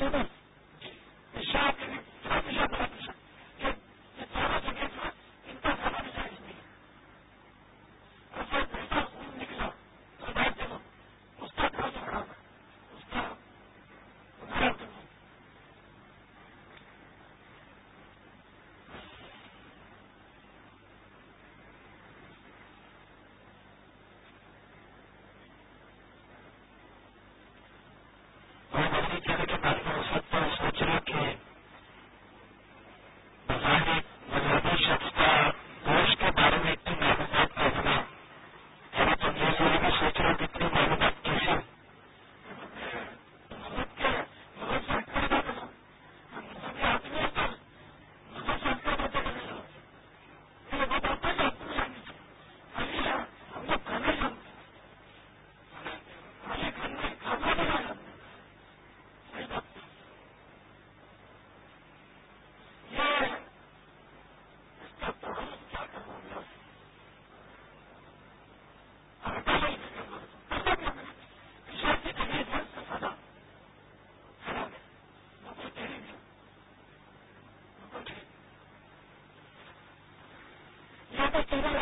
دونوں کا چہرہ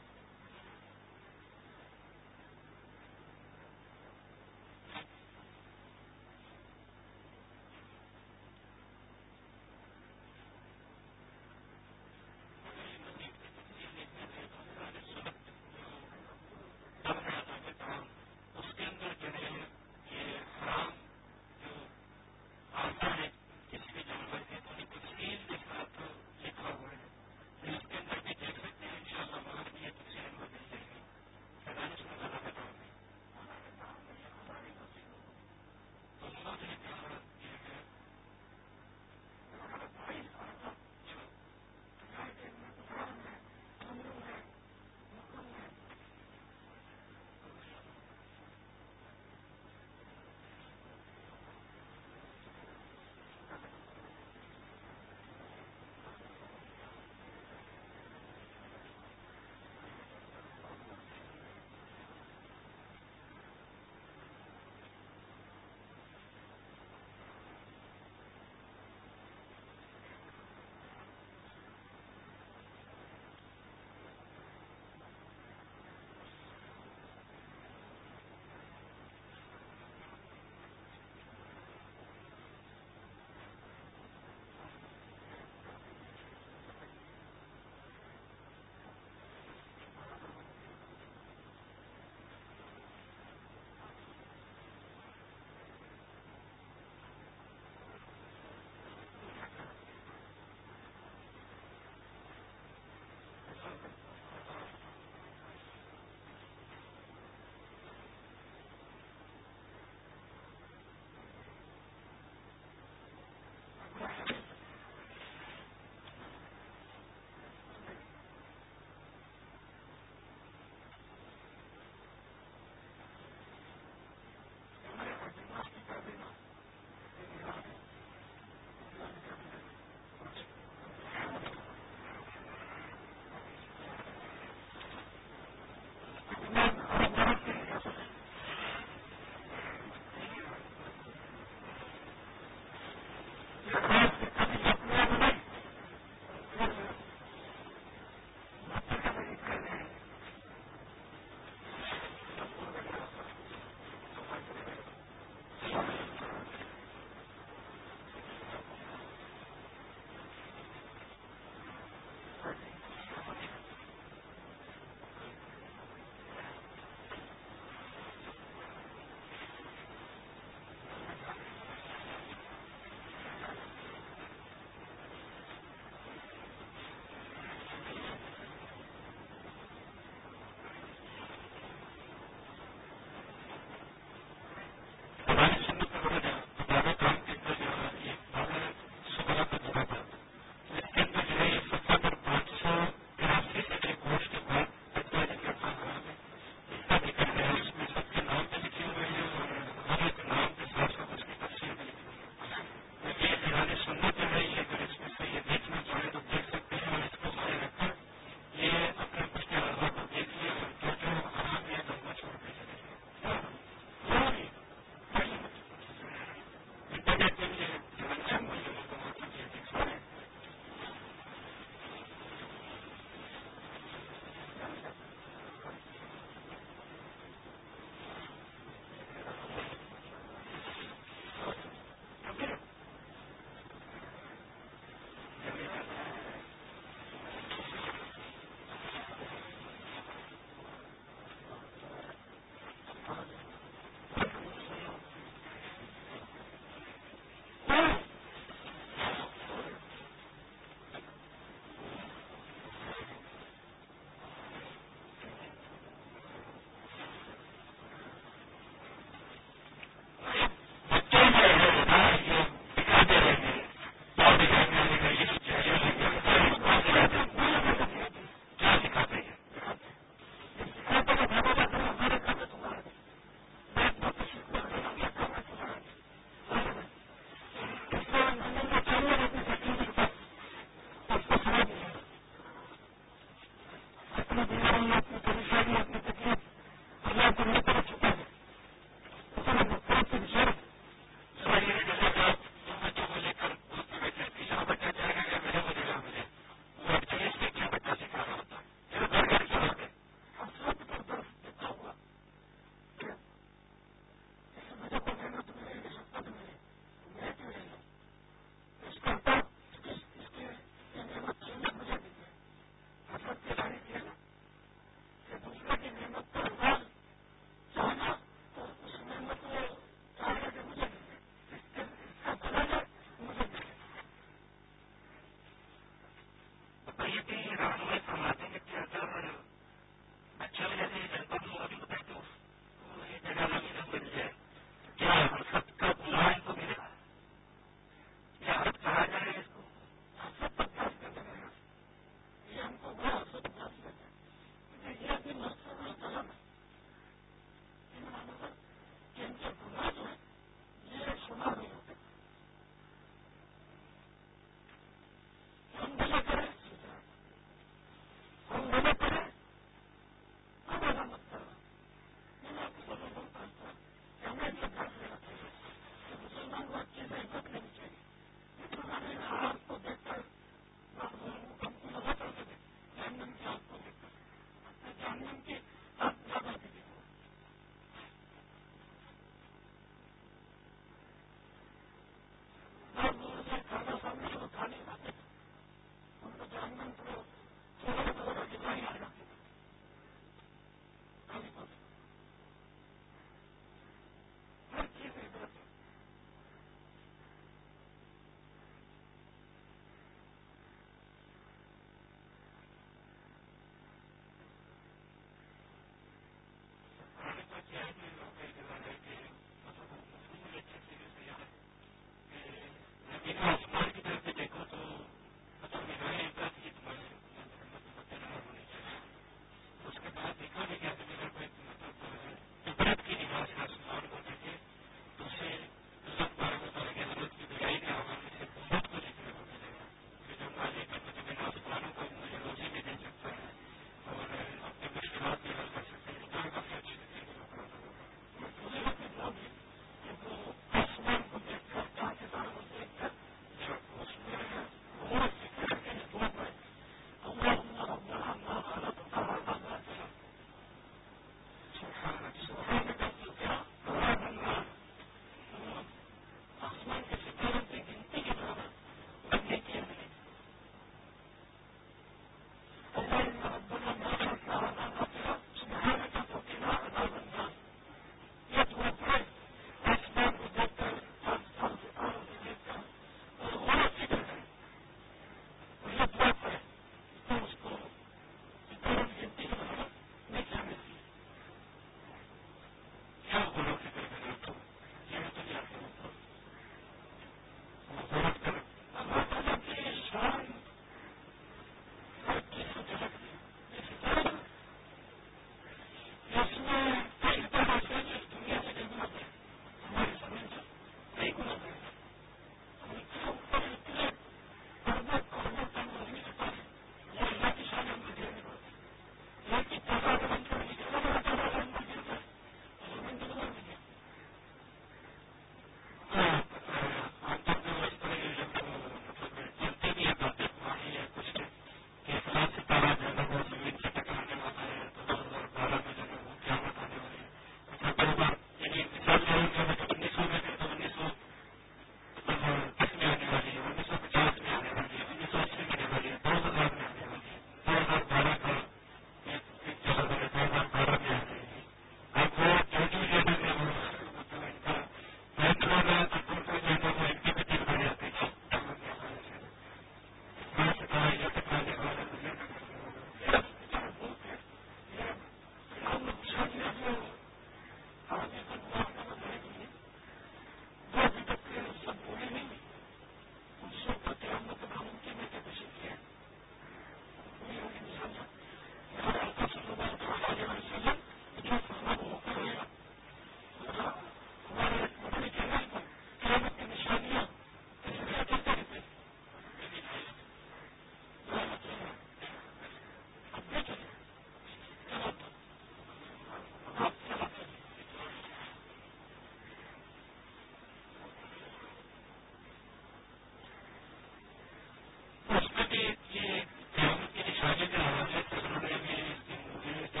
کے کام کے اشارے کے حوالے سے انہوں نے بھی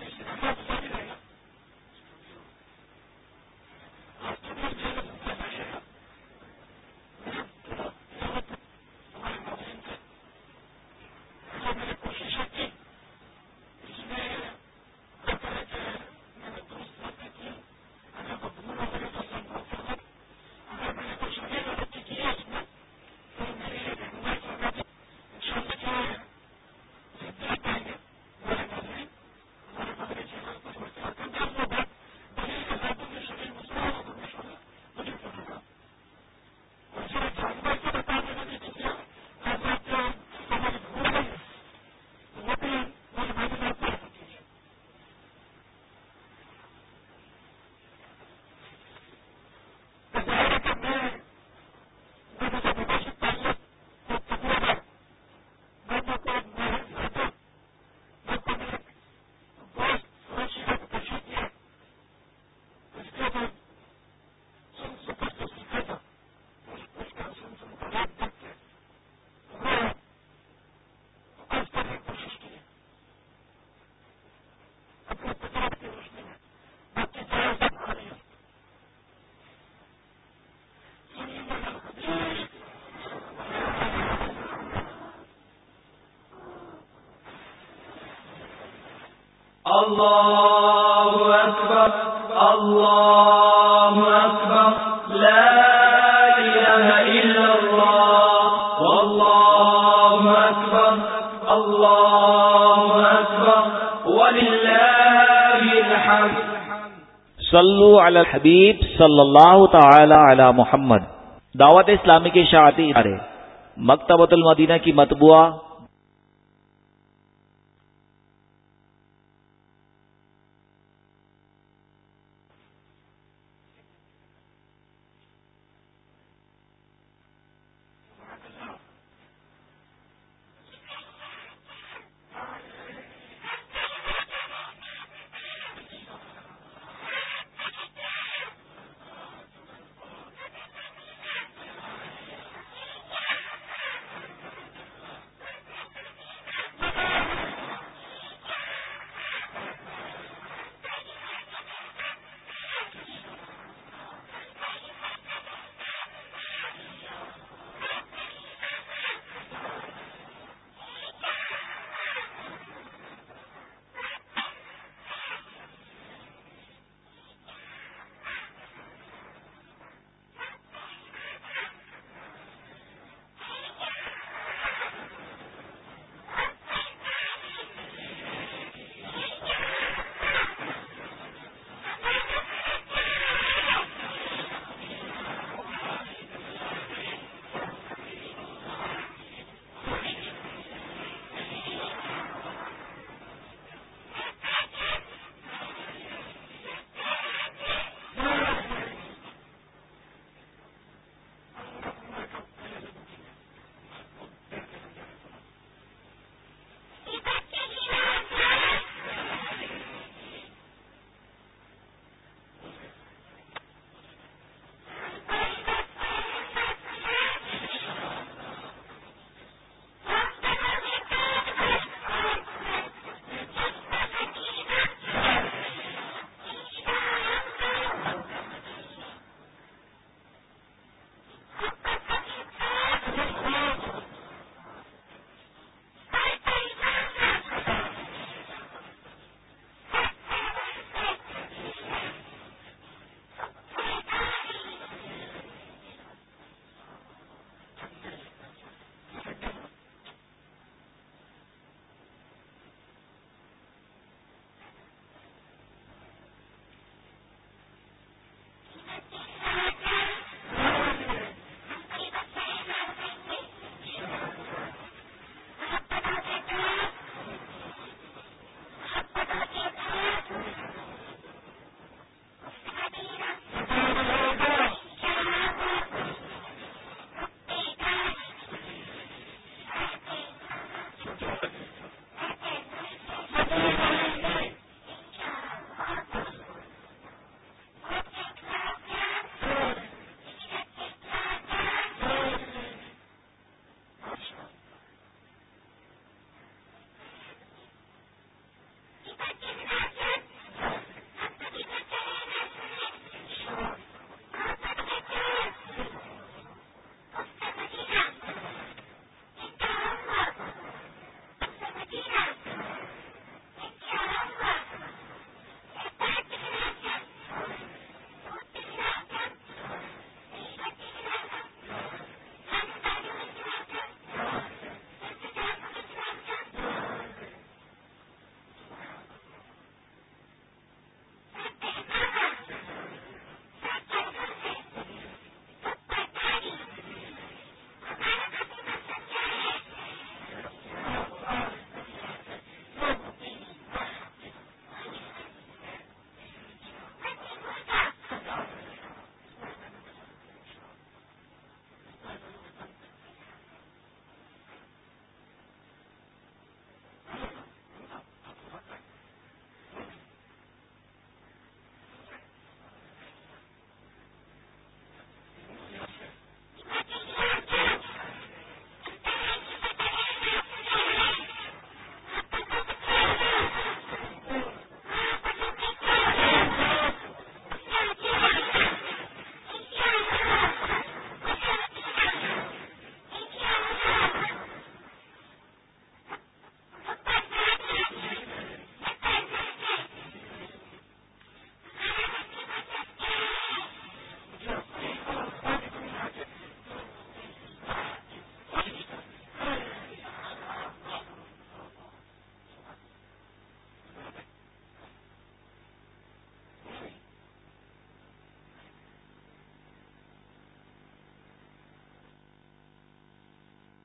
جی اللہ اکبر اللہ اکبر لا الہ الا اللہ واللہ اکبر اللہ اکبر وللہ الحمد صلو علی الحبیب صلی اللہ تعالی علی محمد. دعوت اسلامی کے شاعتی ادارے، مکتبۃ المدینہ کی مطبوعہ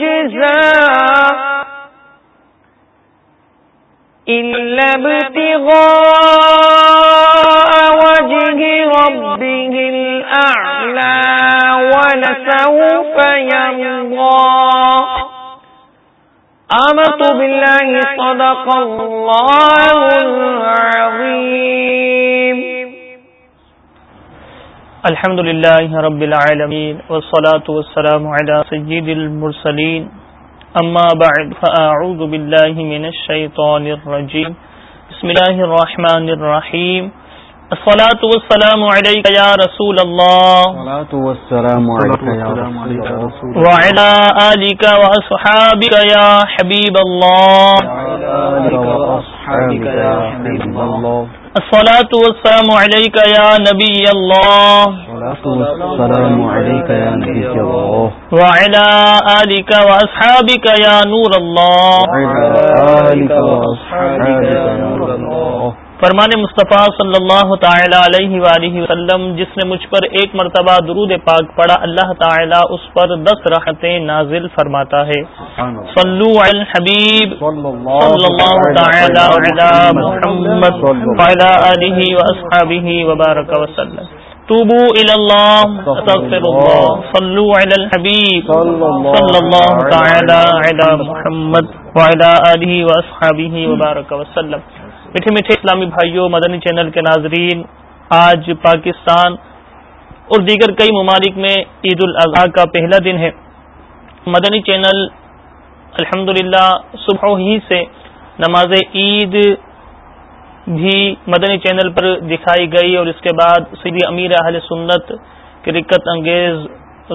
يجزى إلا ابتغاء وجه ربه الأعلى ولسوف يمضى آمت بالله صدق الله العظيم۔ الحمد لله رب العالمين والصلاة والسلام على سيد المرسلين أما بعد فأعوذ بالله من الشيطان الرجيم بسم الله الرحمن الرحيم الصلاة والسلام عليك يا رسول الله الصلاة والسلام عليك يا رسول الله وعلى آلك وأصحابك يا حبيب الله وعلى آلك وأصحابك يا حبيب الله الصلاة والسلام عليك يا نبي الله. والسلام عليك يا نبي الله. وعلى آلك وأصحابك يا نور الله. وعلى آلك وأصحابك يا نور الله فرمان مصطفیٰ صلی اللہ تعالی علیہ وآلہ وسلم جس نے مجھ پر ایک مرتبہ درود پاک پڑا اللہ تعالی اس پر دس رحمتیں نازل فرماتا ہے۔ صلو علی الحبیب۔ صلی اللہ تعالی علی محمد وعلی آلہ واصحابہ وبارک وسلم۔ توبو الى اللہ استغفر اللہ صلو علی الحبیب۔ صلی اللہ تعالی علی محمد وعلی آلہ واصحابہ وبارک وسلم۔ میٹھے میٹھے اسلامی بھائیوں، مدنی چینل کے ناظرین، آج پاکستان اور دیگر کئی ممالک میں عید الاضحیٰ کا پہلا دن ہے۔ مدنی چینل الحمد صبح ہی سے نماز عید بھی مدنی چینل پر دکھائی گئی اور اس کے بعد سیدھی امیر اہل سنت کی رکت انگیز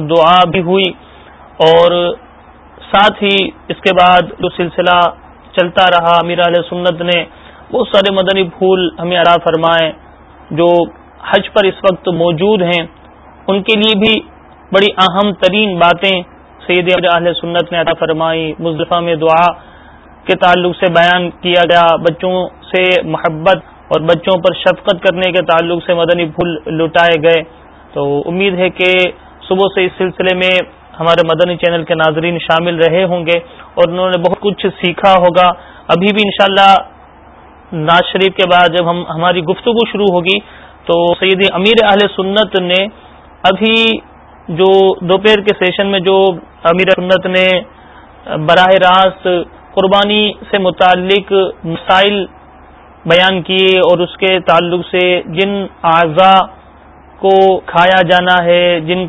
دعا بھی ہوئی اور ساتھ ہی اس کے بعد جو سلسلہ چلتا رہا، امیر اہل سنت نے بہت سارے مدنی پھول ہمیں عرا فرمائے، جو حج پر اس وقت موجود ہیں، ان کے لیے بھی بڑی اہم ترین باتیں سید اہل سنت نے عطا فرمائی۔ مصطفیٰ میں دعا کے تعلق سے بیان کیا گیا۔ بچوں سے محبت اور بچوں پر شفقت کرنے کے تعلق سے مدنی پھول لٹائے گئے۔ تو امید ہے کہ صبح سے اس سلسلے میں ہمارے مدنی چینل کے ناظرین شامل رہے ہوں گے اور انہوں نے بہت کچھ سیکھا ہوگا۔ ابھی بھی انشاءاللہ ناز شریف کے بعد جب ہم ہماری گفتگو شروع ہوگی تو سید امیر اہل سنت نے ابھی جو دوپہر کے سیشن میں جو امیر سنت نے براہ راست قربانی سے متعلق مسائل بیان کیے اور اس کے تعلق سے جن اعضاء کو کھایا جانا ہے، جن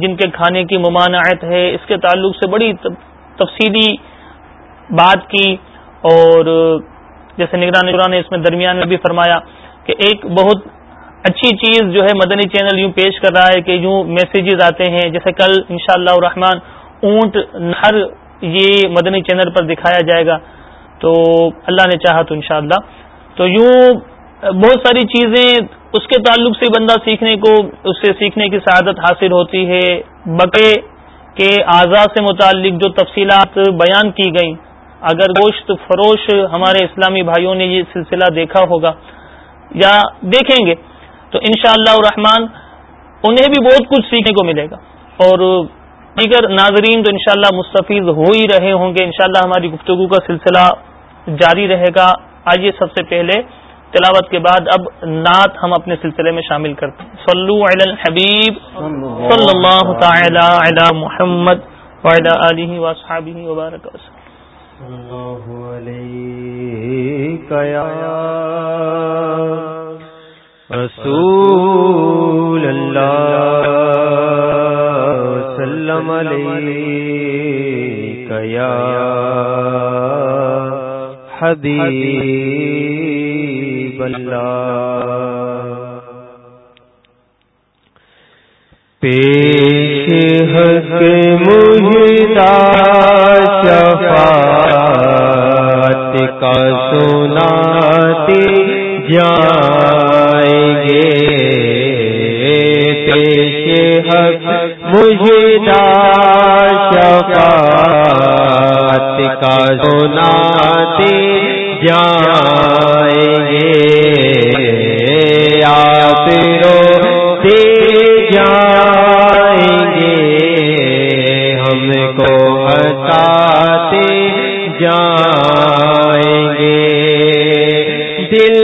جن کے کھانے کی ممانعت ہے، اس کے تعلق سے بڑی تفصیلی بات کی اور جیسے نگران نے اس میں درمیان میں بھی فرمایا کہ ایک بہت اچھی چیز جو ہے مدنی چینل یوں پیش کر رہا ہے کہ یوں میسیجز آتے ہیں، جیسے کل انشاءاللہ شاء اللہ اونٹ، نہر یہ مدنی چینل پر دکھایا جائے گا۔ تو اللہ نے چاہا تو انشاءاللہ۔ تو یوں بہت ساری چیزیں اس کے تعلق سے بندہ سیکھنے کو، اس سے سیکھنے کی سعادت حاصل ہوتی ہے۔ بقے کے اعضاء سے متعلق جو تفصیلات بیان کی گئیں اگر گوشت فروش ہمارے اسلامی بھائیوں نے یہ سلسلہ دیکھا ہوگا یا دیکھیں گے، تو انشاءاللہ اللہ الرحمن انہیں بھی بہت کچھ سیکھنے کو ملے گا۔ اور دیگر ناظرین تو انشاءاللہ مستفیض ہو ہی رہے ہوں گے۔ انشاءاللہ ہماری گفتگو کا سلسلہ جاری رہے گا۔ آئیے سب سے پہلے تلاوت کے بعد اب نعت ہم اپنے سلسلے میں شامل کرتے ہیں۔ صلو علی الحبیب، صلی اللہ تعالی علی محمد وعلی آلہ واصحابہ وبارک وسلم۔ اللہ علیکہ یا رسول اللہ وسلم علیکہ یا حبیب اللہ پیش حق مجھتا شفاعت کا سناتے جائیں گے۔ پیش حق مجھتا شفاعت کا سناتے جائیں گے۔ کو بتاتے جائیں گے۔ دل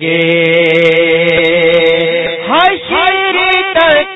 گے۔ حشر تک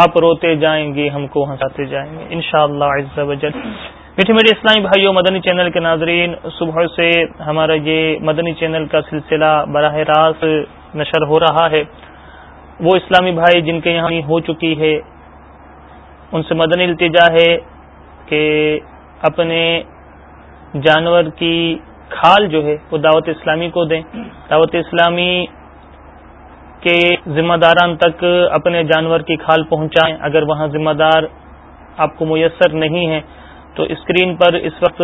آپ روتے جائیں گے، ہم کو ہنساتے جائیں گے۔ ان شاء اللہ میٹھے میٹھے اسلامی بھائیوں مدنی چینل کے ناظرین، صبح سے ہمارا یہ مدنی چینل کا سلسلہ براہ راست نشر ہو رہا ہے۔ وہ اسلامی بھائی جن کے یہاں ہو چکی ہے، ان سے مدنی التجا ہے کہ اپنے جانور کی کھال جو ہے، وہ دعوت اسلامی کو دیں۔ دعوت اسلامی کے ذمہ داران تک اپنے جانور کی کھال پہنچائیں۔ اگر وہاں ذمہ دار آپ کو میسر نہیں ہے تو اسکرین پر اس وقت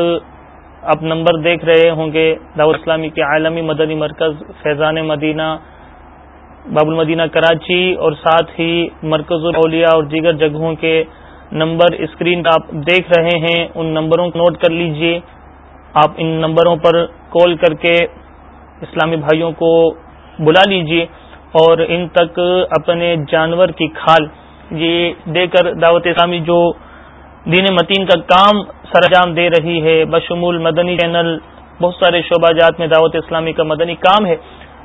آپ نمبر دیکھ رہے ہوں گے۔ دعوت اسلامی کے عالمی مدنی مرکز فیضان مدینہ، باب المدینہ کراچی اور ساتھ ہی مرکز الاولیاء اور دیگر جگہوں کے نمبر اسکرین آپ دیکھ رہے ہیں۔ ان نمبروں کو نوٹ کر لیجیے۔ آپ ان نمبروں پر کال کر کے اسلامی بھائیوں کو بلا لیجیے۔ اور ان تک اپنے جانور کی کھال یہ دے کر دعوت اسلامی جو دین متین کا کام سرجام دے رہی ہے، بشمول مدنی چینل، بہت سارے شعبہ جات میں دعوت اسلامی کا مدنی کام ہے،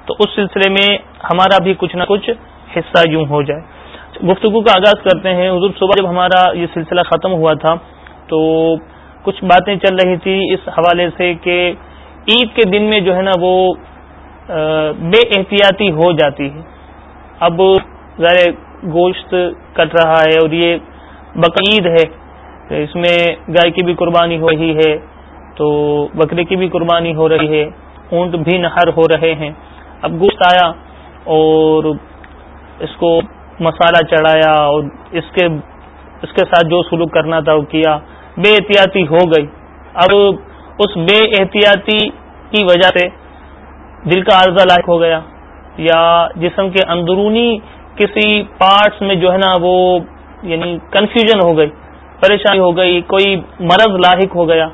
تو اس سلسلے میں ہمارا بھی کچھ نہ کچھ حصہ یوں ہو جائے۔ گفتگو کا آغاز کرتے ہیں۔ حضور صبح جب ہمارا یہ سلسلہ ختم ہوا تھا، تو کچھ باتیں چل رہی تھی اس حوالے سے کہ عید کے دن میں جو ہے نا وہ بے احتیاطی ہو جاتی ہے۔ اب ظاہر گوشت کٹ رہا ہے اور یہ بقرعید ہے اس میں گائے کی بھی قربانی ہو رہی ہے، تو بکرے کی بھی قربانی ہو رہی ہے، اونٹ بھی نہر ہو رہے ہیں۔ اب گوشت آیا اور اس کو مسالہ چڑھایا اور اس کے اس کے ساتھ جو سلوک کرنا تھا وہ کیا۔ بے احتیاطی ہو گئی۔ اب اس بے احتیاطی کی وجہ سے دل کا عرضہ لائق ہو گیا یا جسم کے اندرونی کسی پارٹس میں جو ہے نا وہ یعنی کنفیوژن ہو گئی، پریشانی ہو گئی، کوئی مرض لاحق ہو گیا۔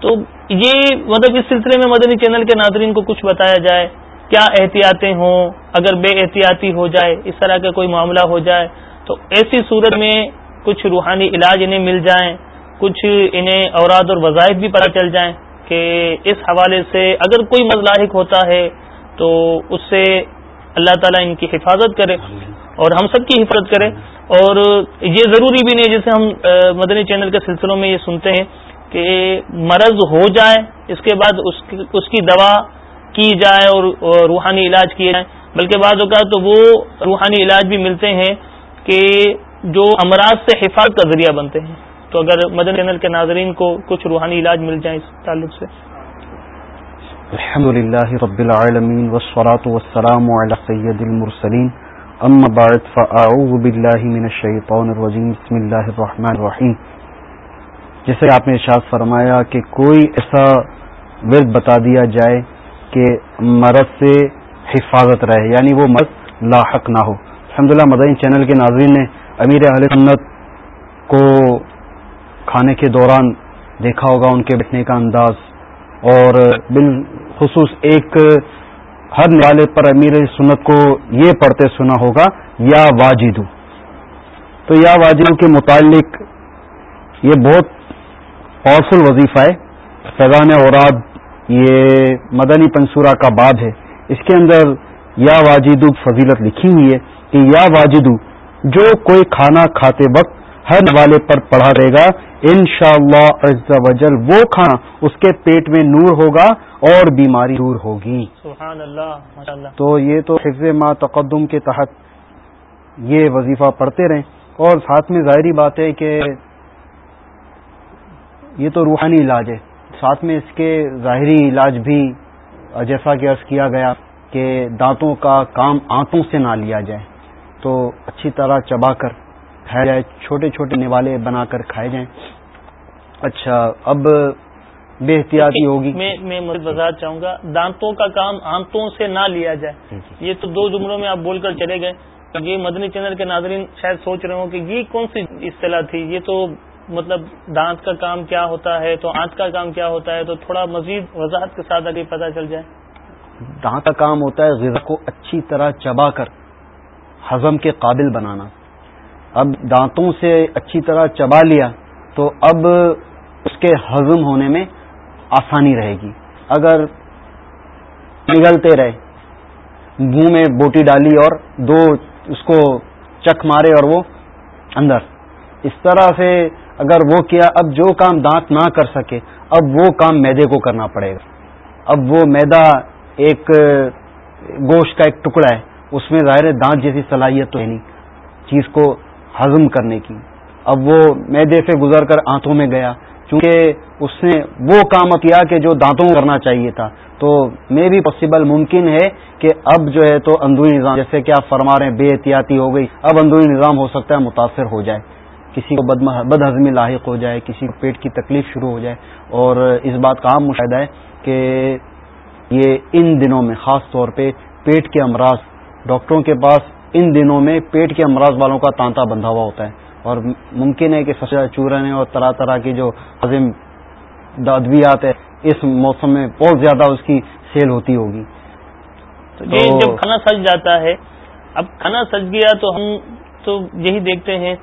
تو یہ مطلب اس سلسلے میں مدنی چینل کے ناظرین کو کچھ بتایا جائے، کیا احتیاطیں ہوں، اگر بے احتیاطی ہو جائے، اس طرح کا کوئی معاملہ ہو جائے، تو ایسی صورت میں کچھ روحانی علاج انہیں مل جائیں، کچھ انہیں اوراد اور وظائف بھی پتہ چل جائیں۔ کہ اس حوالے سے اگر کوئی مزلاحق ہوتا ہے تو اس سے اللہ تعالیٰ ان کی حفاظت کرے اور ہم سب کی حفاظت کرے اور یہ ضروری بھی نہیں جیسے ہم مدنی چینل کے سلسلوں میں یہ سنتے ہیں کہ مرض ہو جائے، اس کے بعد اس کی دوا کی جائے اور روحانی علاج کیے جائیں۔ بلکہ بعض اوقات تو وہ روحانی علاج بھی ملتے ہیں کہ جو امراض سے حفاظت کا ذریعہ بنتے ہیں۔ تو اگر مدن چینل کے ناظرین کو کچھ روحانی علاج مل جائے اس تعلق سے۔ الحمد للہ رب العالمین والصلاة والسلام على سید المرسلین۔ اما بعد، فاعوذ باللہ من الشیطان الرجیم۔ بسم اللہ الرحمن الرحیم۔ جیسے آپ نے ارشاد فرمایا کہ کوئی ایسا ورد بتا دیا جائے کہ مرض سے حفاظت رہے یعنی وہ مرض لاحق نہ ہو۔ الحمدللہ مدین چینل کے ناظرین نے امیر اہل سنت کو کھانے کے دوران دیکھا ہوگا ان کے بیٹھنے کا انداز اور بالخصوص ایک ہر نوالے پر امیر سنت کو یہ پڑھتے سنا ہوگا، یا واجدو۔ تو یا واجدو کے متعلق یہ بہت پاورفل وظیفہ ہے۔ فیضان اوراد، یہ مدنی پنصورہ کا باب ہے۔ اس کے اندر یا واجدو فضیلت لکھی ہوئی ہے کہ یا واجدو جو کوئی کھانا کھاتے وقت ہر والے پر پڑھا رہے گا۔ ان شاء اللہ وجل وہ کھانا اس کے پیٹ میں نور ہوگا اور بیماری دور ہوگی۔ سبحان اللہ تو یہ تو حفظ ما تقدم کے تحت یہ وظیفہ پڑھتے رہیں۔ اور ساتھ میں ظاہری بات ہے کہ یہ تو روحانی علاج ہے۔ ساتھ میں اس کے ظاہری علاج بھی جیسا کہ عرض کیا گیا کہ دانتوں کا کام آنتوں سے نہ لیا جائے۔ تو اچھی طرح چبا کر کھایا جائے چھوٹے چھوٹے نوالے بنا کر کھائے جائیں۔ اچھا اب بے احتیاطی ہوگی۔ میں وضاحت چاہوں گا۔ دانتوں کا کام آنتوں سے نہ لیا جائے۔ جی، جی۔ یہ تو دو جملوں میں آپ بول کر چلے گئے۔ یہ مدنی چینل کے ناظرین شاید سوچ رہے ہوں کہ یہ کون سی اصطلاح تھی؟ یہ تو مطلب دانت کا کام کیا ہوتا ہے تو آنت کا کام کیا ہوتا ہے؟ تو تھوڑا مزید وضاحت کے ساتھ اگر پتہ چل جائے۔ دانت کا کام ہوتا ہے غذا کو اچھی طرح چبا کر ہضم کے قابل بنانا۔ اب دانتوں سے اچھی طرح چبا لیا تو اب اس کے ہضم ہونے میں آسانی رہے گی۔ اگر نگلتے رہے، منہ میں بوٹی ڈالی اور دو اس کو چک مارے اور وہ اندر۔ اس طرح سے اگر وہ کیا، اب جو کام دانت نہ کر سکے، اب وہ کام میدے کو کرنا پڑے گا۔ اب وہ میدا ایک گوشت کا ایک ٹکڑا ہے، اس میں ظاہر دانت جیسی صلاحیت تو ہے نہیں۔ چیز کو ہضم کرنے کی۔ اب وہ میدے سے گزر کر آنتوں میں گیا۔ چونکہ اس نے وہ کام کیا کہ جو دانتوں کرنا چاہیے تھا۔ تو میں بھی پاسبل ممکن ہے کہ اب جو ہے تو اندرونی نظام، جیسے کہ آپ فرما رہے ہیں، بے احتیاطی ہو گئی۔ اب اندرونی نظام ہو سکتا ہے، متاثر ہو جائے۔ کسی کو بد ہضمی لاحق ہو جائے، کسی کو پیٹ کی تکلیف شروع ہو جائے۔ اور اس بات کا عام مشاہدہ ہے کہ یہ ان دنوں میں خاص طور پہ پیٹ کے امراض، ڈاکٹروں کے پاس ان دنوں میں پیٹ کے امراض والوں کا تانتا بندھا ہوا ہوتا ہے۔ اور ممکن ہے کہ سچا چورن اور طرح طرح کی جو عظیم ادویات ہے اس موسم میں بہت زیادہ اس کی سیل ہوتی ہوگی۔ تو جب کھانا سج جاتا ہے اب کھانا سج گیا تو ہم تو یہی دیکھتے ہیں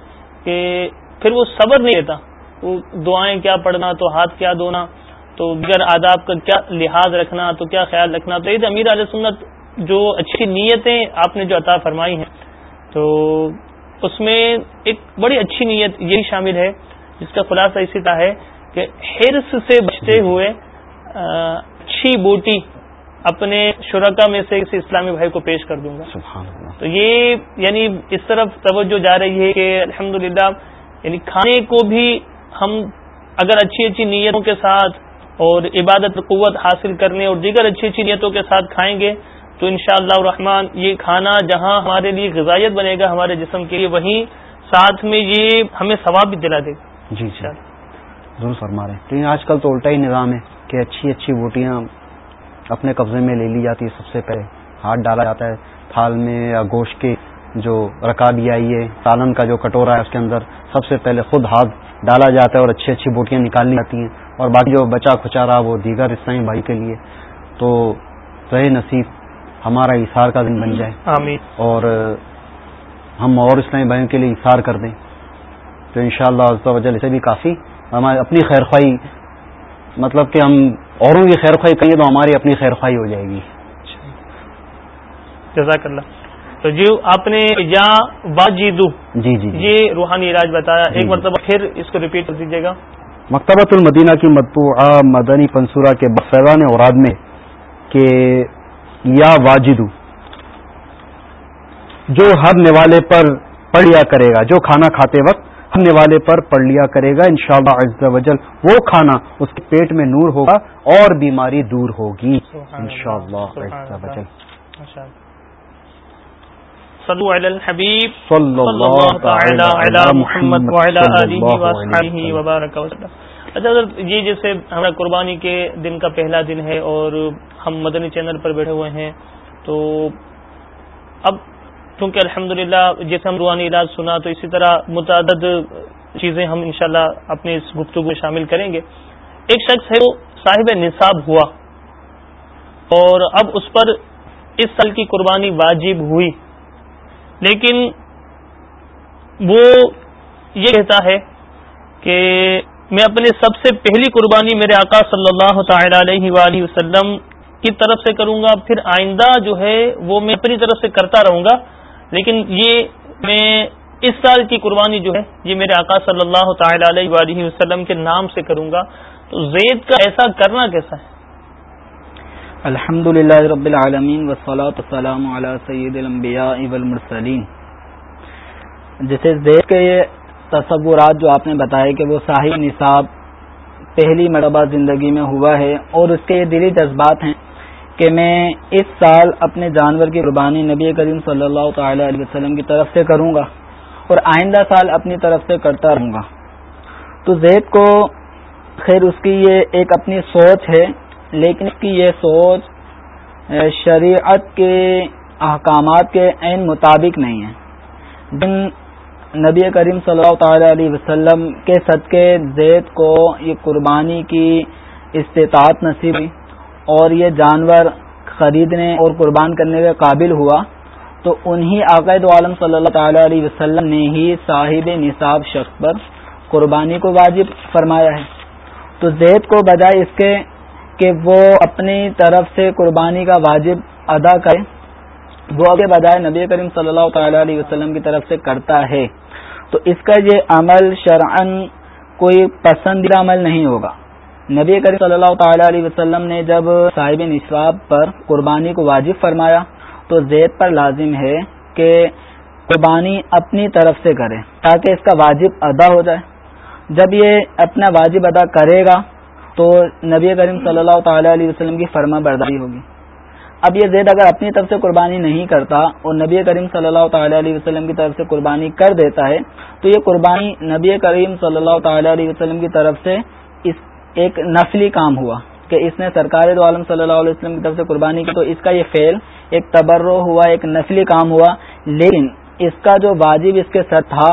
کہ پھر وہ صبر نہیں لیتا وہ دعائیں کیا پڑھنا تو ہاتھ کیا دھونا تو دیگر آداب کا کیا لحاظ رکھنا تو کیا خیال رکھنا۔ تو یہ امیر علیہ سنت جو اچھی نیتیں آپ نے جو عطا فرمائی ہیں تو اس میں ایک بڑی اچھی نیت یہی شامل ہے جس کا خلاصہ اسی طرح ہے کہ ہرس سے بچتے ہوئے اچھی بوٹی اپنے شرکا میں سے کسی اسلامی بھائی کو پیش کر دوں گا۔ تو یہ یعنی اس طرف توجہ جا رہی ہے کہ الحمد یعنی کھانے کو بھی ہم اگر اچھی اچھی نیتوں کے ساتھ اور عبادت قوت حاصل کرنے اور دیگر اچھی اچھی نیتوں کے ساتھ کھائیں گے تو ان شاء اللہ الرحمن، یہ کھانا جہاں ہمارے لیے غذائیت بنے گا ہمارے جسم کے لیے، وہیں ساتھ میں یہ ہمیں ثواب بھی دلا دے گا۔ جی جی۔ ضرور فرما رہے ہیں۔ لیکن آج کل تو الٹا ہی نظام ہے کہ اچھی اچھی بوٹیاں اپنے قبضے میں لے لی جاتی ہے سب سے پہلے۔ ہاتھ ڈالا جاتا ہے تھال میں یا گوشت کے جو رکابی آئی ہے سالن کا جو کٹورا ہے اس کے اندر سب سے پہلے خود ہاتھ ڈالا جاتا ہے اور اچھی اچھی بوٹیاں نکالنی جاتی ہیں۔ اور باقی جو بچا کھچا رہا وہ دیگر اسلامی بھائی کے لیے۔ تو رہے نصیب۔ ہمارا اشار کا دن بن جائے۔ آمین۔ اور ہم اور اسلامی بھائیوں کے لیے اشار کر دیں۔ تو ان شاء اللہ اسے بھی کافی۔ ہماری اپنی خیر خواہی مطلب کہ ہم اوروں کی خیر خواہی کہیں تو ہماری اپنی خیر خواہی ہو جائے گی۔ جزاک اللہ۔ تو جی آپ نے یا واجدو جی،, جی جی۔ یہ روحانی علاج بتایا۔ ایک جی۔ مرتبہ پھر اس کو ریپیٹ کر دیجیے گا۔ مکتبۃ المدینہ کی مطبوعہ مدنی پنصورہ کے بفیضان اوراد میں کہ یا واجدو جو ہر نوالے پر پڑھ لیا کرے گا۔ جو کھانا کھاتے وقت ہر نوالے پر پڑھ لیا کرے گا انشاءاللہ شاء اللہ وجل وہ کھانا اس کے پیٹ میں نور ہوگا اور بیماری دور ہوگی۔ انشاءاللہ وسلم۔ اچھا سر یہ جیسے ہمارا قربانی کے دن کا پہلا دن ہے اور ہم مدنی چینل پر بیٹھے ہوئے ہیں، تو اب چونکہ الحمد للہ جیسے ہم روحانی علاج سنا، تو اسی طرح متعدد چیزیں ہم انشاءاللہ اپنے اس گفتگو میں شامل کریں گے۔ ایک شخص ہے، وہ صاحب نصاب ہوا اور اب اس پر اس سال کی قربانی واجب ہوئی۔ لیکن وہ یہ کہتا ہے کہ میں اپنے سب سے پہلی قربانی میرے آقا صلی اللہ تعالی علیہ وآلہ وسلم کی طرف سے کروں گا، پھر آئندہ جو ہے وہ میں اپنی طرف سے کرتا رہوں گا۔ لیکن یہ میں اس سال کی قربانی جو ہے، یہ میرے آقا صلی اللہ تعالی علیہ وآلہ وسلم کے نام سے کروں گا۔ تو زید کا ایسا کرنا کیسا ہے؟ الحمد للہ رب العالمین وسلاۃ السلام علی سید المبیا والمرسلین۔ جیسے زید کے تصورات جو آپ نے بتائے کہ وہ صاحب نصاب پہلی مرتبہ زندگی میں ہوا ہے اور اس کے یہ دلی جذبات ہیں کہ میں اس سال اپنے جانور کی قربانی نبی کریم صلی اللہ تعالی علیہ وسلم کی طرف سے کروں گا اور آئندہ سال اپنی طرف سے کرتا رہوں گا۔ تو زید کو خیر اس کی یہ ایک اپنی سوچ ہے، لیکن اس کی یہ سوچ شریعت کے احکامات کے عین مطابق نہیں ہے۔ جن نبی کریم صلی اللہ تعالی علیہ وسلم کے صدقے زید کو یہ قربانی کی استطاعت نصیب ہوئی اور یہ جانور خریدنے اور قربان کرنے کے قابل ہوا تو انہی عقائد عالم صلی اللہ تعالی علیہ وسلم نے ہی صاحب نصاب شخص پر قربانی کو واجب فرمایا ہے۔ تو زید کو بجائے اس کے کہ وہ اپنی طرف سے قربانی کا واجب ادا کرے۔ وہ کے بجائے نبی کریم صلی اللہ تعالی علیہ وسلم کی طرف سے کرتا ہے۔ تو اس کا یہ عمل شرعن کوئی پسندیدہ عمل نہیں ہوگا۔ نبی کریم صلی اللہ تعالی علیہ وسلم نے جب صاحب نصاب پر قربانی کو واجب فرمایا، تو زید پر لازم ہے کہ قربانی اپنی طرف سے کرے تاکہ اس کا واجب ادا ہو جائے۔ جب یہ اپنا واجب ادا کرے گا، تو نبی کریم صلی اللہ تعالی علیہ وسلم کی فرما برداری ہوگی۔ اب یہ زید اگر اپنی طرف سے قربانی نہیں کرتا اور نبی کریم صلی اللہ تعالی علیہ وسلم کی طرف سے قربانی کر دیتا ہے، تو یہ قربانی نبی کریم صلی اللہ تعالی علیہ وسلم کی طرف سے اس ایک نسلی کام ہوا کہ اس نے سرکار دو عالم صلی اللہ علیہ وسلم کی طرف سے قربانی کی، تو اس کا یہ فعل ایک تبرو ہوا، ایک نسلی کام ہوا، لیکن اس کا جو واجب اس کے ساتھ تھا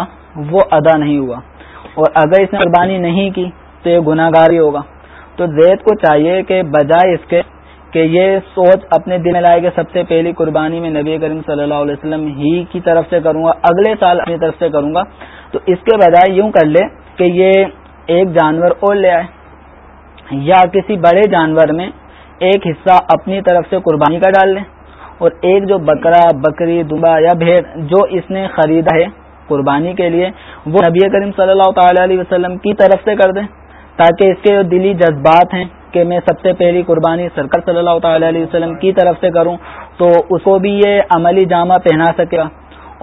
وہ ادا نہیں ہوا۔ اور اگر اس نے قربانی نہیں کی تو یہ گناہ گاری ہوگا۔ تو زید کو چاہیے کہ بجائے اس کے کہ یہ سوچ اپنے دل میں لائے کہ سب سے پہلی قربانی میں نبی کریم صلی اللہ علیہ وسلم ہی کی طرف سے کروں گا، اگلے سال اپنی طرف سے کروں گا۔ تو اس کے بجائے یوں کر لے کہ یہ ایک جانور اور لے آئے، یا کسی بڑے جانور میں ایک حصہ اپنی طرف سے قربانی کا ڈال لیں اور ایک جو بکرا، بکری دبا یا بھیڑ جو اس نے خریدا ہے قربانی کے لیے، وہ نبی کریم صلی اللہ تعالی علیہ وسلم کی طرف سے کر دیں تاکہ اس کے جو دلی جذبات ہیں کہ میں سب سے پہلی قربانی سرکار صلی اللہ تعالی علیہ وسلم کی طرف سے کروں تو اس کو بھی یہ عملی جامہ پہنا سکے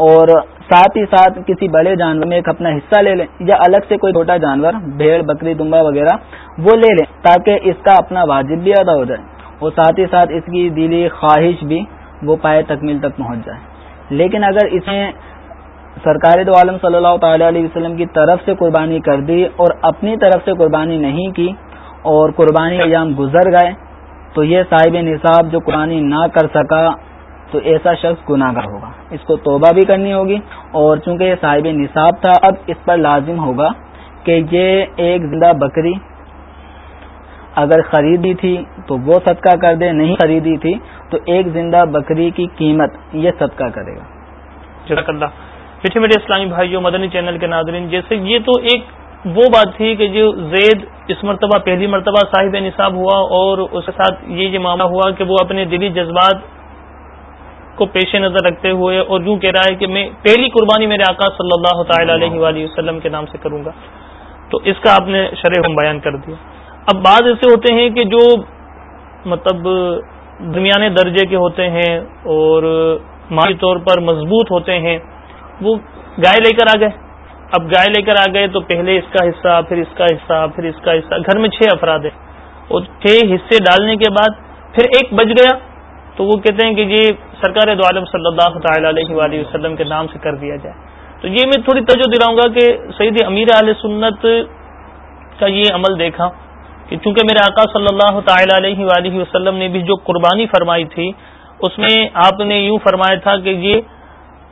اور ساتھ ہی ساتھ کسی بڑے جانور میں ایک اپنا حصہ لے لیں یا الگ سے کوئی چھوٹا جانور، بھیڑ، بکری، دمبا وغیرہ، وہ لے لیں تاکہ اس کا اپنا واجب بھی ادا ہو جائے اور ساتھ ہی ساتھ اس کی دلی خواہش بھی وہ پائے تکمیل تک پہنچ جائے۔ لیکن اگر اسے سرکار دو عالم صلی اللہ تعالی علیہ وسلم کی طرف سے قربانی کر دی اور اپنی طرف سے قربانی نہیں کی اور قربانی ایام گزر گئے تو یہ صاحب نصاب جو قربانی نہ کر سکا تو ایسا شخص گناہ گار ہوگا۔ اس کو توبہ بھی کرنی ہوگی۔ اور چونکہ یہ صاحب نصاب تھا اب اس پر لازم ہوگا کہ یہ ایک زندہ بکری اگر خریدی تھی تو وہ صدقہ کر دے نہیں خریدی تھی تو ایک زندہ بکری کی قیمت یہ صدقہ کرے گا۔ جزاک اللہ۔ پیچھے میرے اسلامی بھائیوں مدنی چینل کے ناظرین جیسے یہ تو ایک وہ بات تھی کہ جو زید اس مرتبہ پہلی مرتبہ صاحب نصاب ہوا اور اس کے ساتھ یہ جو معاملہ ہوا کہ وہ اپنے دلی جذبات کو پیش نظر رکھتے ہوئے اور یوں کہہ رہا ہے کہ میں پہلی قربانی میرے آقا صلی اللہ تعالی علیہ وآلہ وسلم کے نام سے کروں گا۔ تو اس کا آپ نے شرح بیان کر دیا۔ اب بعض ایسے ہوتے ہیں کہ جو مطلب درمیانے درجے کے ہوتے ہیں اور مالی طور پر مضبوط ہوتے ہیں وہ گائے لے کر آ گئے۔ اب گائے لے کر آ گئے تو پہلے اس کا حصہ، پھر اس کا حصہ، پھر اس کا حصہ۔ گھر میں چھ افراد ہیں۔ اور چھ حصے ڈالنے کے بعد پھر ایک بچ گیا۔ تو وہ کہتے ہیں کہ یہ سرکار دو عالم صلی اللہ تعالی علیہ وآلہ وسلم کے نام سے کر دیا جائے۔ تو یہ میں تھوڑی توجہ دلاؤں گا کہ سعید امیر علیہ سنت کا یہ عمل دیکھا کہ چونکہ میرے آقا صلی اللہ تعالی علیہ وآلہ وسلم نے بھی جو قربانی فرمائی تھی، اس میں آپ نے یوں فرمایا تھا کہ یہ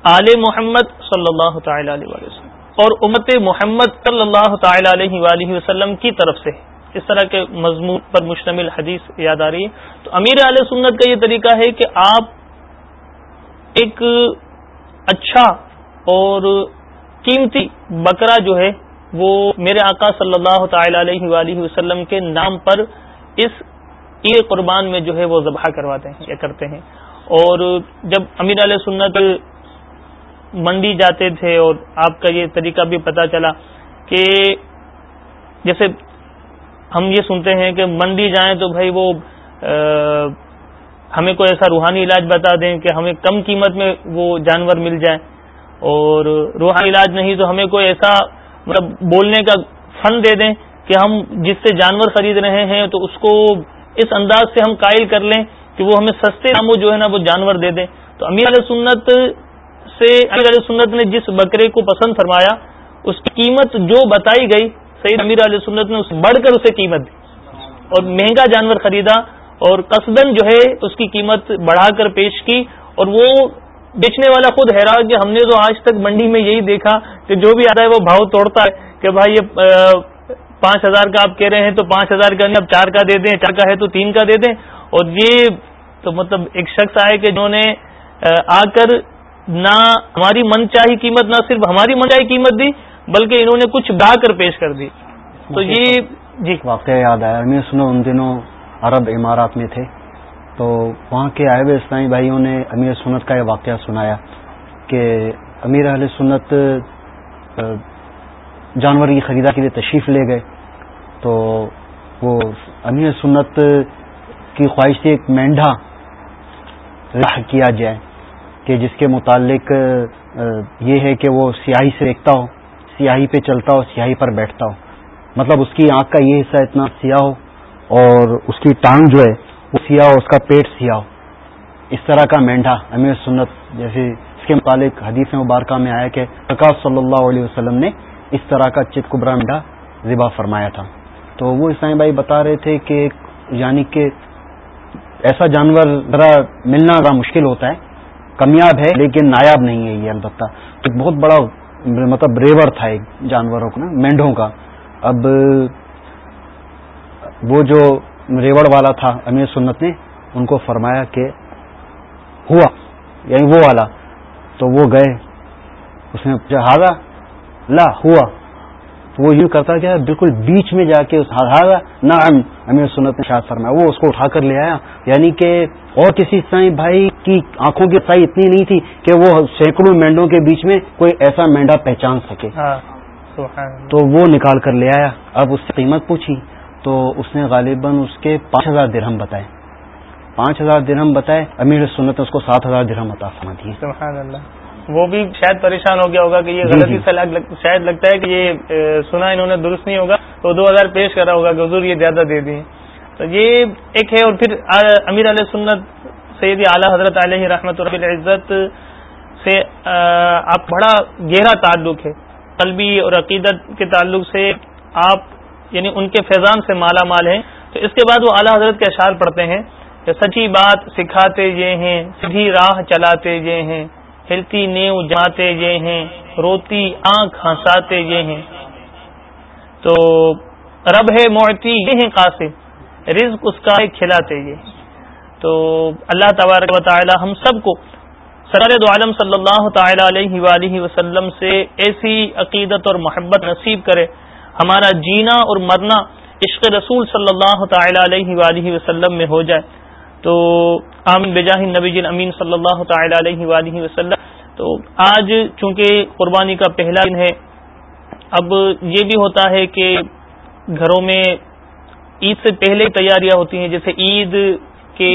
آل محمد صلی اللہ تعالی علیہ وسلم۔ اور امت محمد صلی اللہ تعالی علیہ وآلہ وسلم کی طرف سے۔ اس طرح کے مضمون پر مشتمل حدیث یاد آ رہی ہے۔ تو امیر علیہ سنت کا یہ طریقہ ہے کہ آپ ایک اچھا اور قیمتی بکرا جو ہے، وہ میرے آقا صلی اللہ تعالی علیہ وآلہ وسلم کے نام پر اس عید قربان میں جو ہے، وہ ذبح کرواتے ہیں یا کرتے ہیں۔ اور جب امیر علیہ سنت منڈی جاتے تھے اور آپ کا یہ طریقہ بھی پتہ چلا کہ جیسے ہم یہ سنتے ہیں کہ منڈی جائیں تو بھائی وہ ہمیں کوئی ایسا روحانی علاج بتا دیں کہ ہمیں کم قیمت میں وہ جانور مل جائے اور روحانی علاج نہیں تو ہمیں کوئی ایسا مطلب بولنے کا فن دے دیں کہ ہم جس سے جانور خرید رہے ہیں تو اس کو اس انداز سے ہم قائل کر لیں کہ وہ ہمیں سستے داموں جو ہے نا وہ جانور دے دیں۔ تو امیر علیہ سنت سے علیہ سنت نے جس بکرے کو پسند فرمایا، اس کی قیمت جو بتائی گئی سعید امیر علیہ سنت نے بڑھ کر اسے قیمت دی۔ اور مہنگا جانور خریدا اور قصدن جو ہے اس کی قیمت بڑھا کر پیش کی۔ اور وہ بیچنے والا خود حیران کہ ہم نے تو آج تک منڈی میں یہی دیکھا کہ جو بھی آتا ہے وہ بھاؤ توڑتا ہے کہ بھائی یہ پانچ ہزار کا آپ کہہ رہے ہیں تو پانچ ہزار کا نہیں، اب چار کا دے دیں، چار کا ہے تو تین کا دے دیں۔ اور یہ تو مطلب ایک شخص آئے کہ جنہوں نے آ کر نہ ہماری من چاہی قیمت نہ صرف ہماری من چاہی قیمت دی بلکہ انہوں نے کچھ بڑھا کر پیش کر دی۔ تو یہ جی۔ واقعہ یاد آیا۔ میں سنو ان دنوں عرب امارات میں تھے۔ تو وہاں کے آئے ہوئے اسلامی بھائیوں نے امیر سنت کا یہ واقعہ سنایا کہ امیر اہل سنت جانور کی خریدا کے لیے تشریف لے گئے۔ تو وہ امیر سنت کی خواہش سے ایک مینڈا راہ کیا جائے۔ کہ جس کے متعلق یہ ہے کہ وہ سیاہی سے دیکھتا ہو، سیاہی پہ چلتا ہو، سیاہی پر بیٹھتا ہو۔ مطلب اس کی آنکھ کا یہ حصہ اتنا سیاہ ہو اور اس کی ٹانگ جو ہے، وہ سیاہ ہو، اس کا پیٹ سیاہ ہو۔ اس طرح کا مینڈا امیر سنت جیسے اس کے متعلق حدیث مبارکہ میں آیا کہ پرکاش صلی اللہ علیہ وسلم نے اس طرح کا چت کبرا مینڈا ذبح فرمایا تھا۔ تو وہ اسلامی بھائی بتا رہے تھے کہ یعنی کہ ایسا جانور ذرا ملنا ذرا مشکل ہوتا ہے کمیاب ہے، لیکن نایاب نہیں ہے یہ البتہ۔ ایک بہت بڑا مطلب ریور تھا ایک جانوروں کا نا مینڈوں کا۔ اب وہ جو ریوڑ والا تھا امیر سنت نے، ان کو فرمایا کہ ہوا یعنی وہ والا۔ تو وہ گئے، اس نے ہارا لا، ہوا۔ وہ یوں کرتا کیا بالکل بیچ میں جا کے ہارا نہ امیر سنت نے شاید فرمایا وہ اس کو اٹھا کر لے آیا۔ یعنی کہ اور کسی سائی بھائی کی آنکھوں کی سائی اتنی نہیں تھی کہ وہ سینکڑوں مینڈوں کے بیچ میں کوئی ایسا مینڈا پہچان سکے۔ ہاں، تو وہ نکال کر لے آیا۔ اب اس سے قیمت پوچھی تو اس نے غالباً اس کے پانچ ہزار درہم بتائے۔ پانچ ہزار درہم بتائے امیر سنت نے اس کو سات ہزار درہم عطا فرما دیے۔ سبحان اللہ۔ وہ بھی شاید پریشان ہو گیا ہوگا کہ یہ جی، غلطی جی۔ سے شاید لگتا ہے کہ یہ سنا انہوں نے درست نہیں ہوگا تو دو ہزار پیش کرا ہوگا کہ حضور یہ زیادہ دے دیے تو یہ ایک ہے اور پھر امیر علیہ سنت سید اعلیٰ حضرت علیہ رحمۃ رب العزت سے آپ بڑا گہرا تعلق ہے۔ قلبی اور عقیدت کے تعلق سے آپ یعنی ان کے فیضان سے مالا مال ہیں۔ تو اس کے بعد وہ اعلیٰ حضرت کے اشعار پڑھتے ہیں کہ سچی بات سکھاتے یہ ہیں سیدھی راہ چلاتے یہ ہیں۔ ہلتی نیو جاتے یہ ہیں، روتی آنکھ ہنساتے یہ ہیں۔ تو رب ہے موتی یہ ہیں قاسم، رزق اس کا کھلاتے یہ تو اللہ تبارک و تعالی ہم سب کو سرار دو عالم صلی اللہ تعالی علیہ وآلہ وسلم سے ایسی عقیدت اور محبت نصیب کرے۔ ہمارا جینا اور مرنا عشق رسول صلی اللہ تعالی علیہ وآلہ وسلم میں ہو جائے۔ تو آمین بجاہ نبی جن امین صلی اللہ تعالی علیہ وآلہ وسلم، تو آج چونکہ قربانی کا پہلا دن ہے، اب یہ بھی ہوتا ہے کہ گھروں میں عید سے پہلے تیاریاں ہوتی ہیں، جیسے عید کے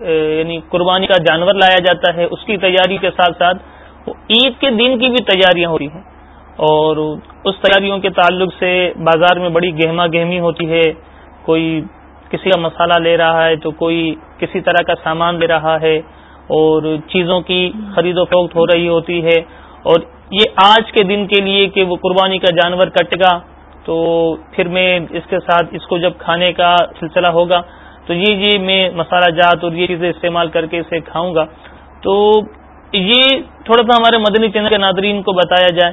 یعنی قربانی کا جانور لایا جاتا ہے، اس کی تیاری کے ساتھ ساتھ عید کے دن کی بھی تیاریاں ہوتی ہیں۔ اور اس تیاریوں کے تعلق سے بازار میں بڑی گہما گہمی ہوتی ہے، کوئی کسی کا مسالہ لے رہا ہے تو کوئی کسی طرح کا سامان لے رہا ہے اور چیزوں کی خرید و فروخت ہو رہی ہوتی ہے اور یہ آج کے دن کے لیے کہ وہ قربانی کا جانور کٹ گا، تو پھر میں اس کے ساتھ اس کو جب کھانے کا سلسلہ ہوگا، تو یہ یہ میں مسالہ جات اور یہ چیزیں استعمال کر کے اسے کھاؤں گا۔ تو یہ تھوڑا سا ہمارے مدنی چینل کے ناظرین کو بتایا جائے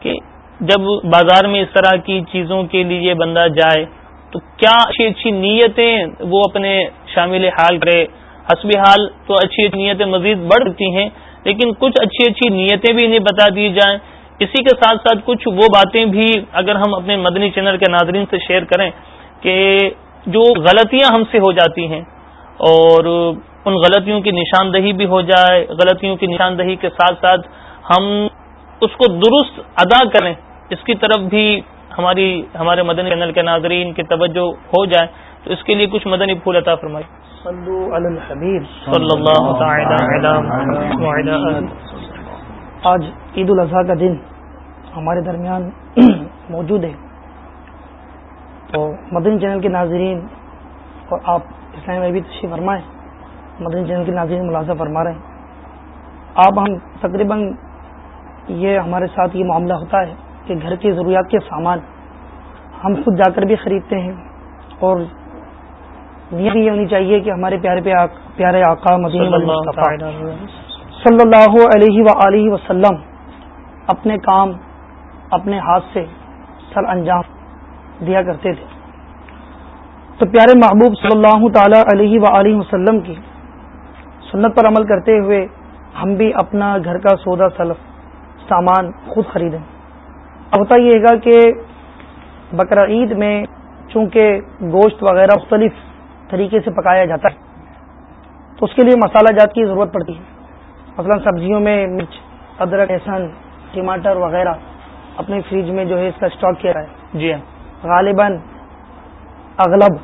کہ جب بازار میں اس طرح کی چیزوں کے لیے بندہ جائے تو کیا اچھی اچھی نیتیں وہ اپنے شامل حال کرے؟ حسب حال تو اچھی اچھی نیتیں مزید بڑھتی ہیں، لیکن کچھ اچھی اچھی نیتیں بھی انہیں بتا دی جائیں۔ اسی کے ساتھ ساتھ کچھ وہ باتیں بھی اگر ہم اپنے مدنی چینل کے ناظرین سے شیئر کریں کہ جو غلطیاں ہم سے ہو جاتی ہیں اور ان غلطیوں کی نشاندہی بھی ہو جائے، غلطیوں کی نشاندہی کے ساتھ ساتھ ہم اس کو درست ادا کریں، اس کی طرف بھی ہماری ہمارے مدنی چینل کے ناظرین کی توجہ ہو جائے تو اس کے لیے کچھ مدنی پھول عطا فرمائی صلی آج عید الاضحیٰ کا دن ہمارے درمیان موجود ہے۔ تو مدنی چینل کے ناظرین اور آپ اسلام میں بھی تشریف فرمائیں۔ مدنی چینل کے ناظرین ملازہ فرما رہے ہیں۔ آپ ہم تقریباً یہ ہمارے ساتھ یہ معاملہ ہوتا ہے۔ کہ گھر کی ضروریات کے سامان ہم خود جا کر بھی خریدتے ہیں اور نیت یہ ہونی چاہیے کہ ہمارے پیارے پیارے آقا مدین صلی اللہ علیہ و وسلم اپنے کام اپنے ہاتھ سے سر انجام دیا کرتے تھے۔ تو پیارے محبوب صلی اللہ تعالی علیہ و وسلم کی سنت پر عمل کرتے ہوئے ہم بھی اپنا گھر کا سودا سلف سامان خود خریدیں۔ اب ہوتا یہ گا کہ بقرا عید میں چونکہ گوشت وغیرہ مختلف طریقے سے پکایا جاتا ہے تو اس کے لیے مسالہ جات کی ضرورت پڑتی ہے۔ مثلا سبزیوں میں مرچ ادرک لہسن ٹماٹر وغیرہ اپنے فریج میں جو ہے اس کا اسٹاک کیا ہے۔ جی ہاں۔ غالباً اغلب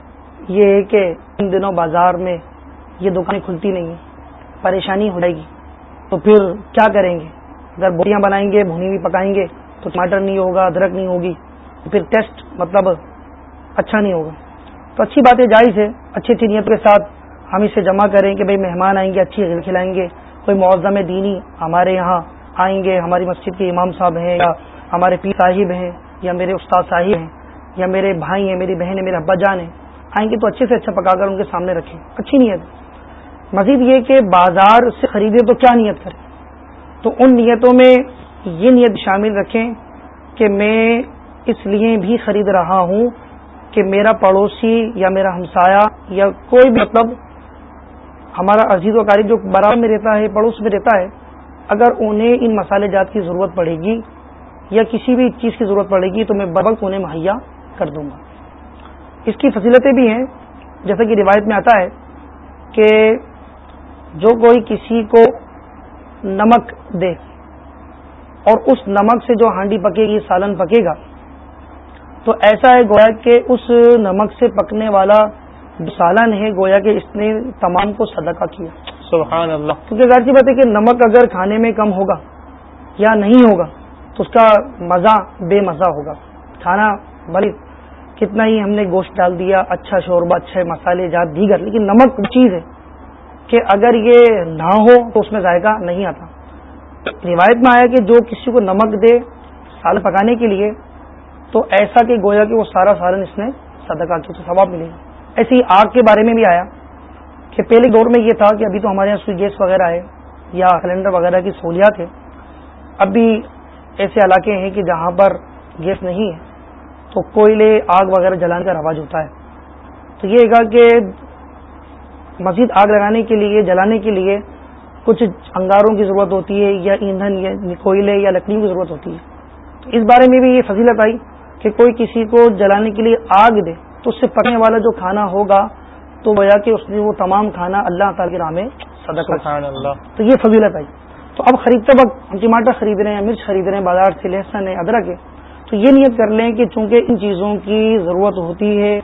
یہ ہے کہ ان دنوں بازار میں یہ دکانیں کھلتی نہیں ہیں پریشانی ہو جائے گی۔ تو پھر کیا کریں گے؟ اگر بوٹیاں بنائیں گے بھونی بھی پکائیں گے تو ٹماٹر نہیں ہوگا، ادرک نہیں ہوگی، پھر ٹیسٹ مطلب اچھا نہیں ہوگا۔ تو اچھی باتیں جائز ہے اچھی اچھی نیت کے ساتھ ہم اسے جمع کریں کہ بھائی مہمان آئیں گے، اچھی غذا کھلائیں گے۔ کوئی معظم دینی ہمارے یہاں آئیں گے، ہماری مسجد کے امام صاحب ہیں یا ہمارے پی صاحب ہیں یا میرے استاد صاحب ہیں یا میرے بھائی ہیں، میری بہن ہے میرے ابا جان ہیں، آئیں گے تو اچھے سے اچھا پکا کر ان کے سامنے رکھیں۔ اچھی نیت۔ مزید یہ کہ بازار سے خریدے تو کیا نیت کریں؟ تو ان نیتوں میں یہ نیت شامل رکھیں کہ میں اس لیے بھی خرید رہا ہوں کہ میرا پڑوسی یا میرا ہمسایا یا کوئی بھی مطلب ہمارا عزیز و قاری جو برابر میں رہتا ہے، پڑوس میں رہتا ہے، اگر انہیں ان مسالے جات کی ضرورت پڑے گی یا کسی بھی چیز کی ضرورت پڑے گی تو میں بر وقت انہیں مہیا کر دوں گا۔ اس کی فضیلتیں بھی ہیں، جیسا کہ روایت میں آتا ہے کہ جو کوئی کسی کو نمک دے اور اس نمک سے جو ہانڈی پکے گی سالن پکے گا۔ تو ایسا ہے گویا کہ اس نمک سے پکنے والا سالن ہے گویا کہ اس نے تمام کو صدقہ کیا۔ سبحان اللہ کیونکہ ظاہر سی بات ہے کہ نمک اگر کھانے میں کم ہوگا یا نہیں ہوگا تو اس کا مزہ بے مزہ ہوگا۔ کھانا بھلی کتنا ہی ہم نے گوشت ڈال دیا اچھا شوربہ اچھے مسالے جات دیگر لیکن نمک چیز ہے کہ اگر یہ نہ ہو تو اس میں ذائقہ نہیں آتا۔ روایت میں آیا کہ جو کسی کو نمک دے سال پکانے کے لیے، تو ایسا کہ گویا کہ وہ سارا سالن اس نے صدقہ کیا تو ثواب ملے گا۔ ایسی آگ کے بارے میں بھی آیا کہ پہلے دور میں یہ تھا کہ ابھی تو ہمارے یہاں سوئی گیس وغیرہ ہے یا سلنڈر وغیرہ کی سہولیات ہے اب بھی ایسے علاقے ہیں کہ جہاں پر گیس نہیں ہے، تو کوئلے، آگ وغیرہ جلانے کا رواج ہوتا ہے۔ تو یہ کہا کہ مزید آگ لگانے کے لیے، جلانے کے لیے کچھ انگاروں کی ضرورت ہوتی ہے یا ایندھن یا کوئلے یا لکڑی کی ضرورت ہوتی ہے۔ اس بارے میں بھی یہ فضیلت آئی کہ کوئی کسی کو جلانے کے لیے آگ دے تو اس سے پکنے والا جو کھانا ہوگا تو گویا کہ اس نے وہ تمام کھانا اللہ تعالی کی راہ میں اللہ تو یہ فضیلت آئی۔ تو اب خریدتے وقت ہم ٹماٹر خرید رہے ہیں مرچ خرید رہے ہیں بازار سے لہسن ہے ادرک ہے۔ تو یہ نیت کر لیں کہ چونکہ ان چیزوں کی ضرورت ہوتی ہے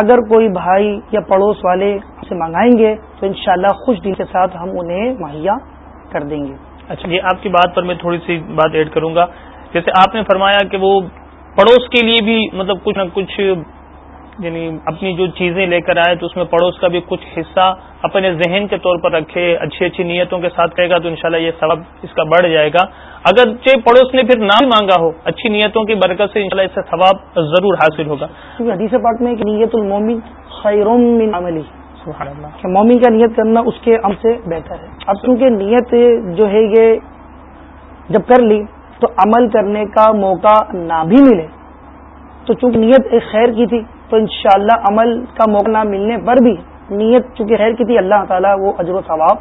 اگر کوئی بھائی یا پڑوس والے سے منگائیں گے تو انشاءاللہ خوش دل کے ساتھ ہم انہیں مہیا کر دیں گے۔ اچھا جی آپ کی بات پر میں تھوڑی سی بات ایڈ کروں گا۔ جیسے آپ نے فرمایا کہ وہ پڑوس کے لیے بھی مطلب کچھ نہ کچھ یعنی اپنی جو چیزیں لے کر آئے تو اس میں پڑوس کا بھی کچھ حصہ اپنے ذہن کے طور پر رکھے، اچھی اچھی نیتوں کے ساتھ کہے گا تو انشاءاللہ یہ سبب اس کا بڑھ جائے گا۔ اگر چاہے پڑوس نے پھر نہ مانگا ہو اچھی نیتوں کی برکت سے انشاءاللہ اس سے ثواب ضرور حاصل ہوگا۔ حدیث پاک میں نیت المومن خیرون من عملی۔ کہ مومن کا نیت کرنا اس کے عمل سے بہتر ہے۔ اب کیونکہ نیت جو ہے یہ جب کر لی تو عمل کرنے کا موقع نہ بھی ملے تو چونکہ نیت ایک خیر کی تھی تو انشاءاللہ عمل کا موقع نہ ملنے پر بھی نیت چونکہ خیر کی تھی اللہ تعالیٰ وہ اجر و ثواب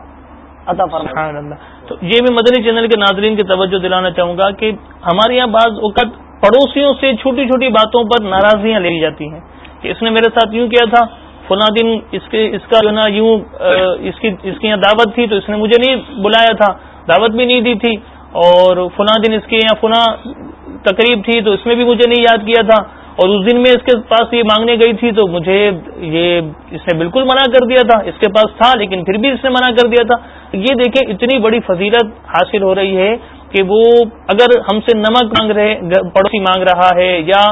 عطا فرمائے۔ سبحان اللہ۔ تو یہ میں مدنی چینل کے ناظرین کی توجہ دلانا چاہوں گا کہ ہمارے یہاں بعض اوقات پڑوسیوں سے چھوٹی چھوٹی باتوں پر ناراضیاں لے جاتی ہیں کہ اس نے میرے ساتھ یوں کیا تھا، فلاں دن اس کے، اس کا جو نا یوں اس کی اس کی یہاں دعوت تھی تو اس نے مجھے نہیں بلایا تھا، دعوت بھی نہیں دی تھی اور فلاں دن اس کے یہاں فلاں تقریب تھی تو اس میں بھی مجھے نہیں یاد کیا تھا۔ اور اس دن میں اس کے پاس یہ مانگنے گئی تھی تو مجھے یہ اس نے بالکل منع کر دیا تھا۔ اس کے پاس تھا لیکن پھر بھی اس نے منع کر دیا تھا۔ یہ دیکھیں اتنی بڑی فضیلت حاصل ہو رہی ہے کہ وہ اگر ہم سے نمک مانگ رہے، پڑوسی مانگ رہا ہے یا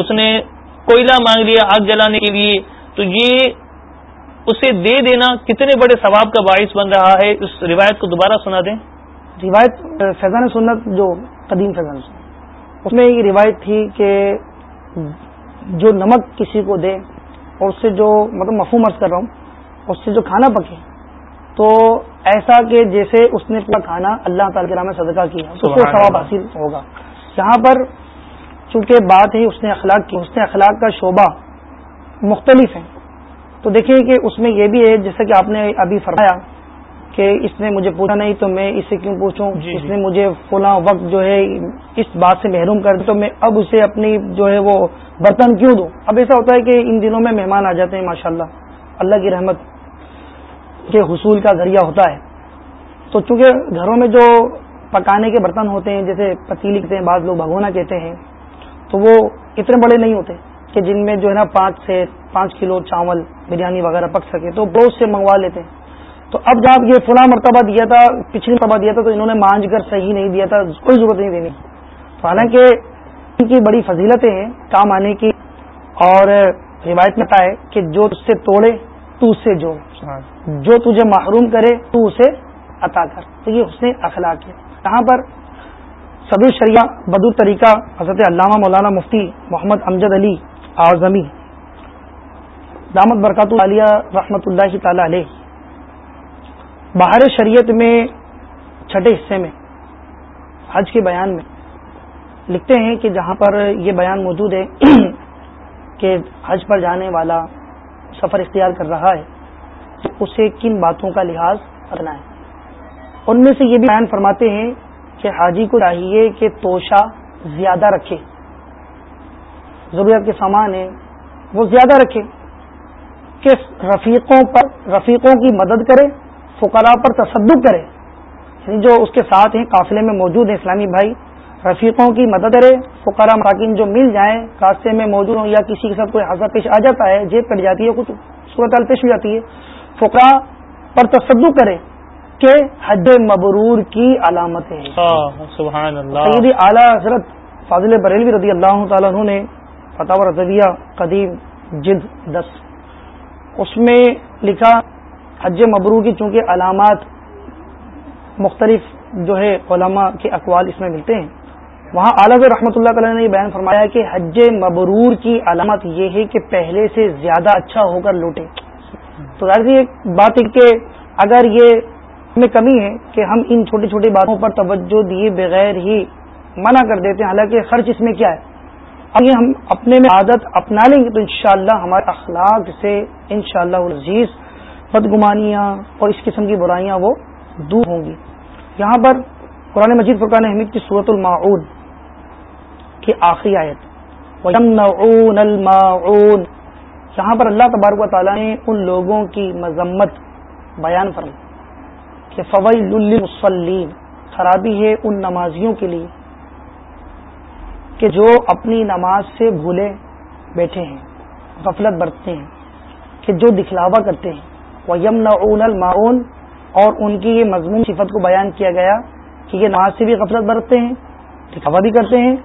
اس نے کوئلہ مانگ لیا آگ جلانے کے لیے، تو یہ اسے دے دینا کتنے بڑے ثواب کا باعث بن رہا ہے۔ اس روایت کو دوبارہ سنا دیں۔ روایت فیضان سنت جو قدیم فیضان سنت، اس میں یہ روایت تھی کہ جو نمک کسی کو دے اور اس سے جو مطلب مفہوم عرض کر رہا ہوں اس سے جو کھانا پکے تو ایسا کہ جیسے اس نے پورا کھانا اللہ تعالی کے نام میں صدقہ کیا تو اس کو ثواب حاصل ہوگا۔ یہاں پر چونکہ بات ہے اس نے اخلاق کی اس نے اخلاق کا شعبہ مختلف ہے۔ تو دیکھیں کہ اس میں یہ بھی ہے جیسا کہ آپ نے ابھی فرمایا کہ اس نے مجھے پوچھا نہیں تو میں اس سے کیوں پوچھوں؟ جی اس جی۔ نے مجھے فلاں وقت جو ہے اس بات سے محروم کر تو میں اب اسے اپنی جو ہے وہ برتن کیوں دوں؟ اب ایسا ہوتا ہے کہ ان دنوں میں مہمان آ جاتے ہیں ماشاء اللہ اللہ کی رحمت کے حصول کا ذریعہ ہوتا ہے۔ تو چونکہ گھروں میں جو پکانے کے برتن ہوتے ہیں جیسے پتیلی کہتے ہیں بعض لوگ بھگونا کہتے ہیں تو وہ اتنے بڑے نہیں ہوتے کہ جن میں جو ہے نا پانچ سے پانچ کلو چاول بریانی وغیرہ پک سکے تو بہت سے منگوا لیتے ہیں۔ تو اب جب یہ فلاں مرتبہ دیا تھا، پچھلی مرتبہ دیا تھا، تو انہوں نے مانج کر صحیح نہیں دیا تھا، کوئی ضرورت نہیں دینی تو حالانکہ ان کی بڑی فضیلتیں ہیں کام آنے کی، اور روایت میں ہے کہ جو اس سے توڑے، تو اس سے جو۔ جو تجھے محروم کرے، تو اسے عطا کر۔ تو یہ حسن اخلاق ہے۔ یہاں پر صدر شریعہ بدر طریقہ حضرت علامہ مولانا مفتی محمد امجد علی اعظمی، دامت برکات عالیہ رحمۃ اللہ تعالی علیہ۔ باہر شریعت میں چھٹے حصے میں، حج کے بیان میں لکھتے ہیں کہ جہاں پر یہ بیان موجود ہے کہ حج پر جانے والا سفر اختیار کر رہا ہے، اسے کن باتوں کا لحاظ کرنا ہے؟ ان میں سے یہ بھی بیان فرماتے ہیں کہ حاجی کو چاہیے کہ توشہ زیادہ رکھے۔ ضرورت کے سامان ہے وہ زیادہ رکھے۔ کہ رفیقوں پر، رفیقوں کی مدد کرے فقراء پر تصدق کرے یعنی جو اس کے ساتھ ہیں قافلے میں موجود ہیں اسلامی بھائی رفیقوں کی مدد کرے فقراء مراکین جو مل جائیں راستے میں موجود ہوں یا کسی کے ساتھ کوئی حاضر پیش آ جاتا ہے جیب کٹ جاتی ہے کچھ صورت حال پیش ہو جاتی ہے فقراء پر تصدق کرے کہ حج مبرور کی علامت ہے سیدی اعلیٰ حضرت فاضل بریلوی رضی اللہ تعالیٰ عنہ نے فتح رضویہ قدیم جد دس اس میں لکھا حج مبرو کی، چونکہ علامات مختلف جو ہے علماء کے اقوال اس میں ملتے ہیں۔ وہاں اعلیٰ رحمۃ اللہ تعالی نے یہ بیان فرمایا کہ حج مبرور کی علامت یہ ہے کہ پہلے سے زیادہ اچھا ہو کر لوٹے۔ تو ظاہر سی بات ہے کہ اگر یہ ہمیں کمی ہے کہ ہم ان چھوٹی چھوٹی باتوں پر توجہ دیے بغیر ہی منع کر دیتے ہیں، حالانکہ خرچ اس میں کیا ہے؟ اگر ہم اپنے میں عادت اپنا لیں گے تو انشاءاللہ ہمارے اخلاق سے انشاءاللہ شاء عزیز بدگمانیاں اور اس قسم کی برائیاں وہ دور ہوں گی۔ یہاں پر قرآن مجید فرقان حمید کی صورت الماعود کی آخری آیت۔ الماعون۔ یہاں پر اللہ تبارک و تعالیٰ نے ان لوگوں کی مذمت بیان فرم کہ فوئی للمسلین خرابی ہے ان نمازیوں کے لیے کہ جو اپنی نماز سے بھولے بیٹھے ہیں، غفلت برتتے ہیں، کہ جو دکھلاوا کرتے ہیں۔ یم المعون اور ان کی یہ مضمون صفت کو بیان کیا گیا کہ یہ نماز سے بھی غفلت برتتے ہیں دکھاوا بھی کرتے ہیں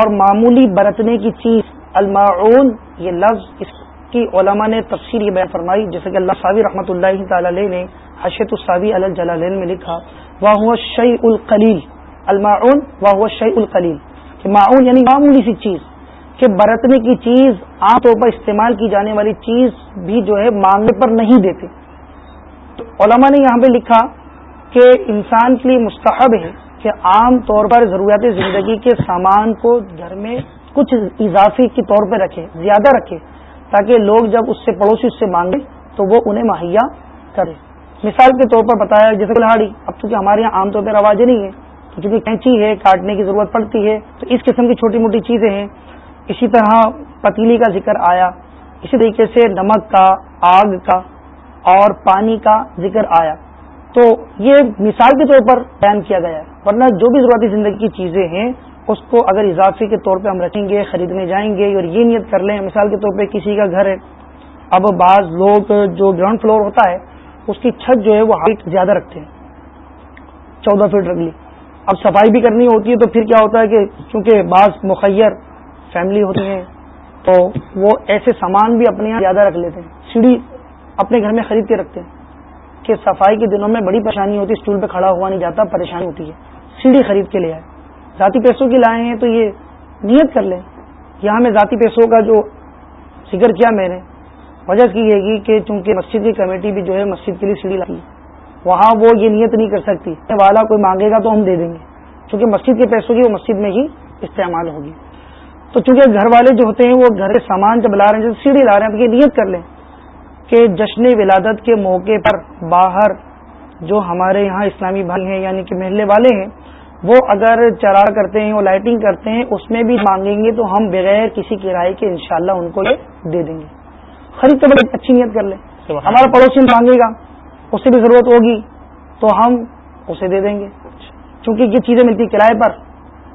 اور معمولی برتنے کی چیز المعون یہ لفظ اس کی علماء نے تفصیل یہ بیان فرمائی، جیسے کہ اللہ صابی رحمۃ اللہ تعالی علیہ نے حشت الصابی الجلالین میں لکھا وہ ہوا شعی القلیل المعون وہ ہوا شعی القلیل کہ معاون یعنی معمولی سی چیز، کہ برتنے کی چیز عام طور پر استعمال کی جانے والی چیز بھی جو ہے مانگنے پر نہیں دیتے۔ علماء نے یہاں پہ لکھا کہ انسان کے لیے مستحب ہے کہ عام طور پر ضروریات زندگی کے سامان کو گھر میں کچھ اضافی کے طور پہ رکھے، زیادہ رکھے، تاکہ لوگ جب اس سے پڑوسی اس سے مانگے تو وہ انہیں مہیا کرے۔ مثال کے طور پر بتایا، جیسے کلاڑی اب تو ہمارے یہاں عام طور پہ رواج نہیں ہے، تو چونکہ کینچی ہے، کاٹنے کی ضرورت پڑتی ہے، تو اس قسم کی چھوٹی موٹی چیزیں ہیں۔ اسی طرح پتیلی کا ذکر آیا، اسی طریقے سے نمک کا، آگ کا اور پانی کا ذکر آیا۔ تو یہ مثال کے طور پر بیان کیا گیا ہے۔ ورنہ جو بھی ضروری زندگی کی چیزیں ہیں، اس کو اگر اضافے کے طور پہ ہم رکھیں گے، خریدنے جائیں گے اور یہ نیت کر لیں، مثال کے طور پہ کسی کا گھر ہے۔ اب بعض لوگ جو گراؤنڈ فلور ہوتا ہے، اس کی چھت جو ہے وہ ہائٹ زیادہ رکھتے ہیں، چودہ فٹ رکھ لی اب صفائی بھی کرنی ہوتی ہے تو پھر کیا ہوتا ہے کہ چونکہ بعض مخیر فیملی ہوتی ہیں، تو وہ ایسے سامان بھی اپنے یہاں زیادہ رکھ لیتے ہیں۔ سیڑھی اپنے گھر میں خرید کے رکھتے ہیں کہ صفائی کے دنوں میں بڑی پریشانی ہوتی ہے اسٹول پہ کھڑا ہوا نہیں جاتا، پریشانی ہوتی ہے۔ سیڑھی خرید کے لے آئے۔ ذاتی پیسوں کی لائے ہیں تو یہ نیت کر لیں۔ یہاں میں ذاتی پیسوں کا جو ذکر کیا میں نے، وجہ کی یہ گی کہ چونکہ مسجد کی کمیٹی بھی جو ہے مسجد کے لیے سیڑھی لائی وہاں وہ یہ نیت نہیں کر سکتی والا کوئی مانگے گا تو ہم دے دیں گے۔ چونکہ مسجد کے پیسوں کی وہ مسجد میں ہی استعمال ہوگی۔ تو چونکہ گھر والے جو ہوتے ہیں وہ گھر کے سامان جب لا رہے ہیں، جب سیڑھی لا رہے ہیں، تو یہ نیت کر لیں۔ کہ جشن ولادت کے موقع پر باہر جو ہمارے یہاں اسلامی بھائی ہیں یعنی کہ محلے والے ہیں وہ اگر چرا کرتے ہیں وہ لائٹنگ کرتے ہیں اس میں بھی مانگیں گے تو ہم بغیر کسی کرائے کے انشاءاللہ ان کو یہ دے دیں گے۔ خرید تو بڑی اچھی نیت کر لیں۔ ہمارا پڑوسی مانگے گا اس سے بھی ضرورت ہوگی تو ہم اسے دے دیں گے۔ چونکہ یہ چیزیں ملتی کرائے پر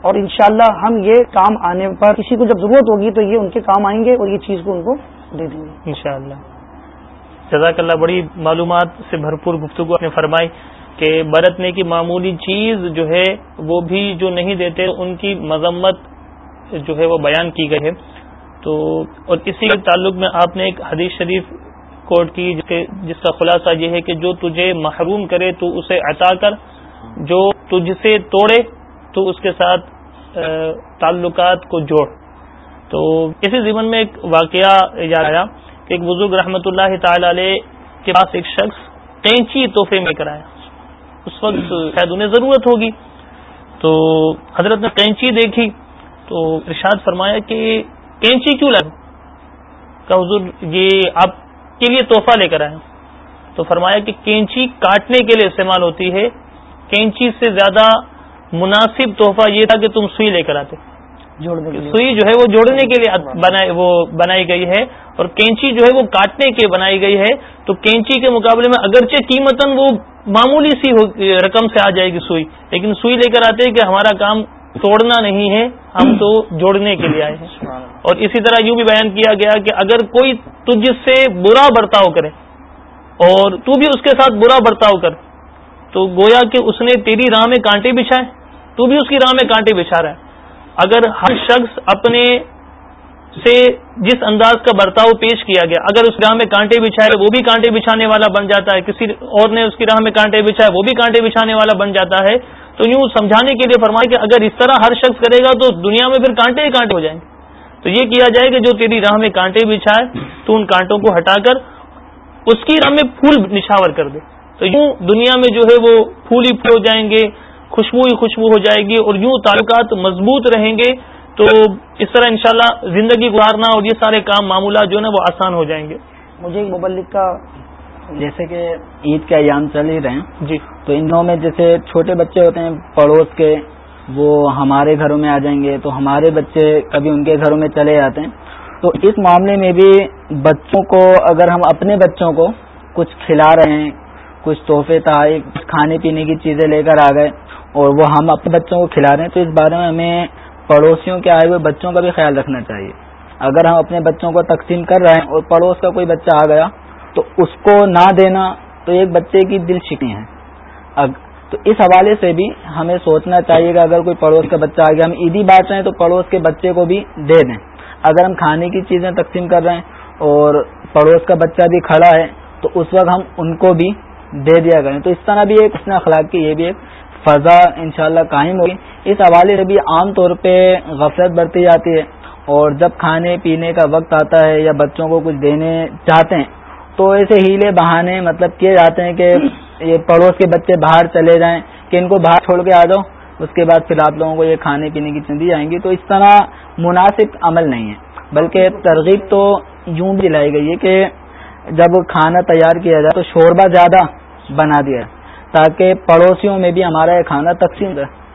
اور انشاءاللہ ہم یہ کام آنے پر کسی کو جب ضرورت ہوگی تو یہ ان کے کام آئیں گے اور یہ چیز کو ان کو دے دیں گے۔ انشاءاللہ۔ جزاک اللہ، بڑی معلومات سے بھرپور گفتگو نے فرمائی کہ برتنے کی معمولی چیز جو ہے وہ بھی جو نہیں دیتے، ان کی مذمت جو ہے وہ بیان کی گئی ہے۔ تو، اور اسی کے تعلق میں آپ نے ایک حدیث شریف کوٹ کی جس کا خلاصہ یہ ہے کہ جو تجھے محروم کرے تو اسے عطا کر، جو تجھ سے توڑے تو اس کے ساتھ تعلقات کو جوڑ۔ تو، اسی زمن میں ایک واقعہ یاد آیا۔ کہ ایک بزرگ رحمۃ اللہ تعالی علیہ کے پاس ایک شخص کینچی تحفے میں کرایا۔ اس وقت شاید انہیں ضرورت ہوگی۔ تو حضرت نے کینچی دیکھی۔ تو ارشاد فرمایا کہ کینچی کیوں لائے کہ حضور، یہ آپ کے لیے تحفہ لے کر آئے تو فرمایا کہ کینچی کاٹنے کے لیے استعمال ہوتی ہے۔ کینچی سے زیادہ مناسب تحفہ یہ تھا کہ تم سوئی لے کر آتے۔ سوئی جو ہے وہ جوڑنے کے لیے وہ بنائی گئی ہے اور کینچی جو ہے وہ کاٹنے کے بنائی گئی ہے تو کینچی کے مقابلے میں اگرچہ قیمتن وہ معمولی سی رقم سے آ جائے گی سوئی لیکن سوئی لے کر آتے ہیں کہ ہمارا کام توڑنا نہیں ہے ہم تو جوڑنے کے لیے آئے ہیں۔ اور اسی طرح یوں بھی بیان کیا گیا کہ اگر کوئی تجھ سے برا برتاؤ کرے اور تو بھی اس کے ساتھ برا برتاؤ کر تو گویا کہ اس نے تیری راہ میں کانٹے بچھائے تو بھی اس کی راہ میں کانٹے بچھا رہا ہے۔ اگر ہر شخص اپنے سے جس انداز کا برتاؤ پیش کیا گیا، اگر اس راہ میں کانٹے بچھائے، وہ بھی کانٹے بچھانے والا بن جاتا ہے، کسی اور نے اس کی راہ میں کانٹے بچھائے، وہ بھی کانٹے بچھانے والا بن جاتا ہے، تو یوں سمجھانے کے لیے فرمائے کہ اگر اس طرح ہر شخص کرے گا تو دنیا میں پھر کانٹے ہی کانٹے ہو جائیں گے۔ تو یہ کیا جائے کہ جو تیری راہ میں کانٹے بچھائے، تو ان کانٹوں کو ہٹا کر اس کی راہ میں پھول نشاور کر دے۔ تو یوں دنیا میں جو ہے وہ پھول ہی پھول ہو جائیں گے۔ خوشبو ہی خوشبو ہو جائے گی اور یوں تعلقات مضبوط رہیں گے تو اس طرح انشاءاللہ زندگی گزارنا اور یہ سارے کام معمولات جو ہے نا وہ آسان ہو جائیں گے۔ مجھے ایک مبلک کا جیسے کہ عید کے ایام چل ہی رہے ہیں جی۔ تو ان دنوں میں جیسے چھوٹے بچے ہوتے ہیں پڑوس کے وہ ہمارے گھروں میں آ جائیں گے تو ہمارے بچے کبھی ان کے گھروں میں چلے جاتے ہیں۔ تو اس معاملے میں بھی بچوں کو اگر ہم اپنے بچوں کو کچھ کھلا رہے ہیں کچھ تحفے کچھ کھانے پینے کی چیزیں لے کر آ گئے اور وہ ہم اپنے بچوں کو کھلا رہے ہیں، تو اس بارے میں ہمیں پڑوسیوں کے آئے ہوئے بچوں کا بھی خیال رکھنا چاہیے۔ اگر ہم اپنے بچوں کو تقسیم کر رہے ہیں اور پڑوس کا کوئی بچہ آ گیا، تو اس کو نہ دینا تو ایک بچے کی دل شکنی ہے۔ تو اس حوالے سے بھی ہمیں سوچنا چاہیے کہ اگر کوئی پڑوس کا بچہ آ گیا، ہم عیدی بانٹ رہے ہیں تو پڑوس کے بچے کو بھی دے دیں۔ اگر ہم کھانے کی چیزیں تقسیم کر رہے ہیں اور پڑوس کا بچہ بھی کھڑا ہے، تو اس وقت ہم ان کو بھی دے دیا کریں۔ تو اس طرح بھی ایک اس اخلاق کی یہ بھی ایک فضا انشاءاللہ قائم ہوگی۔ اس حوالے سے بھی عام طور پہ غفلت برتی جاتی ہے اور جب کھانے پینے کا وقت آتا ہے یا بچوں کو کچھ دینے چاہتے ہیں، تو ایسے ہیلے بہانے مطلب کیے جاتے ہیں کہ یہ پڑوس کے بچے باہر چلے جائیں کہ ان کو باہر چھوڑ کے آ جاؤ، اس کے بعد پھر آپ لوگوں کو یہ کھانے پینے کی چیزیں دی جائیں گی۔ تو اس طرح مناسب عمل نہیں ہے، بلکہ ترغیب تو یوں بھی لائی گئی ہے کہ جب کھانا تیار کیا جائے تو شوربہ زیادہ بنا دیا تاکہ پڑوسیوں میں بھی ہمارا یہ کھانا تقسیم رہے۔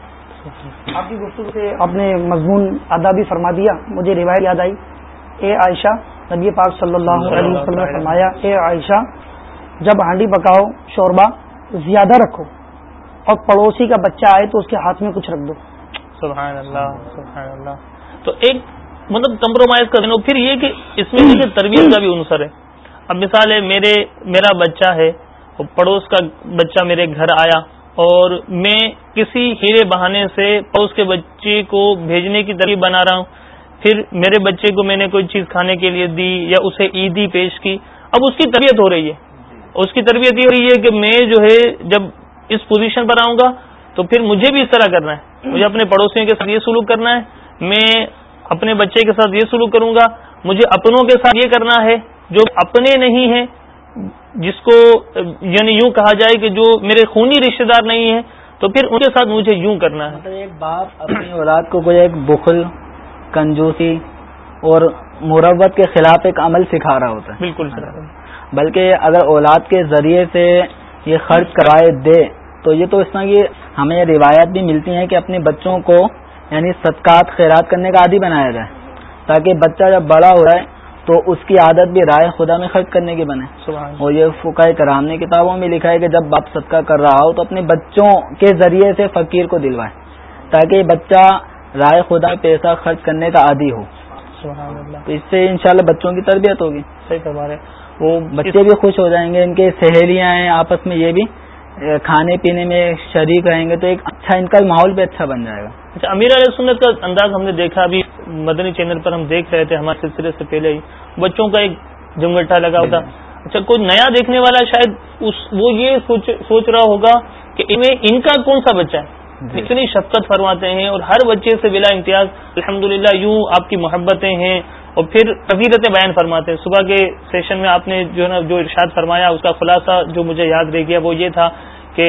آپ کی گفتگو سے آپ نے مضمون ادا بھی فرما دیا۔ مجھے روایت یاد آئی۔ اے عائشہ نبی پاک صلی اللہ علیہ وسلم نے فرمایا اے عائشہ جب ہانڈی پکاؤ شوربہ زیادہ رکھو اور پڑوسی کا بچہ آئے تو اس کے ہاتھ میں کچھ رکھ دو۔ سبحان اللہ سبحان اللہ۔ تو ایک مطلب کمپرومائز کر دینا پھر یہ کہ اس میں تربیت کا بھی عنصر ہے۔ اب مثال ہے میرے میرا بچہ ہے پڑوس کا بچہ میرے گھر آیا اور میں کسی ہیرے بہانے سے پڑوس کے بچے کو بھیجنے کی ترغیب بنا رہا ہوں۔ پھر میرے بچے کو میں نے کوئی چیز کھانے کے لیے دی یا اسے عیدی پیش کی۔ اب اس کی تربیت ہو رہی ہے۔ اس کی تربیت یہ ہو رہی ہے کہ میں جو ہے جب اس پوزیشن پر آؤں گا تو پھر مجھے بھی اس طرح کرنا ہے۔ مجھے اپنے پڑوسیوں کے ساتھ یہ سلوک کرنا ہے۔ میں اپنے بچے کے ساتھ یہ سلوک کروں گا۔ مجھے اپنوں کے ساتھ یہ کرنا ہے جو اپنے نہیں ہیں۔ جس کو یعنی یوں کہا جائے کہ جو میرے خونی رشتے دار نہیں ہیں تو پھر ان کے ساتھ مجھے یوں کرنا ہے۔ مطلب ایک باپ اپنی اولاد کو کوئی ایک بخل کنجوسی اور مربت کے خلاف ایک عمل سکھا رہا ہوتا ہے۔ بالکل بلکہ اگر اولاد کے ذریعے سے یہ خرچ کرائے دے تو یہ تو اس طرح کی ہمیں روایت بھی ملتی ہیں کہ اپنے بچوں کو یعنی صدقات خیرات کرنے کا عادی بنایا جائے تاکہ بچہ جب بڑا ہو رہا ہے تو اس کی عادت بھی رائے خدا میں خرچ کرنے کی بنے۔ اور یہ فقہ کرام نے کتابوں میں لکھا ہے کہ جب باپ صدقہ کر رہا ہو تو اپنے بچوں کے ذریعے سے فقیر کو دلوائے تاکہ بچہ رائے خدا پیسہ خرچ کرنے کا عادی ہو۔ تو اس سے انشاءاللہ بچوں کی تربیت ہوگی۔ صحیح رہے وہ بچے بھی خوش ہو جائیں گے ان کے سہیلیاں ہیں آپس میں یہ بھی کھانے پینے میں شریک رہیں گے تو ایک اچھا ان کا ماحول بھی اچھا بن جائے گا۔ اچھا امیر علیہ سنت کا انداز ہم نے دیکھا ابھی مدنی چینل پر ہم دیکھ رہے تھے ہمارے سلسلے سے پہلے ہی۔ بچوں کا ایک جمگٹا لگا ہوتا۔ اچھا کوئی نیا دیکھنے والا شاید اس وہ یہ سوچ رہا ہوگا کہ ان کا کون سا بچہ ہے؟ جی۔ اتنی شفقت فرماتے ہیں اور ہر بچے سے بلا امتیاز الحمد یوں آپ کی محبتیں ہیں۔ اور پھر قبیرتیں بیان فرماتے ہیں۔ صبح کے سیشن میں آپ نے جو نا، جو ارشاد فرمایا، اس کا خلاصہ جو مجھے یاد رہ گیا وہ یہ تھا کہ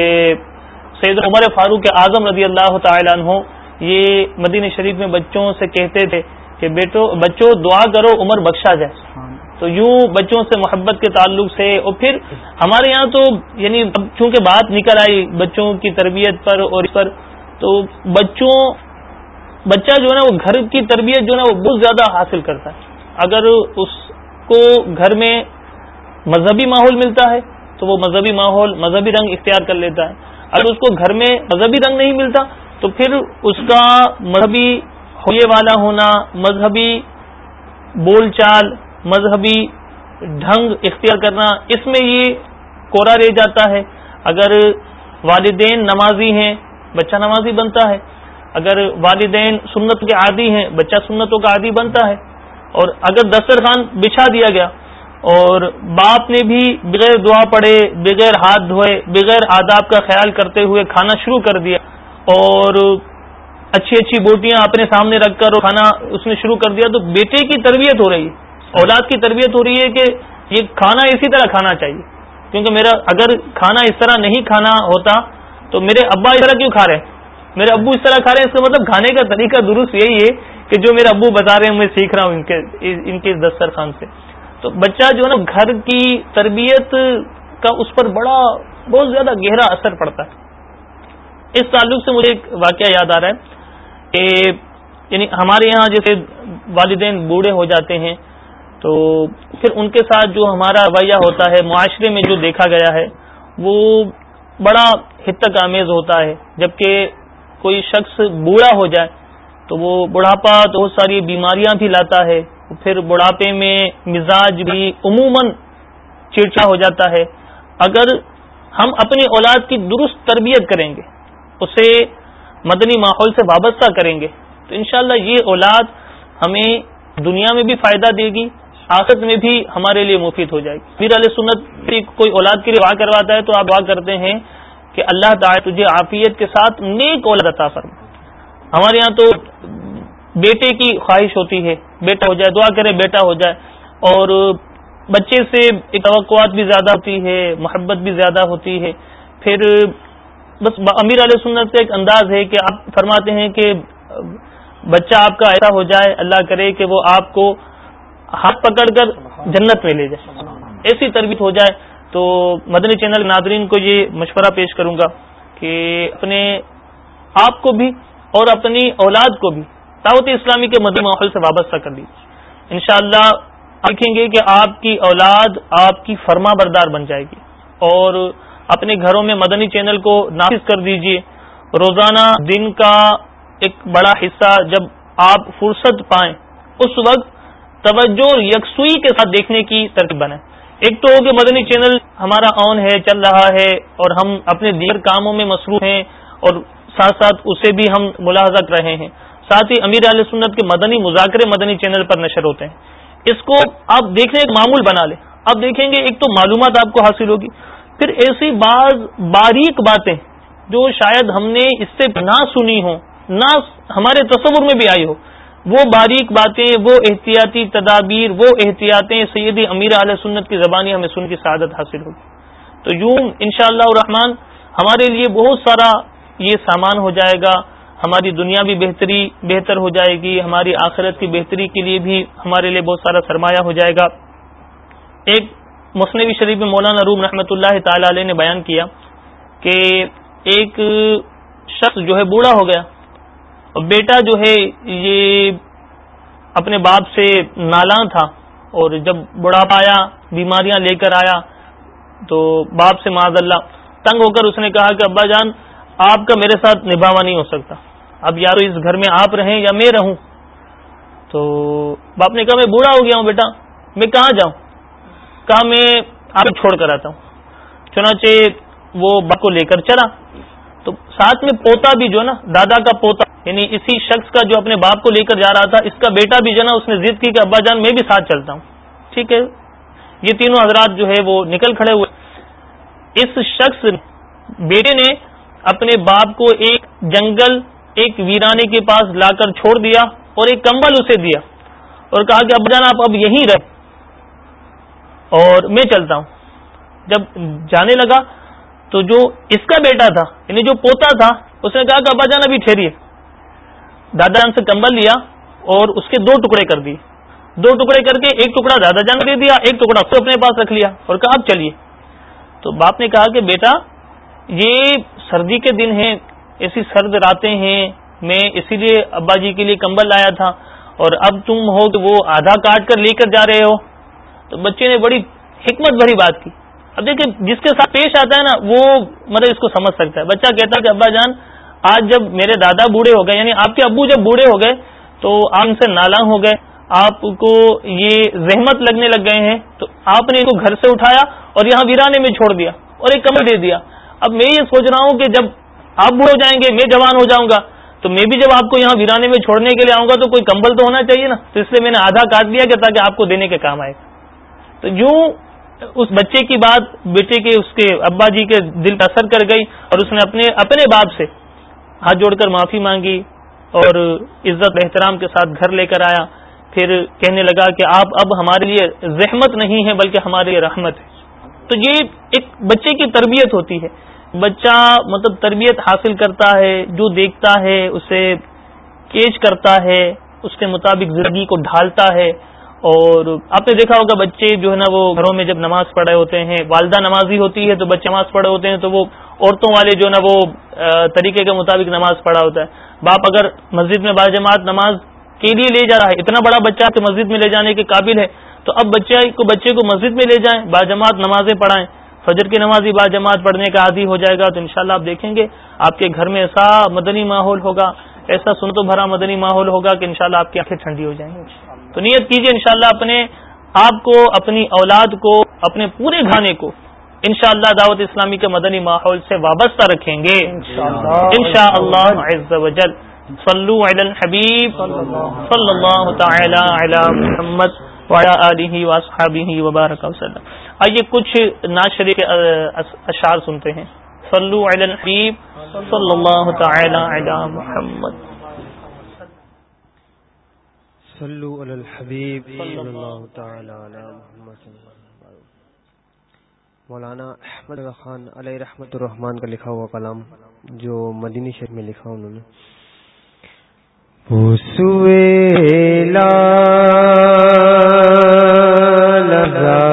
سید عمر فاروق اعظم رضی اللہ تعالیٰ عنہ یہ مدینہ شریف میں بچوں سے کہتے تھے کہ بیٹو بچوں دعا کرو، عمر بخشا جائے۔ تو یوں بچوں سے محبت کے تعلق سے اور پھر ہمارے یہاں تو یعنی چونکہ بات نکل آئی بچوں کی تربیت پر اور اس پر، تو بچوں بچہ جو ہے نا وہ گھر کی تربیت جو ہے نا وہ بہت زیادہ حاصل کرتا ہے۔ اگر اس کو گھر میں مذہبی ماحول ملتا ہے تو وہ مذہبی ماحول، مذہبی رنگ اختیار کر لیتا ہے۔ اگر اس کو گھر میں مذہبی رنگ نہیں ملتا تو پھر اس کا مذہبی ہوئے والا ہونا، مذہبی بول چال مذہبی ڈھنگ اختیار کرنا، اس میں یہ کوڑا رہ جاتا ہے۔ اگر والدین نمازی ہیں، بچہ نمازی بنتا ہے اگر والدین سنت کے عادی ہیں، بچہ سنتوں کا عادی بنتا ہے، اور اگر دسترخوان بچھا دیا گیا، اور باپ نے بھی بغیر دعا پڑے بغیر ہاتھ دھوئے، بغیر آداب کا خیال کرتے ہوئے کھانا شروع کر دیا، اور اچھی اچھی بوٹیاں اپنے سامنے رکھ کر کھانا اس نے شروع کر دیا، تو بیٹے کی تربیت ہو رہی ہے۔ اولاد کی تربیت ہو رہی ہے کہ یہ کھانا اسی طرح کھانا چاہیے۔ کیونکہ میرا اگر کھانا اس طرح نہیں کھانا ہوتا، تو میرے ابا اس طرح کیوں کھا رہے ہیں؟ میرے ابو اس طرح کھا رہے ہیں، اس کا مطلب کھانے کا طریقہ درست یہی ہے کہ جو میرے ابو بتا رہے ہیں، میں سیکھ رہا ہوں ان کے ان کے دسترخوان سے۔ تو بچہ جو ہے نا، گھر کی تربیت کا اس پر بڑا، بہت زیادہ گہرا اثر پڑتا ہے۔ اس تعلق سے مجھے ایک واقعہ یاد آ رہا ہے کہ یعنی ہمارے یہاں جیسے والدین بوڑھے ہو جاتے ہیں، تو پھر ان کے ساتھ جو ہمارا رویہ ہوتا ہے، معاشرے میں جو دیکھا گیا ہے، وہ بڑا حتک آمیز ہوتا ہے۔ جبکہ کوئی شخص بوڑھا ہو جائے تو وہ بڑھاپا تو بہت ساری بیماریاں بھی لاتا ہے پھر بڑھاپے میں مزاج بھی عموماً چڑچا ہو جاتا ہے۔ اگر ہم اپنی اولاد کی درست تربیت کریں گے، اسے مدنی ماحول سے وابستہ کریں گے، تو انشاءاللہ یہ اولاد ہمیں دنیا میں بھی فائدہ دے گی آخت میں بھی ہمارے لیے مفید ہو جائے گی۔ پھر علیہ سنت کوئی اولاد کے لیے دعا کرواتا ہے تو آپ دعا کرتے ہیں کہ اللہ تعالی تجھے عافیت کے ساتھ نیک اولاد عطا فرما۔ ہمارے یہاں تو بیٹے کی خواہش ہوتی ہے، بیٹا ہو جائے، دعا کرے بیٹا ہو جائے۔ اور بچے سے توقعات بھی زیادہ ہوتی ہے، محبت بھی زیادہ ہوتی ہے۔ پھر بس امیر علیہ سنت کا ایک انداز ہے کہ آپ فرماتے ہیں کہ بچہ آپ کا ایسا ہو جائے، اللہ کرے کہ وہ آپ کو ہاتھ پکڑ کر جنت میں لے جائے۔ ایسی تربیت ہو جائے۔ تو مدنی چینل ناظرین کو یہ مشورہ پیش کروں گا کہ اپنے آپ کو بھی اور اپنی اولاد کو بھی دعوت اسلامی کے مدنی ماحول سے وابستہ کر دیجیے۔ انشاءاللہ اللہ دیکھیں گے کہ آپ کی اولاد آپ کی فرما بردار بن جائے گی۔ اور اپنے گھروں میں مدنی چینل کو نافذ کر دیجیے۔ روزانہ دن کا ایک بڑا حصہ جب آپ فرصت پائیں، اس وقت توجہ اور یکسوئی کے ساتھ دیکھنے کی ترکیب بنائیں۔ ایک تو ہو کہ مدنی چینل ہمارا آن ہے، چل رہا ہے اور ہم اپنے دیگر کاموں میں مصروف ہیں اور ساتھ ساتھ اسے بھی ہم ملاحظہ کر رہے ہیں۔ ساتھ ہی امیر علیہ سنت کے مدنی مذاکرے مدنی چینل پر نشر ہوتے ہیں۔ اس کو آپ دیکھنے ایک معمول بنا لیں۔ آپ دیکھیں گے، ایک تو معلومات آپ کو حاصل ہوگی۔ پھر ایسی بعض باریک باتیں جو شاید ہم نے اس سے نہ سنی ہوں، نہ ہمارے تصور میں بھی آئی ہو۔ وہ باریک باتیں، وہ احتیاطی تدابیر، وہ احتیاطیں سید امیر علیہ سنت کی زبانی ہمیں سن کی سعادت حاصل ہوگی۔ تو یوں ان شاء اللہ ہمارے لیے بہت سارا یہ سامان ہو جائے گا۔ ہماری دنیا بھی بہتری، بہتر ہو جائے گی۔ ہماری آخرت کی بہتری کے لیے بھی ہمارے لیے بہت سارا سرمایہ ہو جائے گا۔ ایک مصنوی شریف میں مولانا روم رحمۃ اللہ تعالی علیہ نے بیان کیا کہ ایک شخص جو ہے بوڑھا ہو گیا۔ اور بیٹا جو ہے، یہ اپنے باپ سے نالاں تھا اور جب بڑھاپا آیا، بیماریاں لے کر آیا، تو باپ سے معذ اللہ تنگ ہو کر اس نے کہا کہ ابا جان، آپ کا میرے ساتھ نبھاوا نہیں ہو سکتا۔ اب یارو، اس گھر میں آپ رہیں یا میں رہوں؟ تو باپ نے کہا، میں بوڑھا ہو گیا ہوں بیٹا، میں کہاں جاؤں؟ کہا، میں آپ چھوڑ کر آتا ہوں۔ چنانچہ وہ باپ کو لے کر چلا۔ تو ساتھ میں پوتا بھی جو ہے نا، دادا کا پوتا یعنی اسی شخص کا جو اپنے باپ کو لے کر جا رہا تھا، اس کا بیٹا بھی جو نا، اس نے ضد کی کہ ابا جان، میں بھی ساتھ چلتا ہوں۔ ٹھیک ہے؟ یہ تینوں حضرات جو ہے وہ نکل کھڑے ہوئے۔ اس شخص بیٹے نے اپنے باپ کو ایک جنگل، ایک ویرانے کے پاس لا کر چھوڑ دیا اور ایک کمبل اسے دیا اور کہا کہ ابا جان، آپ اب یہیں رہے اور میں چلتا ہوں۔ جب جانے لگا تو جو اس کا بیٹا تھا یعنی جو پوتا تھا، اس نے کہا کہ ابا جان، ابھی ٹھہریے۔ دادا جان سے کمبل لیا اور اس کے دو ٹکڑے کر دیے۔ دو ٹکڑے کر کے ایک ٹکڑا دادا جان دے دیا، ایک ٹکڑا خود اپنے پاس رکھ لیا اور کہا، اب چلیے۔ تو باپ نے کہا کہ بیٹا، یہ سردی کے دن ہیں، ایسی سرد راتیں ہیں، میں اسی لیے ابا جی کے لیے کمبل لایا تھا۔ اور اب تم ہو کہ وہ آدھا کاٹ کر لے کر جا رہے ہو۔ تو بچے نے بڑی حکمت بھری بات کی۔ اب دیکھیں، جس کے ساتھ پیش آتا ہے نا، وہ مطلب اس کو سمجھ سکتا ہے۔ بچہ کہتا ہے کہ ابا جان آج جب میرے دادا بوڑھے ہو گئے یعنی آپ کے ابو جب بوڑھے ہو گئے، تو آپ ان سے نالا ہو گئے، آپ کو یہ زحمت لگنے لگ گئے ہیں، تو آپ نے ان کو گھر سے اٹھایا اور یہاں ویرانے میں چھوڑ دیا اور ایک کمر دے دیا۔ اب میں یہ سوچ رہا ہوں کہ جب آپ بوڑھے ہو جائیں گے، میں جوان ہو جاؤں گا، تو میں بھی جب آپ کو یہاں ویرانے میں چھوڑنے کے لیے آؤں گا، تو کوئی کمبل تو ہونا چاہیے نا؟ تو اس لیے میں نے آدھا کاٹ دیا کہ تاکہ آپ کو دینے کے کام آئے۔ تو یوں اس بچے کی بات، بیٹے کے، اس کے ابا جی کے دل پر اثر کر گئی اور اس نے اپنے اپنے باپ سے ہاتھ جوڑ کر معافی مانگی اور عزت احترام کے ساتھ گھر لے کر آیا، پھر کہنے لگا کہ آپ اب ہمارے لیے زحمت نہیں ہے بلکہ ہمارے لیے رحمت ہے۔ تو یہ ایک بچے کی تربیت ہوتی ہے۔ بچہ مطلب تربیت حاصل کرتا ہے، جو دیکھتا ہے، اسے کیچ کرتا ہے، اس کے مطابق زندگی کو ڈھالتا ہے۔ اور آپ نے دیکھا ہوگا بچے جو ہے نا وہ گھروں میں جب نماز پڑھے ہوتے ہیں، والدہ نمازی ہوتی ہے تو بچے نماز پڑھے ہوتے ہیں تو وہ عورتوں والے جو ہے نا وہ طریقے کے مطابق نماز پڑھا ہوتا ہے۔ باپ اگر مسجد میں باجماعت نماز کے لیے لے جا رہا ہے، اتنا بڑا بچہ کہ مسجد میں لے جانے کے قابل ہے، تو اب بچے کو بچے کو مسجد میں لے جائیں، باجماعت نمازیں پڑھائیں۔ فجر کی نمازی باجماعت پڑھنے کا عادی ہو جائے گا تو انشاءاللہ آپ دیکھیں گے، آپ کے گھر میں ایسا مدنی ماحول ہوگا، ایسا سن تو بھرا مدنی ماحول ہوگا کہ انشاءاللہ آپ کی آنکھیں ٹھنڈی ہو جائیں گی۔ تو نیت کیجیے انشاءاللہ اپنے آپ کو اپنی اولاد کو اپنے پورے گھانے کو انشاءاللہ دعوت اسلامی کے مدنی ماحول سے وابستہ رکھیں گے۔ انشاء اللہ صلو علی الحبیب۔ صلی اللہ تعالی علی محمد وبارک وسلم۔ آئیے کچھ ناشری اشعار سنتے ہیں۔ صلو علی الحبیب۔ صلی اللہ تعالی علی محمد۔ صلو علی الحبیب صلی اللہ تعالی علی محمد صلی اللہ مولانا احمد خان علیہ رحمت الرحمان کا لکھا ہوا کلام جو مدینی شہر میں لکھا انہوں نے. لا لگا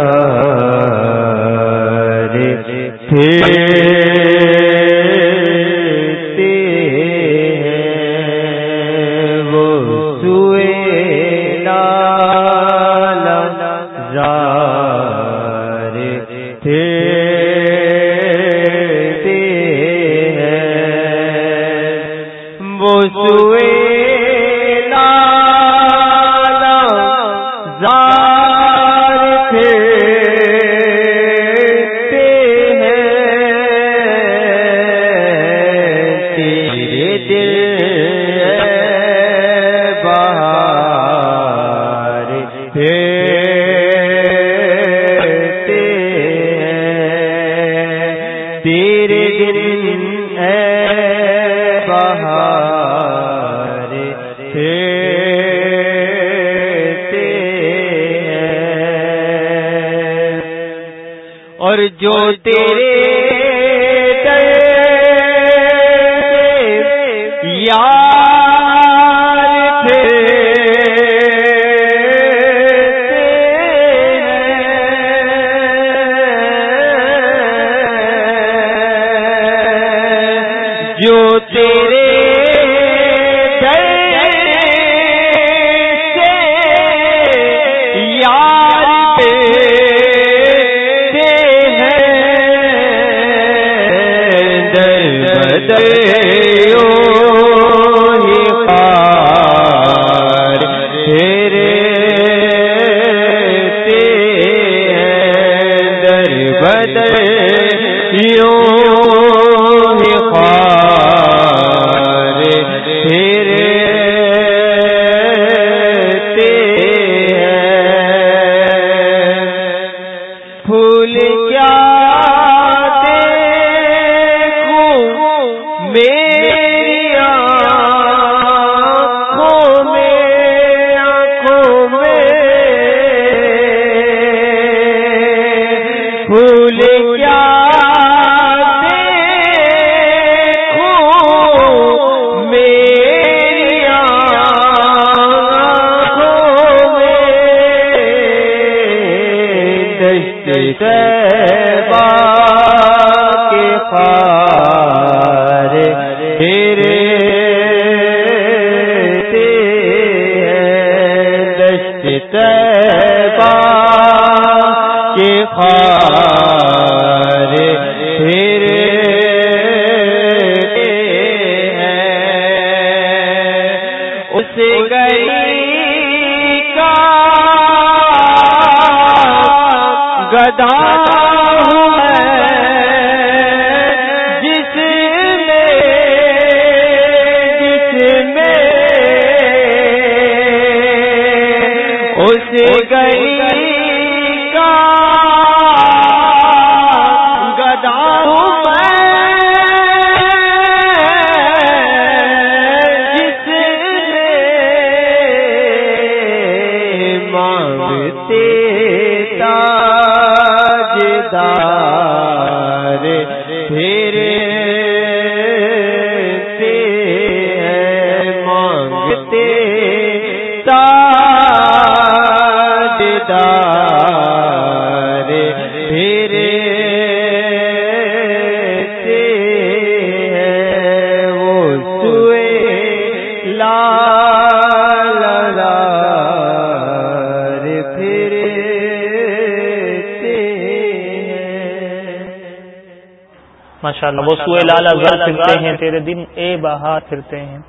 وہ سوئے لال ازر پھرتے ہیں تیرے دن اے بہار پھرتے ہیں.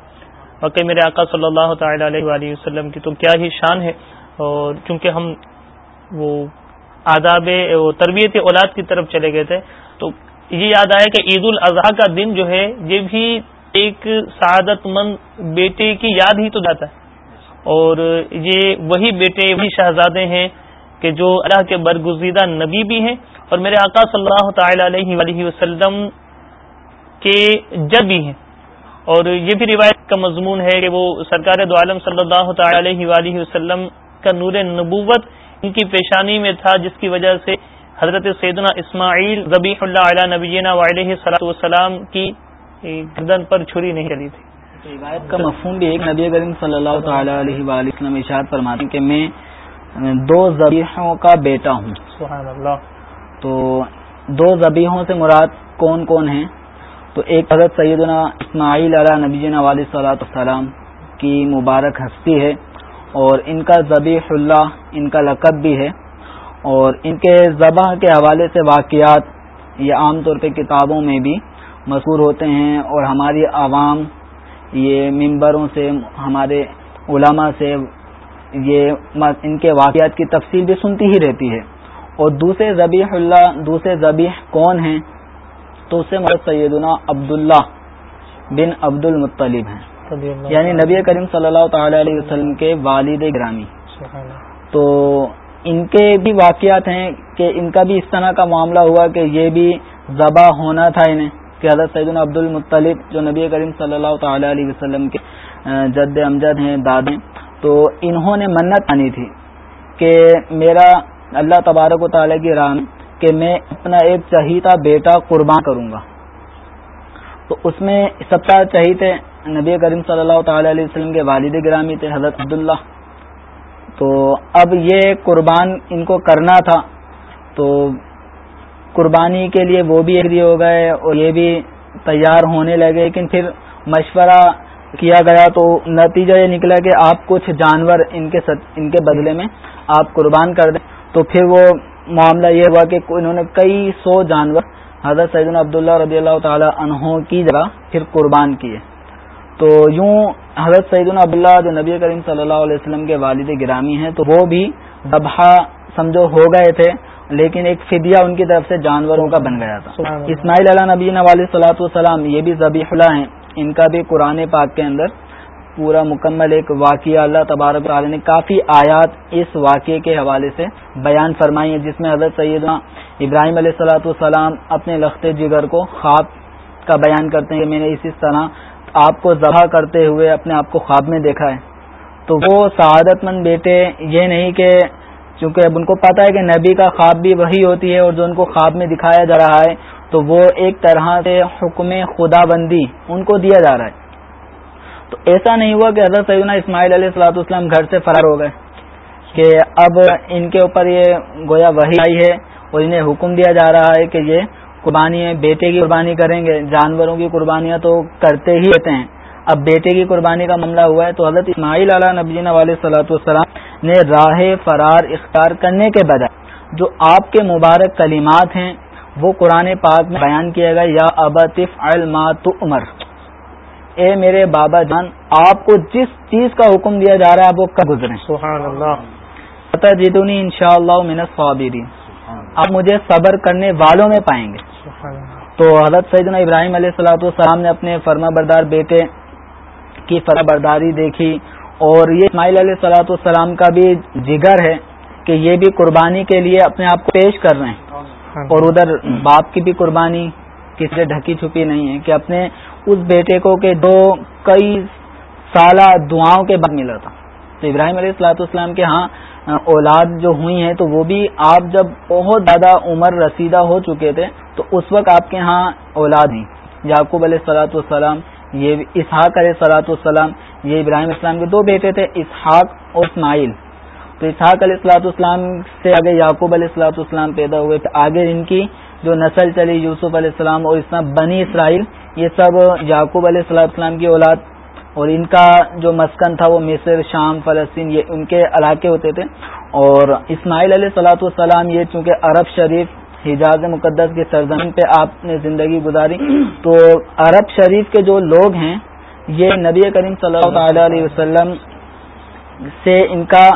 واقعی میرے آقا صلی اللہ تعالی علیہ وآلہ وسلم کی تو کیا ہی شان ہے. اور چونکہ ہم وہ آداب تربیت اولاد کی طرف چلے گئے تھے تو یہ یاد آیا کہ عید الاضحیٰ کا دن جو ہے یہ بھی ایک سعادت مند بیٹے کی یاد ہی تو جاتا ہے. اور یہ وہی بیٹے وہی شہزادے ہیں کہ جو اللہ کے برگزیدہ نبی بھی ہیں. اور میرے آقا صلی اللہ تعالی علیہ وآلہ وسلم کے جد بھی ہیں۔ اور یہ بھی روایت کا مضمون ہے کہ وہ سرکار دو عالم صلی اللہ تعالی علیہ وسلم کا نور نبوت ان کی پیشانی میں تھا جس کی وجہ سے حضرت سیدنا اسماعیل ذبیح اللہ علیہ نبینا علیہ صلاح والسلام کی گردن پر چھری نہیں چلی تھی۔ روایت کا مفہوم بھی ایک نبی کریم صلی اللہ تعالی علیہ وآلہ وسلم اشاد فرماتے ہیں کہ میں دو ذبیحوں کا بیٹا ہوں۔ سبحان اللہ۔ تو دو ذبیحوں سے مراد کون کون ہیں؟ تو ایک حضرت سیدنا اسماعیل علیہ نبی علیہ صلاۃ السلام کی مبارک ہستی ہے اور ان کا ذبیح اللہ، ان کا لقب بھی ہے اور ان کے ذبح کے حوالے سے واقعات یہ عام طور پہ کتابوں میں بھی مشہور ہوتے ہیں اور ہماری عوام یہ ممبروں سے، ہمارے علماء سے یہ ان کے واقعات کی تفصیل بھی سنتی ہی رہتی ہے۔ اور دوسرے ذبیح اللہ، دوسرے ذبیح کون ہیں؟ تو اسے مرد سیدنا عبداللہ بن عبد المطلب ہیں یعنی نبی کریم صلی اللہ تعالی علیہ وسلم کے والد گرامی۔ تو ان کے بھی واقعات ہیں کہ ان کا بھی اس طرح کا معاملہ ہوا کہ یہ بھی ذبح ہونا تھا انہیں کہ حضرت سید عبد المطلب جو نبی کریم صلی اللہ تعالی علیہ وسلم کے جد امجد ہیں دادیں تو انہوں نے منت آنی تھی کہ میرا اللہ تبارک و تعالی کی رام کہ میں اپنا ایک چہیتا بیٹا قربان کروں گا۔ تو اس میں سب سے چہیتے نبی کریم صلی اللہ تعالی علیہ وسلم کے والد گرامی تھے حضرت عبداللہ۔ تو اب یہ قربان ان کو کرنا تھا۔ تو قربانی کے لیے وہ بھی ایگری ہو گئے اور یہ بھی تیار ہونے لگے۔ لیکن پھر مشورہ کیا گیا تو نتیجہ یہ نکلا کہ آپ کچھ جانور ان کے ان کے بدلے میں آپ قربان کر دیں۔ تو پھر وہ معاملہ یہ ہوا کہ انہوں نے کئی سو جانور حضرت سعید عبداللہ رضی اللہ تعالی عنہ کی جگہ پھر قربان کیے۔ تو یوں حضرت سعید عبداللہ جو نبی کریم صلی اللہ علیہ وسلم کے والد گرامی ہیں تو وہ بھی دبہ سمجھو ہو گئے تھے لیکن ایک فدیہ ان کی طرف سے جانوروں کا بن گیا تھا۔ اسماعیل علیہ نبی علیہ صلاح والسلام یہ بھی ذبیح اللہ ہیں۔ ان کا بھی قرآن پاک کے اندر پورا مکمل ایک واقعہ اللہ تبارک تعالی نے کافی آیات اس واقعے کے حوالے سے بیان فرمائی ہیں، جس میں حضرت سیدنا ابراہیم علیہ السلاۃ والسلام اپنے لخت جگر کو خواب کا بیان کرتے ہیں۔ کہ میں نے اسی طرح آپ کو ذبح کرتے ہوئے اپنے آپ کو خواب میں دیکھا ہے۔ تو وہ سعادت مند بیٹے، یہ نہیں کہ چونکہ اب ان کو پتا ہے کہ نبی کا خواب بھی وہی ہوتی ہے اور جو ان کو خواب میں دکھایا جا رہا ہے، تو وہ ایک طرح سے حکم خدا بندی ان کو دیا جا رہا ہے۔ تو ایسا نہیں ہوا کہ حضرت سیدنا اسماعیل علیہ السلاۃ اسلام گھر سے فرار ہو گئے کہ اب ان کے اوپر یہ گویا وہی آئی ہے اور انہیں حکم دیا جا رہا ہے کہ یہ قربانی بیٹے کی قربانی کریں گے، جانوروں کی قربانیاں تو کرتے ہی رہتے ہیں۔ اب بیٹے کی قربانی کا معاملہ ہوا ہے تو حضرت اسماعیل علیہ نبین علیہ صلاۃ والسلام نے راہ فرار اختیار کرنے کے بجائے جو آپ کے مبارک کلمات ہیں وہ قرآن پاک میں بیان کیا گیا، یا ابطف المات عمر اے میرے بابا جان آپ کو جس چیز کا حکم دیا جا رہا ہے وہ کب گزرے سبحان اللہ۔ جیتونی ان شاء اللہ منت صابری آپ مجھے صبر کرنے والوں میں پائیں گے۔ تو حضرت سیدنا ابراہیم علیہ السلاۃ والسلام نے اپنے فرما بردار بیٹے کی فرما برداری دیکھی اور یہ اسماعیل علیہ السلاۃ والسلام کا بھی جگر ہے کہ یہ بھی قربانی کے لیے اپنے آپ کو پیش کر رہے ہیں۔ اور ادھر باپ کی بھی قربانی کسی سے ڈھکی چھپی نہیں ہے کہ اپنے اس بیٹے کو کہ دو کئی سالہ دعاؤں کے بعد ملا تھا۔ تو ابراہیم علیہ السلاۃ والسلام کے ہاں اولاد جو ہوئی ہیں، تو وہ بھی آپ جب بہت زیادہ عمر رسیدہ ہو چکے تھے، تو اس وقت آپ کے ہاں اولاد ہیں۔ یعقوب علیہ السلاۃ والسلام، یہ اسحاق علیہ السلاۃ والسلام، یہ ابراہیم اسلام کے دو بیٹے تھے، اسحاق اور اسماعیل۔ تو اسحاق علیہ السلاۃ والسلام سے آگے یعقوب علیہ السلاۃ والسلام پیدا ہوئے تھے آگے ان کی جو نسل چلی یوسف علیہ السلام اور اس طرح بنی اسرائیل، یہ سب یعقوب علیہ السلام السلام کی اولاد اور ان کا جو مسکن تھا وہ مصر، شام، فلسطین، یہ ان کے علاقے ہوتے تھے۔ اور اسماعیل علیہ صلاۃ والسلام یہ چونکہ عرب شریف حجاز مقدس کی سرزمین پہ آپ نے زندگی گزاری، تو عرب شریف کے جو لوگ ہیں، یہ نبی کریم صلی اللہ تعالی علیہ وسلم سے ان کا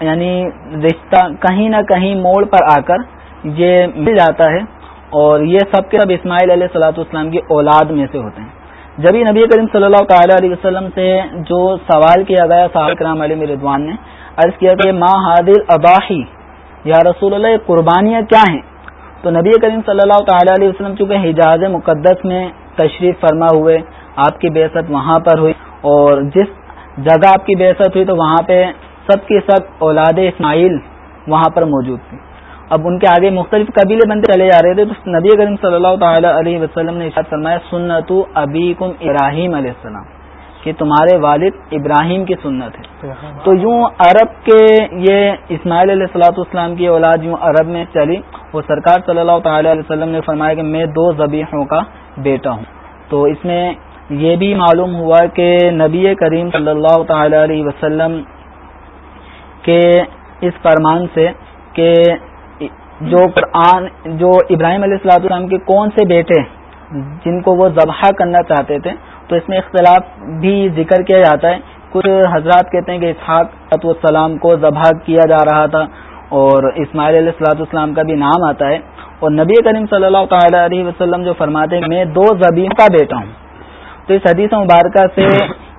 یعنی رشتہ کہیں نہ کہیں موڑ پر آ کر یہ مل جاتا ہے۔ اور یہ سب کے سب اسماعیل علیہ صلاۃ والسلام کی اولاد میں سے ہوتے ہیں۔ جبھی نبی کریم صلی اللہ تعالی علیہ وسلم سے جو سوال کیا گیا صاحب کرام علیہ مردوان نے، عرض کیا کہ ماں حادر اباہی یا رسول اللہ قربانیاں کیا ہیں؟ تو نبی کریم صلی اللہ تعالی علیہ وسلم چونکہ حجاز مقدس میں تشریف فرما ہوئے، آپ کی بےست وہاں پر ہوئی اور جس جگہ آپ کی بےست ہوئی تو وہاں پہ سب کی سب اولاد اسماعیل وہاں پر موجود تھی اب ان کے آگے مختلف قبیلے بنتے چلے جا رہے تھے، تو نبی کریم صلی اللہ تعالی علیہ وسلم نے ارشاد فرمایا سنت ابی کم ابراہیم علیہ السلام. کہ تمہارے والد ابراہیم کی سنت ہے۔ تو یوں عرب کے یہ اسماعیل علیہ السلاۃ السلام کی اولاد یوں عرب میں چلی، وہ سرکار صلی اللہ تعالی علیہ وسلم نے فرمایا کہ میں دو ذبیحوں کا بیٹا ہوں۔ تو اس میں یہ بھی معلوم ہوا کہ نبی کریم صلی اللہ تعالی علیہ وسلم کے اس فرمان سے کہ جو قرآن، جو ابراہیم علیہ السلاۃ السلام کے کون سے بیٹے جن کو وہ ذبح کرنا چاہتے تھے، تو اس میں اختلاف بھی ذکر کیا جاتا ہے۔ کچھ حضرات کہتے ہیں کہ اسحاق السلام کو ذبح کیا جا رہا تھا اور اسماعیل علیہ السلاۃ السلام کا بھی نام آتا ہے۔ اور نبی کریم صلی اللہ تعالی علیہ وسلم جو فرماتے ہیں میں دو زبین کا بیٹا ہوں۔ تو اس حدیث مبارکہ سے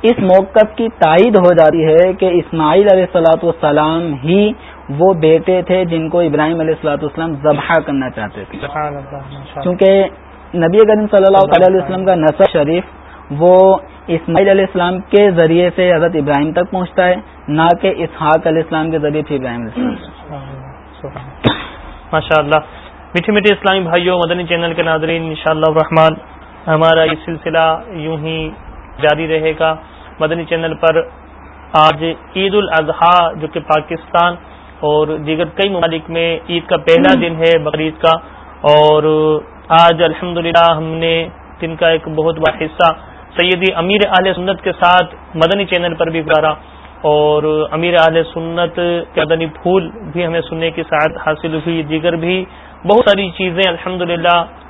اس موقف کی تائید ہو جاتی ہے کہ اسماعیل علیہ السلاۃ والسلام ہی وہ بیٹے تھے جن کو ابراہیم علیہ السلاۃ والسلام ذبح کرنا چاہتے تھے۔ کیونکہ نبی کریم صلی اللہ علیہ وسلم کا نصر شریف وہ اسماعیل علیہ السلام کے ذریعے سے حضرت ابراہیم تک پہنچتا ہے، نہ کہ اسحاق علیہ السلام کے ذریعے سے ابراہیم علیہ السلام۔ ماشاء اللہ میٹھے میٹھے اسلامی بھائیوں، مدنی چینل کے ناظرین ان شاء اللہ الرحمن، ہمارا یہ سلسلہ یوں ہی جاری رہے گا۔ مدنی چینل پر آج عید الاضحیٰ، جو کہ پاکستان اور دیگر کئی ممالک میں عید کا پہلا دن ہے بقرعید کا۔ اور آج الحمد ہم نے دن کا ایک بہت بڑا حصہ سیدی امیر اہل سنت کے ساتھ مدنی چینل پر بھی گزارا۔ اور امیر اہل سنت کے مدنی پھول بھی ہمیں سننے کی ساتھ حاصل ہوئی۔ دیگر بھی بہت ساری چیزیں الحمد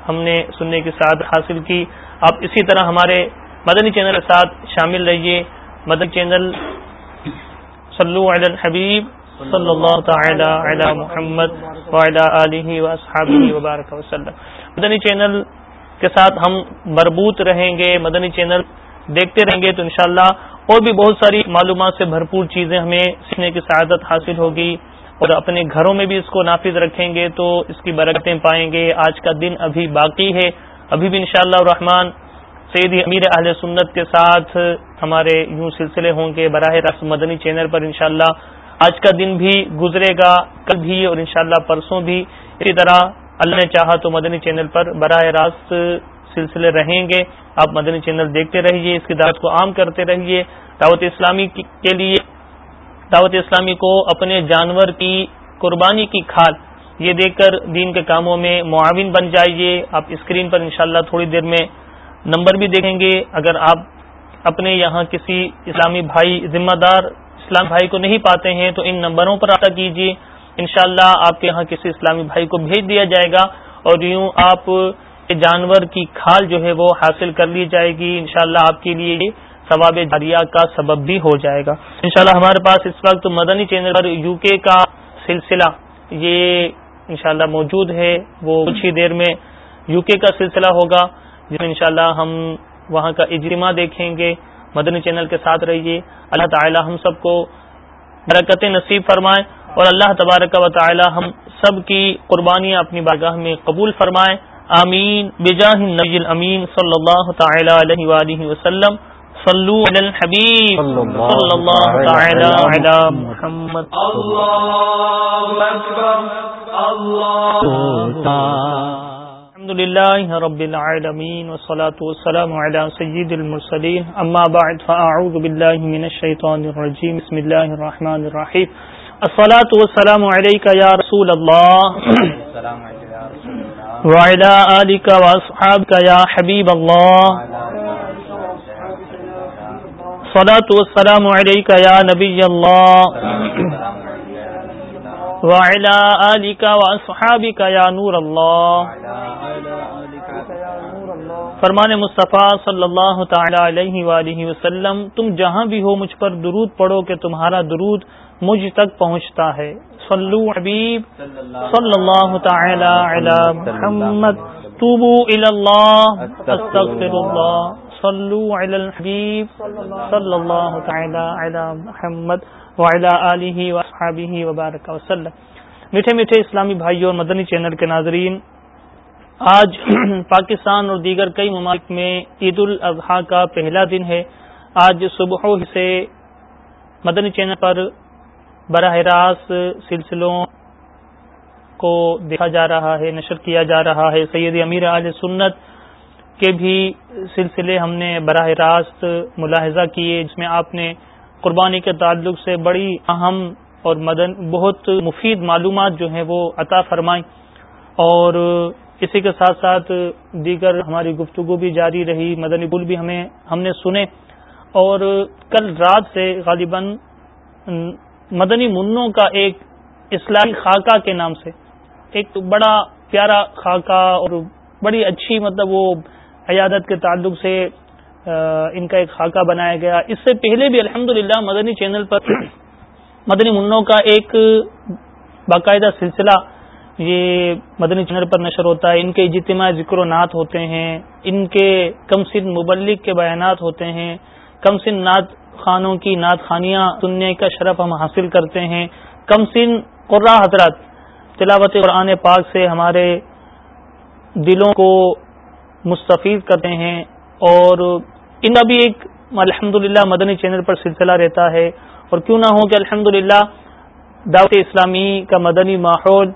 ہم نے سننے کی ساتھ حاصل کی۔ آپ اسی طرح ہمارے مدنی چینل کے ساتھ شامل رہیے۔ مدنی چینل صلو علی الحبیب صلی اللہ تعالی علی محمد علیہ وبارک وسلم۔ مدنی چینل کے ساتھ ہم مربوط رہیں گے مدنی چینل دیکھتے رہیں گے تو انشاءاللہ اور بھی بہت ساری معلومات سے بھرپور چیزیں ہمیں سیکھنے کی سعادت حاصل ہوگی اور اپنے گھروں میں بھی اس کو نافذ رکھیں گے تو اس کی برکتیں پائیں گے۔ آج کا دن ابھی باقی ہے۔ ابھی بھی انشاءاللہ شاء الرحمان سید امیر اہل سنت کے ساتھ ہمارے یوں سلسلے ہوں گے۔ براہ راست مدنی چینل پر انشاءاللہ آج کا دن بھی گزرے گا، کل بھی اور انشاءاللہ پرسوں بھی۔ اسی طرح اللہ نے چاہا تو مدنی چینل پر براہ راست سلسلے رہیں گے۔ آپ مدنی چینل دیکھتے رہیے، اس کی دعوت کو عام کرتے رہیے۔ دعوت اسلامی کے لیے دعوت اسلامی کو اپنے جانور کی قربانی کی کھال یہ دیکھ کر دین کے کاموں میں معاون بن جائیے۔ آپ اسکرین پر انشاءاللہ تھوڑی دیر میں نمبر بھی دیکھیں گے۔ اگر آپ اپنے یہاں کسی اسلامی بھائی ذمہ دار اسلام بھائی کو نہیں پاتے ہیں، تو ان نمبروں پر آتا کیجیے انشاءاللہ اللہ آپ کے یہاں کسی اسلامی بھائی کو بھیج دیا جائے گا اور یوں آپ جانور کی کھال جو ہے وہ حاصل کر لی جائے گی۔ انشاءاللہ اللہ آپ کے لیے ثواب جاریہ کا سبب بھی ہو جائے گا۔ انشاءاللہ ہمارے پاس اس وقت مدنی چینل پر یو کے کا سلسلہ یہ انشاءاللہ موجود ہے۔ وہ کچھ ہی دیر میں یو کے کا سلسلہ ہوگا، جس میں انشاءاللہ ہم وہاں کا اجتماع دیکھیں گے۔ مدنی چینل کے ساتھ رہیے۔ اللہ تعالی ہم سب کو برکت نصیب فرمائے اور اللہ تبارک و تعالی ہم سب کی قربانیاں اپنی باغاہ میں قبول فرمائے۔ آمین۔ بجاہ النبی الامین صلی اللہ تعالی علیہ وآلہ وسلم۔ صلو علی الحبیب۔ صلی اللہ تعالی علی محمد۔ اللہ اکبر۔ اللہ الحمد لله رب العالمين والصلاة والسلام على سيد المرسلين. أما بعد، فأعوذ بالله من الشيطان الرجيم. بسم الله الرحمن الرحيم. الصلاة والسلام عليك يا رسول الله. وعلى آلك وأصحابك يا حبيب الله. الصلاة والسلام عليك يا نبي الله. وعلى آلك وأصحابك يا نور الله. فرمان مصطفیٰ صلی اللہ تعالی علیہ وآلہ وسلم، تم جہاں بھی ہو مجھ پر درود پڑھو کہ تمہارا درود مجھ تک پہنچتا ہے۔ صلو حبیب، صلی اللہ تعالی علی محمد، توبو الی اللہ استغفر اللہ صلو علی الحبیب، صلی اللہ تعالی علی محمد۔ وعلی آلہ وصحابہ وبارک وسلم۔ میٹھے میٹھے اسلامی بھائیوں اور مدنی چینل کے ناظرین، آج پاکستان اور دیگر کئی ممالک میں عید الاضحیٰ کا پہلا دن ہے۔ آج صبح سے مدنی چینل پر براہ راست سلسلوں کو دیکھا جا رہا ہے، نشر کیا جا رہا ہے۔ سید امیر علیہ سنت کے بھی سلسلے ہم نے براہ راست ملاحظہ کیے، جس میں آپ نے قربانی کے تعلق سے بڑی اہم اور مدن، بہت مفید معلومات جو ہیں وہ عطا فرمائیں اور اسی کے ساتھ ساتھ دیگر ہماری گفتگو بھی جاری رہی، مدنی پل بھی ہمیں ہم نے سنے اور کل رات سے غالباً مدنی منوں کا ایک اسلامی خاکہ کے نام سے ایک بڑا پیارا خاکہ اور بڑی اچھی مطلب وہ عیادت کے تعلق سے ان کا ایک خاکہ بنایا گیا۔ اس سے پہلے بھی الحمد مدنی چینل پر مدنی منوں کا ایک باقاعدہ سلسلہ یہ مدنی چینل پر نشر ہوتا ہے۔ ان کے اجتماع ذکر و نعت ہوتے ہیں۔ ان کے کم سن مبلک کے بیانات ہوتے ہیں۔ کم سن نعت خانوں کی نعت خانیاں سننے کا شرف ہم حاصل کرتے ہیں۔ کم سن قرا حضرات، تلاوت قرآن پاک سے ہمارے دلوں کو مستفید کرتے ہیں اور ان کا بھی ایک الحمد مدنی چینل پر سلسلہ رہتا ہے اور کیوں نہ ہو کہ الحمد دعوت اسلامی کا مدنی ماحول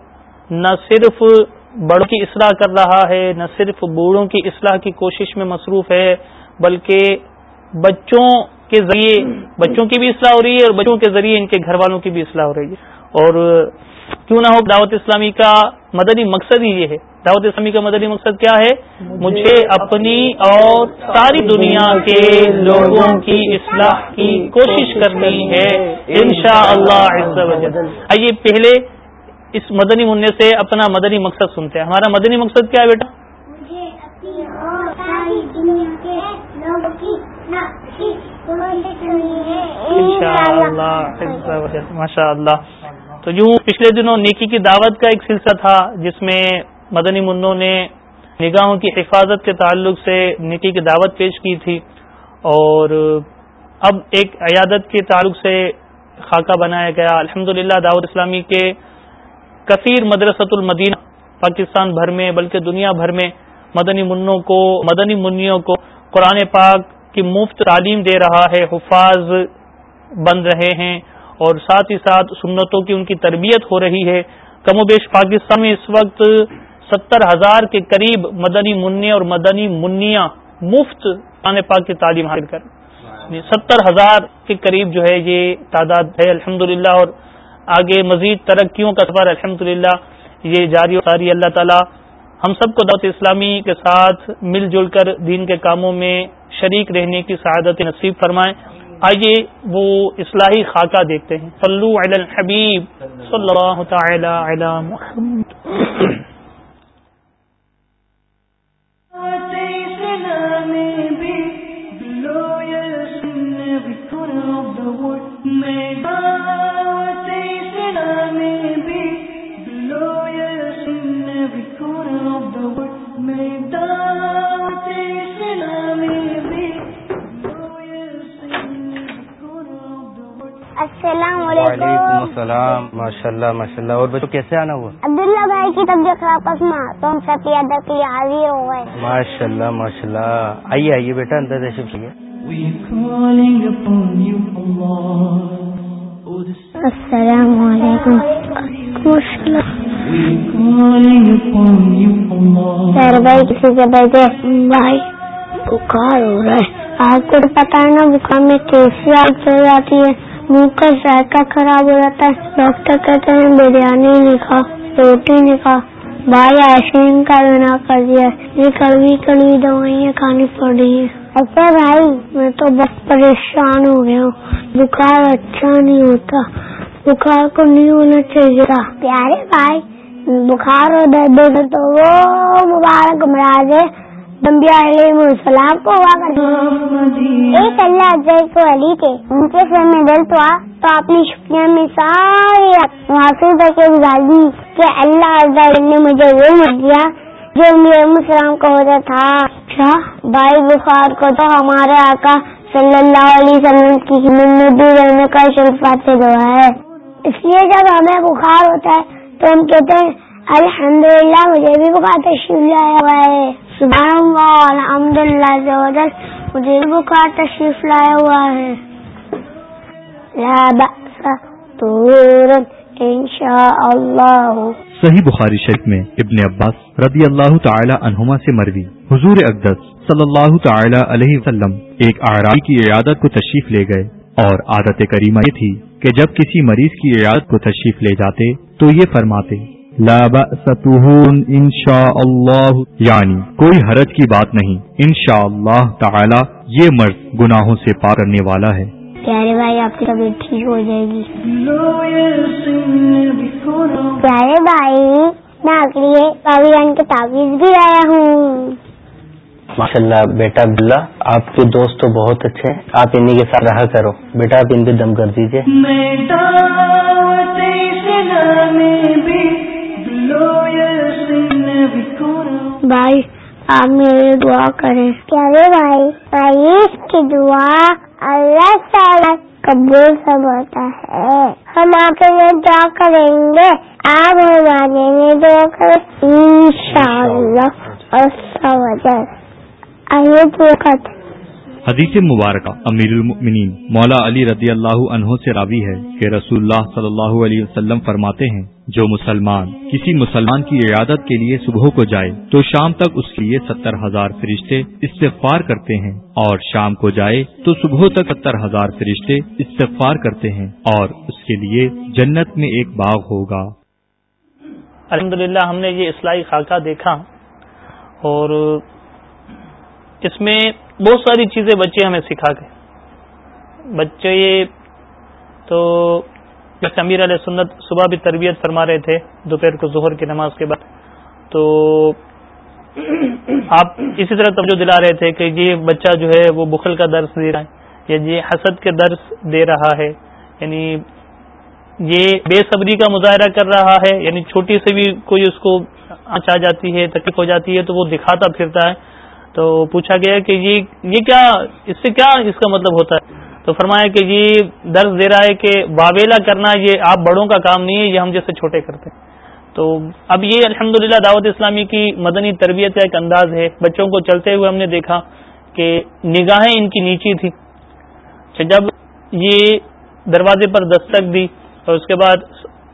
نہ صرف بڑوں کی اصلاح کر رہا ہے، نہ صرف بوڑھوں کی اصلاح کی کوشش میں مصروف ہے، بلکہ بچوں کے ذریعے، بچوں کی بھی اصلاح ہو رہی ہے اور بچوں کے ذریعے ان کے گھر والوں کی بھی اصلاح ہو رہی ہے۔ اور کیوں نہ ہو دعوت اسلامی کا مدنی مقصد ہی یہ ہے۔ دعوت اسلامی کا مدنی مقصد کیا ہے؟ مجھے اپنی اور ساری دنیا کے لوگوں کی اصلاح کی کوشش کرنی ہے شاء اللہ آئیے پہلے اس مدنی منع سے اپنا مدنی مقصد سنتے ہیں۔ ہمارا مدنی مقصد کیا ہے بیٹا؟ ماشاء اللہ تو یوں پچھلے دنوں نیکی کی دعوت کا ایک سلسلہ تھا جس میں مدنی منوں نے نگاہوں کی حفاظت کے تعلق سے نیکی کی دعوت پیش کی تھی اور اب ایک عیادت کے تعلق سے خاکہ بنایا گیا۔ الحمد دعوت اسلامی کے کثیر مدرسۃ المدینہ پاکستان بھر میں بلکہ دنیا بھر میں مدنی منوں کو، مدنی منیوں کو قرآن پاک کی مفت تعلیم دے رہا ہے، حفاظ بن رہے ہیں اور ساتھ ہی ساتھ سنتوں کی ان کی تربیت ہو رہی ہے۔ کم و بیش پاکستان میں اس وقت ستر ہزار کے قریب مدنی منی اور مدنی منیا مفت قرآن پاک کی تعلیم حاصل کر ستر ہزار کے قریب جو ہے یہ تعداد ہے الحمد اور آگے مزید ترقیوں کا سفر الحمد یہ جاری و ساری اللہ تعالی ہم سب کو دعوت اسلامی کے ساتھ مل جل کر دین کے کاموں میں شریک رہنے کی سعادت نصیب فرمائیں آئیے وہ اصلاحی خاکہ دیکھتے ہیں۔ صلو علی الحبیب صلی اللہ تعالی علی محمد۔ کشن نامی بیلو یس بکرا ڈبر میں بال کھانے بھی بلو یس بکرا ڈبر میں دا السلام علیکم. وعلیکم السلام. ماشاء اللہ ماشاء اللہ اور بچوں کیسے آنا ہوا؟ عبداللہ بھائی کی طبیعت خراب تو ہم سب ادا کے لیے حاضر ہو گئے. ماشاء اللہ ماشاء اللہ آئیے آئیے بیٹا اندر تشریف چاہیے السلام علیکم. سر بھائی کسی سے بیٹھے بھائی بخار ہو رہا ہے. آپ کو پتا ہے نا بخار میں کیسی آگ چل جاتی ہے. منہ کا ذائقہ خراب ہو جاتا ہے۔ ڈاکٹر کہتے ہیں، بریانی نہیں کھا، روٹی نہیں کھا۔ بھائی آئس کریم کا بنا کر دیا یہ کڑوی کڑوی دوائیاں کھانی پڑ رہی ہیں۔ اچھا بھائی، میں تو بہت پریشان ہو گیا ہوں۔ بخار اچھا نہیں ہوتا۔ بخار کو نہیں ہونا چاہیے پیارے بھائی، بخار اور درد تو وہ مبارک مراض ہے۔ علیہ السلام کو ہوا کرتے ایک اللہ اجائی کو علی تھے ان کے سر میں درد ہوا تو اپنی شکریہ میں ساری محافظ کے گزار کہ اللہ اجزائی نے مجھے وہ مت دیا جو میرے السلام کو ہوتا تھا۔ بھائی بخار کو تو ہمارے آقا صلی اللہ علیہ وسلم کی ہمت میں دور رہنے کا شرفات سے دعا ہے۔ اس لیے جب ہمیں بخار ہوتا ہے تو ہم کہتے ہیں الحمد للہ مجھے بھی بخار تشریف لایا ہوا ہے سبحان اللہ الحمد للہ مجھے بخار تشریف لایا ہوا ہے۔ صحیح بخاری شریف میں ابن عباس رضی اللہ تعالی عنہما سے مروی۔ حضور اقدس صلی اللہ تعالی علیہ وسلم ایک آرائی کی عیادت کو تشریف لے گئے اور عادت کریمہ یہ تھی کہ جب کسی مریض کی عیادت کو تشریف لے جاتے تو یہ فرماتے لا ان شاء اللہ یعنی کوئی حرج کی بات نہیں. ان شاء اللہ تعالی یہ مرض گناہوں سے پار کرنے والا ہے. پیارے بھائی آپ کی طبیعت ٹھیک ہو جائے گی؟ پیارے بھائی میں کے لیے کے تعویذ بھی آیا ہوں۔ ماشاء اللہ بیٹا عبداللہ آپ کے دوست تو بہت اچھے ہیں۔ آپ انہیں کے ساتھ رہا کرو۔ بیٹا آپ ان پہ دم کر دیجیے بھائی آپ میری دعا کریں۔ کیا بھائی بھائی اس کی دعا اللہ تعالیٰ قبول سمجھتا ہے۔ ہم آپ کے لیے دعا کریں گے۔ آپ ہمارے لیے دعا کریں۔ ان شاء اللہ حدیث مبارکہ۔ امیر المؤمنین۔ مولا علی رضی اللہ عنہ سے راوی ہے کہ رسول اللہ صلی اللہ علیہ وسلم فرماتے ہیں جو مسلمان، کسی مسلمان کی عیادت کے لیے صبح کو جائے تو شام تک اس کے لیے ستر ہزار فرشتے استغفار کرتے ہیں اور شام کو جائے تو صبح تک ستر ہزار فرشتے استغفار کرتے ہیں اور اس کے لیے جنت میں ایک باغ ہوگا۔ الحمد ہم نے یہ اصلاحی خاکہ دیکھا اور اس میں بہت ساری چیزیں بچے ہمیں سکھا گئے۔ بچے تو جیسے امیر علیہ سنت صبح بھی تربیت فرما رہے تھے، دوپہر کو ظہر کی نماز کے بعد، تو آپ اسی طرح توجہ دلا رہے تھے کہ یہ بچہ جو ہے وہ بخل کا درس دے رہا ہے، یا یہ حسد کے درس دے رہا ہے یعنی یہ بے صبری کا مظاہرہ کر رہا ہے یعنی چھوٹی سے بھی کوئی اس کو آ جاتی ہے، تکلیف ہو جاتی ہے، تو وہ دکھاتا پھرتا ہے۔ تو پوچھا گیا کہ یہ یہ کیا، اس سے کیا اس کا مطلب ہوتا ہے؟ تو فرمایا کہ یہ درس دے رہا ہے کہ واویلا کرنا، یہ آپ بڑوں کا کام نہیں ہے، یہ ہم جیسے چھوٹے کرتے ہیں۔ تو اب یہ الحمد دعوت اسلامی کی مدنی تربیت کا ایک انداز ہے۔ بچوں کو چلتے ہوئے ہم نے دیکھا کہ نگاہیں ان کی نیچی تھی جب یہ دروازے پر دستک دی اور اس کے بعد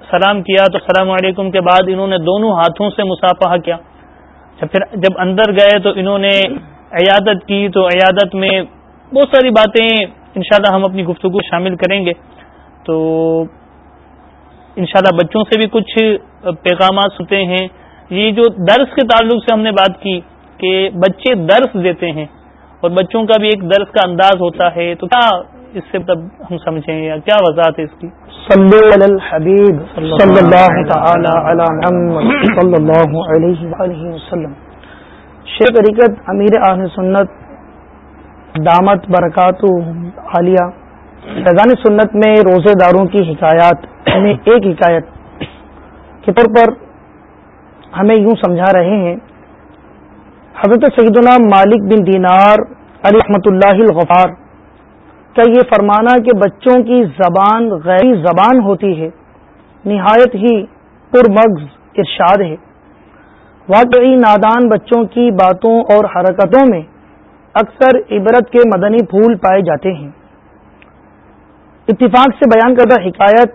سلام کیا تو السلام علیکم کے بعد انہوں نے دونوں ہاتھوں سے مسافہ کیا۔ پھر جب اندر گئے تو انہوں نے عیادت کی تو عیادت میں بہت ساری باتیں انشاءاللہ ہم اپنی گفتگو شامل کریں گے۔ تو انشاءاللہ بچوں سے بھی کچھ پیغامات سنتے ہیں۔ یہ جو درس کے تعلق سے ہم نے بات کی کہ بچے درس دیتے ہیں اور بچوں کا بھی ایک درس کا انداز ہوتا ہے تو کیا اس سے تب ہم سمجھیں یا کیا وضاحت ہے اس کی؟ صلو علی الحبیب صلی اللہ تعالی علی محمد صلی اللہ علیہ وآلہ وسلم۔ شیخ طریقت امیر اہل سنت دامت برکات عالیہ۔ فیضان سنت میں روزے داروں کی حکایات میں ایک حکایت کے طور پر ہمیں یوں سمجھا رہے ہیں۔ حضرت سیدنا مالک بن دینار علی رحمت اللہ الغفار، کیا یہ فرمانا کہ بچوں کی زبان غیر زبان ہوتی ہے؟ نہایت ہی پرمغز ارشاد ہے۔ واقعی نادان بچوں کی باتوں اور حرکتوں میں اکثر عبرت کے مدنی پھول پائے جاتے ہیں۔ اتفاق سے بیان کردہ حکایت،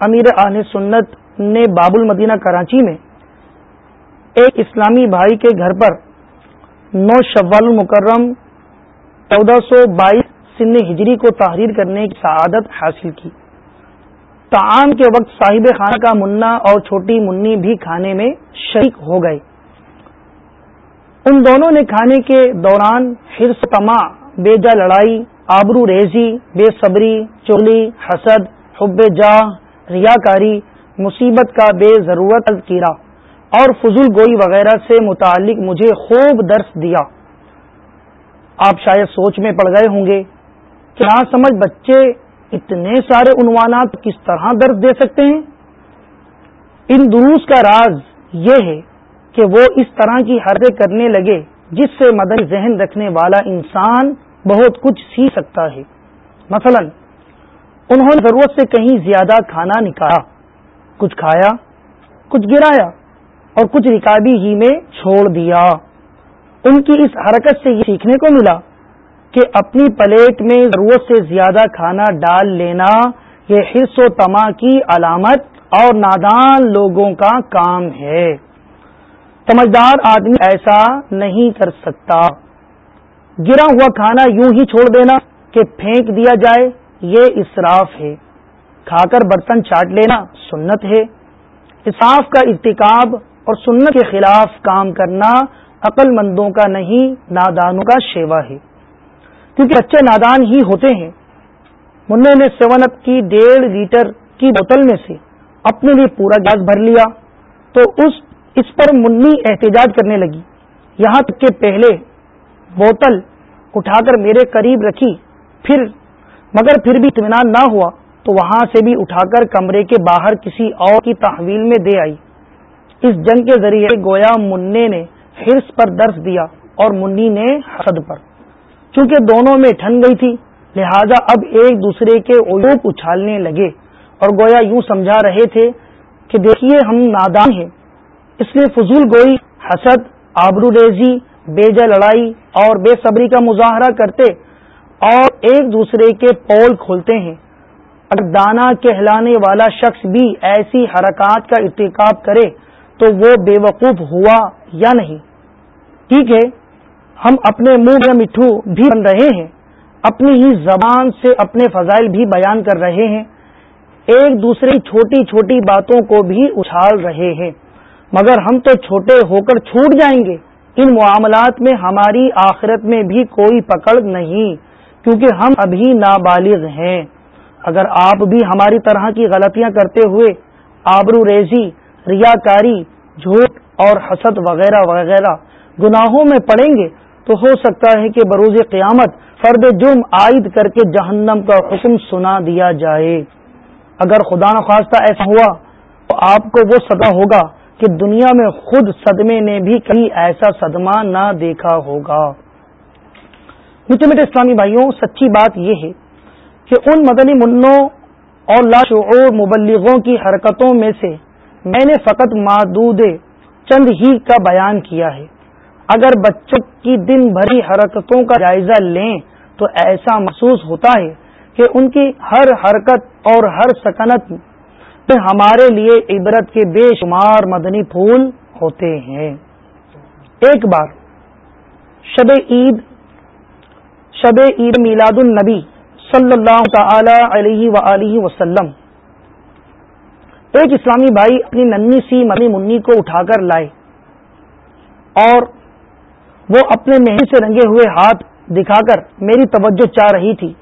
امیر آن سنت نے باب المدینہ کراچی میں ایک اسلامی بھائی کے گھر پر نو شوال المکرم چودہ سو بائیس سن ہجری کو تحریر کرنے کی سعادت حاصل کی۔ تعام کے وقت صاحب خانہ کا منا اور چھوٹی منی بھی کھانے میں شریک ہو گئے۔ ان دونوں نے کھانے کے دوران حرص تما بے جا لڑائی، آبرو ریزی، بے صبری چولی حسد، حب جاہ ریاکاری، مصیبت کا بے ضرورت کیرا اور فضول گوئی وغیرہ سے متعلق مجھے خوب درس دیا۔ آپ شاید سوچ میں پڑ گئے ہوں گے، کیا سمجھ بچے اتنے سارے عنوانات کس طرح درد دے سکتے ہیں؟ ان دروس کا راز یہ ہے کہ وہ اس طرح کی حرکت کرنے لگے جس سے مدن ذہن رکھنے والا انسان بہت کچھ سیکھ سکتا ہے۔ مثلا، انہوں نے ضرورت سے کہیں زیادہ کھانا نکالا، کچھ کھایا، کچھ گرایا اور کچھ رکابی ہی میں چھوڑ دیا۔ ان کی اس حرکت سے یہ سیکھنے کو ملا کہ اپنی پلیٹ میں ضرورت سے زیادہ کھانا ڈال لینا یہ حص و تما کی علامت اور نادان لوگوں کا کام ہے۔ سمجھدار آدمی ایسا نہیں کر سکتا۔ گرا ہوا کھانا یوں ہی چھوڑ دینا کہ پھینک دیا جائے، یہ اسراف ہے۔ کھا کر برتن چاٹ لینا سنت ہے۔ اصاف کا ارتکاب اور سنت کے خلاف کام کرنا عقل مندوں کا نہیں، نادانوں کا شیوا ہے۔ کیونکہ بچے نادان ہی ہوتے ہیں۔ منہ نے سیون اپ کی ڈیڑھ لیٹر کی بوتل میں سے اپنے لیے پورا گیس بھر لیا تو اس اس پر منی احتجاج کرنے لگی۔ یہاں تک کہ پہلے بوتل اٹھا کر میرے قریب رکھی، پھر، مگر پھر بھی اطمینان نہ ہوا تو وہاں سے بھی اٹھا کر کمرے کے باہر کسی اور کی تحویل میں دے آئی۔ اس جنگ کے ذریعے گویا منی نے ہرس پر درس دیا اور منی نے حسد پر۔ چونکہ دونوں میں ٹھن گئی تھی، لہذا اب ایک دوسرے کے عیوب اچھالنے لگے۔ اور گویا یوں سمجھا رہے تھے کہ دیکھیے ہم نادان ہیں۔ اس لیے فضول گوئی، حسد آبرو ریزی جا لڑائی اور بے صبری کا مظاہرہ کرتے اور ایک دوسرے کے پول کھولتے ہیں۔ اگر دانا کہلانے والا شخص بھی ایسی حرکات کا ارتکاب کرے تو وہ بے وقوف ہوا یا نہیں؟ ٹھیک ہے، ہم اپنے منہ میں مٹھو بھی بن رہے ہیں، اپنی ہی زبان سے اپنے فضائل بھی بیان کر رہے ہیں۔ ایک دوسری چھوٹی چھوٹی باتوں کو بھی اچھال رہے ہیں۔ مگر ہم تو چھوٹے ہو کر چھوٹ جائیں گے۔ ان معاملات میں ہماری آخرت میں بھی کوئی پکڑ نہیں، کیونکہ ہم ابھی نابالغ ہیں۔ اگر آپ بھی ہماری طرح کی غلطیاں کرتے ہوئے آبرو ریزی، ریاکاری، جھوٹ اور حسد وغیرہ وغیرہ گناہوں میں پڑیں گے، تو ہو سکتا ہے کہ بروز قیامت فرد جرم عائد کر کے جہنم کا حکم سنا دیا جائے۔ اگر خدا نخواستہ ایسا ہوا، تو آپ کو وہ سدا ہوگا کہ دنیا میں خود صدمے نے بھی کہیں ایسا صدمہ نہ دیکھا ہوگا۔ میٹھے میٹھے اسلامی بھائیوں، سچی بات یہ ہے کہ ان مدنی منوں اور لاشعور مبلغوں کی حرکتوں میں سے میں نے فقط محدود چند ہی کا بیان کیا ہے۔ اگر بچوں کی دن بھری حرکتوں کا جائزہ لیں تو ایسا محسوس ہوتا ہے کہ ان کی ہر حرکت اور ہر سکنت میں ہمارے لیے عبرت کے بے شمار مدنی پھول ہوتے ہیں۔ ایک بار، شب عید شب عید میلاد النبی صلی اللہ تعالی علیہ و وسلم۔ ایک اسلامی بھائی اپنی ننی سی منی منی کو اٹھا کر لائے اور وہ اپنے مہی سے رنگے ہوئے ہاتھ دکھا کر میری توجہ چاہ رہی تھی۔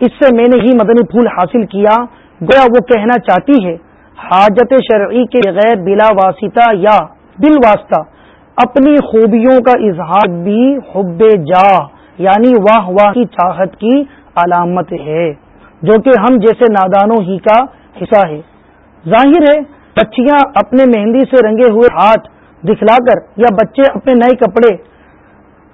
اس سے میں نے ہی مدنی پھول حاصل کیا۔ گویا وہ کہنا چاہتی ہے، حاجت شرعی کے بغیر بلا واسطہ یا بل واسطہ اپنی خوبیوں کا اظہار بھی حب جا یعنی واہ واہ کی چاہت کی علامت ہے، جو کہ ہم جیسے نادانوں ہی کا حصہ ہے۔ ظاہر ہے، بچیاں اپنے مہندی سے رنگے ہوئے ہاتھ دکھلا کر یا بچے اپنے نئے کپڑے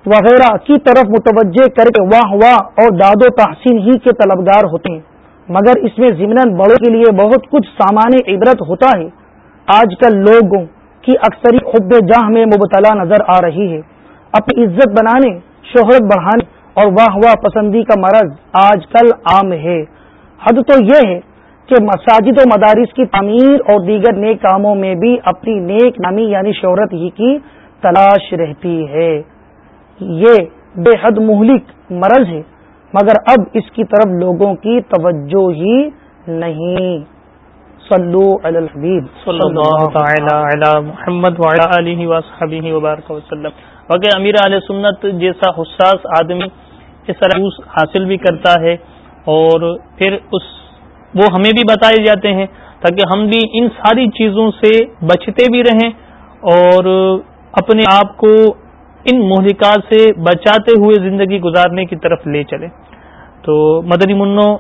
وغیرہ کی طرف متوجہ کر کے واہ واہ اور داد و تحسین ہی کے طلبگار ہوتے ہیں۔ مگر اس میں ضمن بڑوں کے لیے بہت کچھ سامان عبرت ہوتا ہے۔ آج کل لوگوں کی اکثری حب جاہ میں مبتلا نظر آ رہی ہے۔ اپنی عزت بنانے، شہرت بڑھانے اور واہ واہ پسندی کا مرض آج کل عام ہے۔ حد تو یہ ہے کہ مساجد و مدارس کی تعمیر اور دیگر نیک کاموں میں بھی اپنی نیک نامی یعنی شہرت ہی کی تلاش رہتی ہے۔ یہ بے حد مہلک مرض ہے۔ مگر اب اس کی طرف لوگوں کی توجہ ہی نہیں۔ صلو علی الحبیب۔ صلی اللہ تعالی علی محمد وصحبہ وبارک وسلم۔ امیر علیہ سنت جیسا حساس آدمی اس طرح حاصل بھی کرتا ہے اور پھر اس وہ ہمیں بھی بتائے جاتے ہیں تاکہ ہم بھی ان ساری چیزوں سے بچتے بھی رہیں اور اپنے آپ کو ان مہلکات سے بچاتے ہوئے زندگی گزارنے کی طرف لے چلے۔ تو مدنی منوں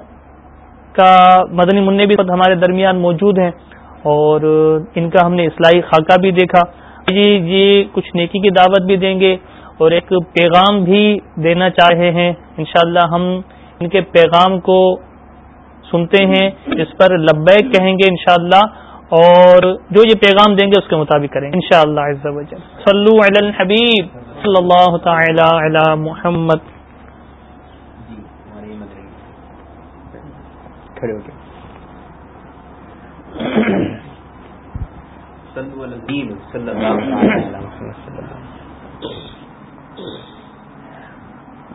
کا مدنی منع بھی ہمارے درمیان موجود ہیں اور ان کا ہم نے اصلاحی خاکہ بھی دیکھا۔ جی یہ کچھ نیکی کی دعوت بھی دیں گے اور ایک پیغام بھی دینا چاہ رہے ہیں۔ انشاءاللہ ہم ان کے پیغام کو سنتے ہیں اس پر لبیک کہیں گے انشاءاللہ۔ اور جو یہ پیغام دیں گے اس کے مطابق کریں گے۔ ان شاء اللہ صلو علی الحبیب صلی اللہ تعالی علی محمد۔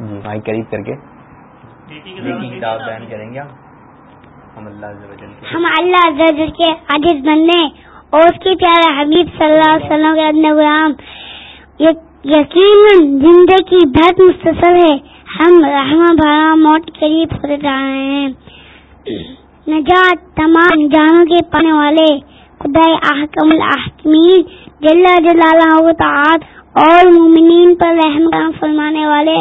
بھائی قریب کر کے۔ بیان کریں گے۔ ہم اللہ کے عزیز بننے اور اس کی پیارے حبیب صلی اللہ علیہ وسلم کے غلام یقیناً زندگی بہت مختصر ہے۔ ہم رحمہ بھارا موت قریب ہوتے جا رہے ہیں۔ نجات تمام جانوں کے پانے والے خدا احکم الحکمین جل جلالہ تعالی، اور مومنین پر رحم کرم فرمانے والے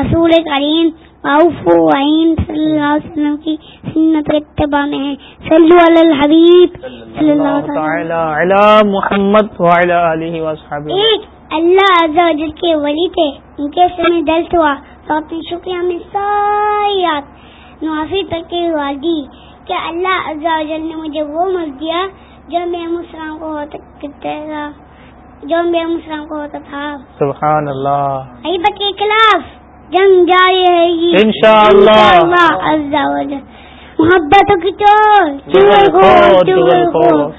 رسول کریم۔ معروف وعین صلی اللہ علیہ وسلم کی سنت کے اتباع میں ہیں۔ صلو علی الحبیب۔ صلی اللہ تعالی علی محمد آلہ وصحبہ ایک اللہ عز و جل کے ولی تھے۔ ان کے درد ہوا۔ تو اپنی شکریہ میں نوافی تک کے کہ اللہ عز و جل نے مجھے وہ دیا جو میں مسلم کو ہوتا تھا۔ جو میں مسلم کو ہوتا تھا۔ سبحان اللہ۔ عیبت کے خلاف۔ جنگ جاری رہے گی۔ کی چغل خور، چغل خور۔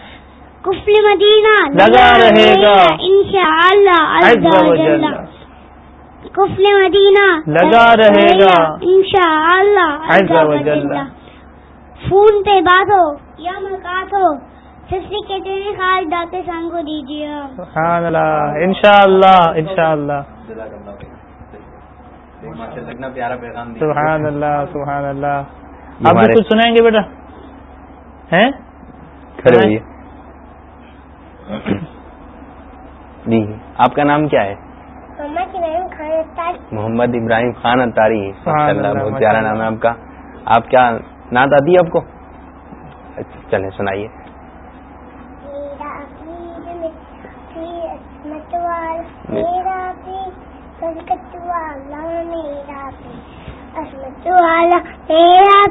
کفل مدینہ لگا رہے گا۔ انشاءاللہ عز و جل۔ کفل مدینہ لگا رہے گا۔ انشاءاللہ عز و جل۔ فون پہ بات ہو یا ملاقات ہو داتے سنگ کو دیجیے۔ سبحان اللہ۔ انشاءاللہ انشاءاللہ۔ پیارا پیغام سبحان اللہ سبحان اللہ۔ آپ بھی کچھ سنائیں گے بیٹا؟ ہیں؟ جی۔ آپ کا نام کیا ہے؟ محمد ابراہیم خان محمد ابراہیم خان اتاری اللہ، بہت پیارا نام ہے آپ کا۔ آپ کیا نعت آتی ہے آپ کو؟ اچھا چلیں سنائیے۔ میرا پیر میں عصمت والا میرا پیر برکت میرا عصمت والا میرا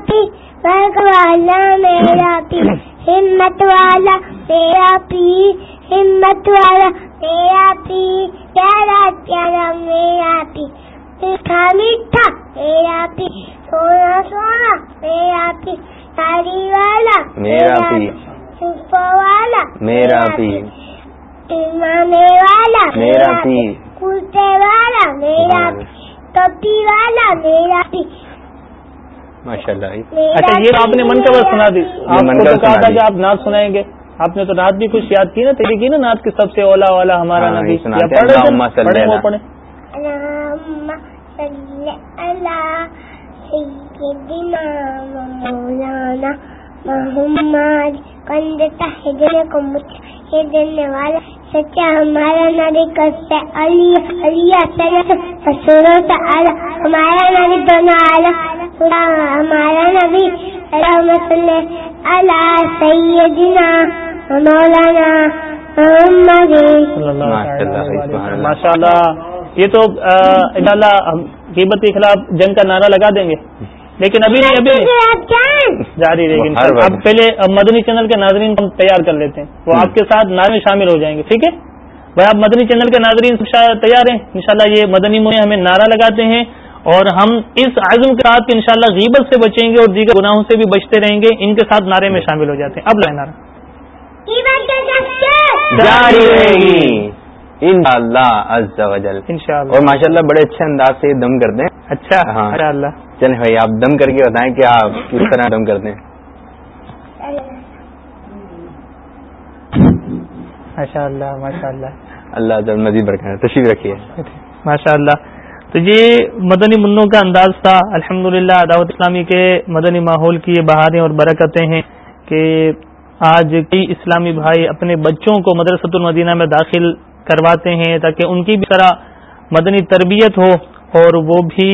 والا میرا پیر ہمت والا میرا پیر ہمت والا میرا پیر پیارا پیارا میرا پیر میٹھا میٹھا میرا پیر سونا سونا میرا پیر ساری والا میرا چپ والا میرا امامے والا میرا پیر کرتے والا میرا کپی والا میرا ماشاء اللہ اچھا یہ آپ نے منقبر سنا دی آپ تو کہا تھا۔ کہ آپ نعت سنائیں گے آپ نے تو نعت بھی کچھ یاد کی نا تیری کی نا نعت کی سب سے اولا والا ہمارا نبی یہ سناتے یا ہیں، پڑھ رہے تھے؟ اللہم صلی پڑھیں وہ علی۔ پڑھیں اللہم صلی علی سیدنا و مولانا محمد کند تحجن کو مجھے دینے والا سچا ہمارا نبی کرتے علی علی سید رسولوں تعالی ہمارا نبی دونوں عالی ہمارا نبی اللہم صلی علی سیدنا مولانا محمد. صلی ماشاء اللہ، یہ تو انشاءاللہ ہم غیبت کے خلاف جنگ کا نعرہ لگا دیں گے۔ لیکن ابھی نہیں ابھی جاری رہے گی۔ اب پہلے مدنی چینل کے ناظرین ہم تیار کر لیتے ہیں۔ وہ آپ کے ساتھ نعرے میں شامل ہو جائیں گے ٹھیک ہے؟ بھائی آپ مدنی چینل کے ناظرین شاید تیار ہیں۔ انشاءاللہ یہ مدنی منہ ہمیں نعرہ لگاتے ہیں اور ہم اس عزم کے ساتھ انشاءاللہ غیبت سے بچیں گے اور دیگر گناہوں سے بھی بچتے رہیں گے۔ ان کے ساتھ نعرے میں شامل ہو جاتے ہیں۔ اب لائے نعرہ۔ جاری رہے گی۔ ان اللہ جل. انشاءاللہ. اور ماشاء اللہ بڑے اچھے انداز سے دم کرتے ہیں. اچھا ہاں۔ اللہ چلیں بھائی آپ دم کر کے بتائیں کہ آپ کس طرح دم کرتے ہیں. ماشاء اللہ ماشاء اللہ اللہ تعالی مزید برکت تشریف رکھیے. ماشاء اللہ تو یہ مدنی منوں کا انداز تھا. الحمد للہ دعوت اسلامی کے مدنی ماحول کی یہ بہاریں اور برکتیں ہیں کہ آج کئی اسلامی بھائی اپنے بچوں کو مدرسۃ المدینہ میں داخل کرواتے ہیں تاکہ ان کی بھی طرح مدنی تربیت ہو اور وہ بھی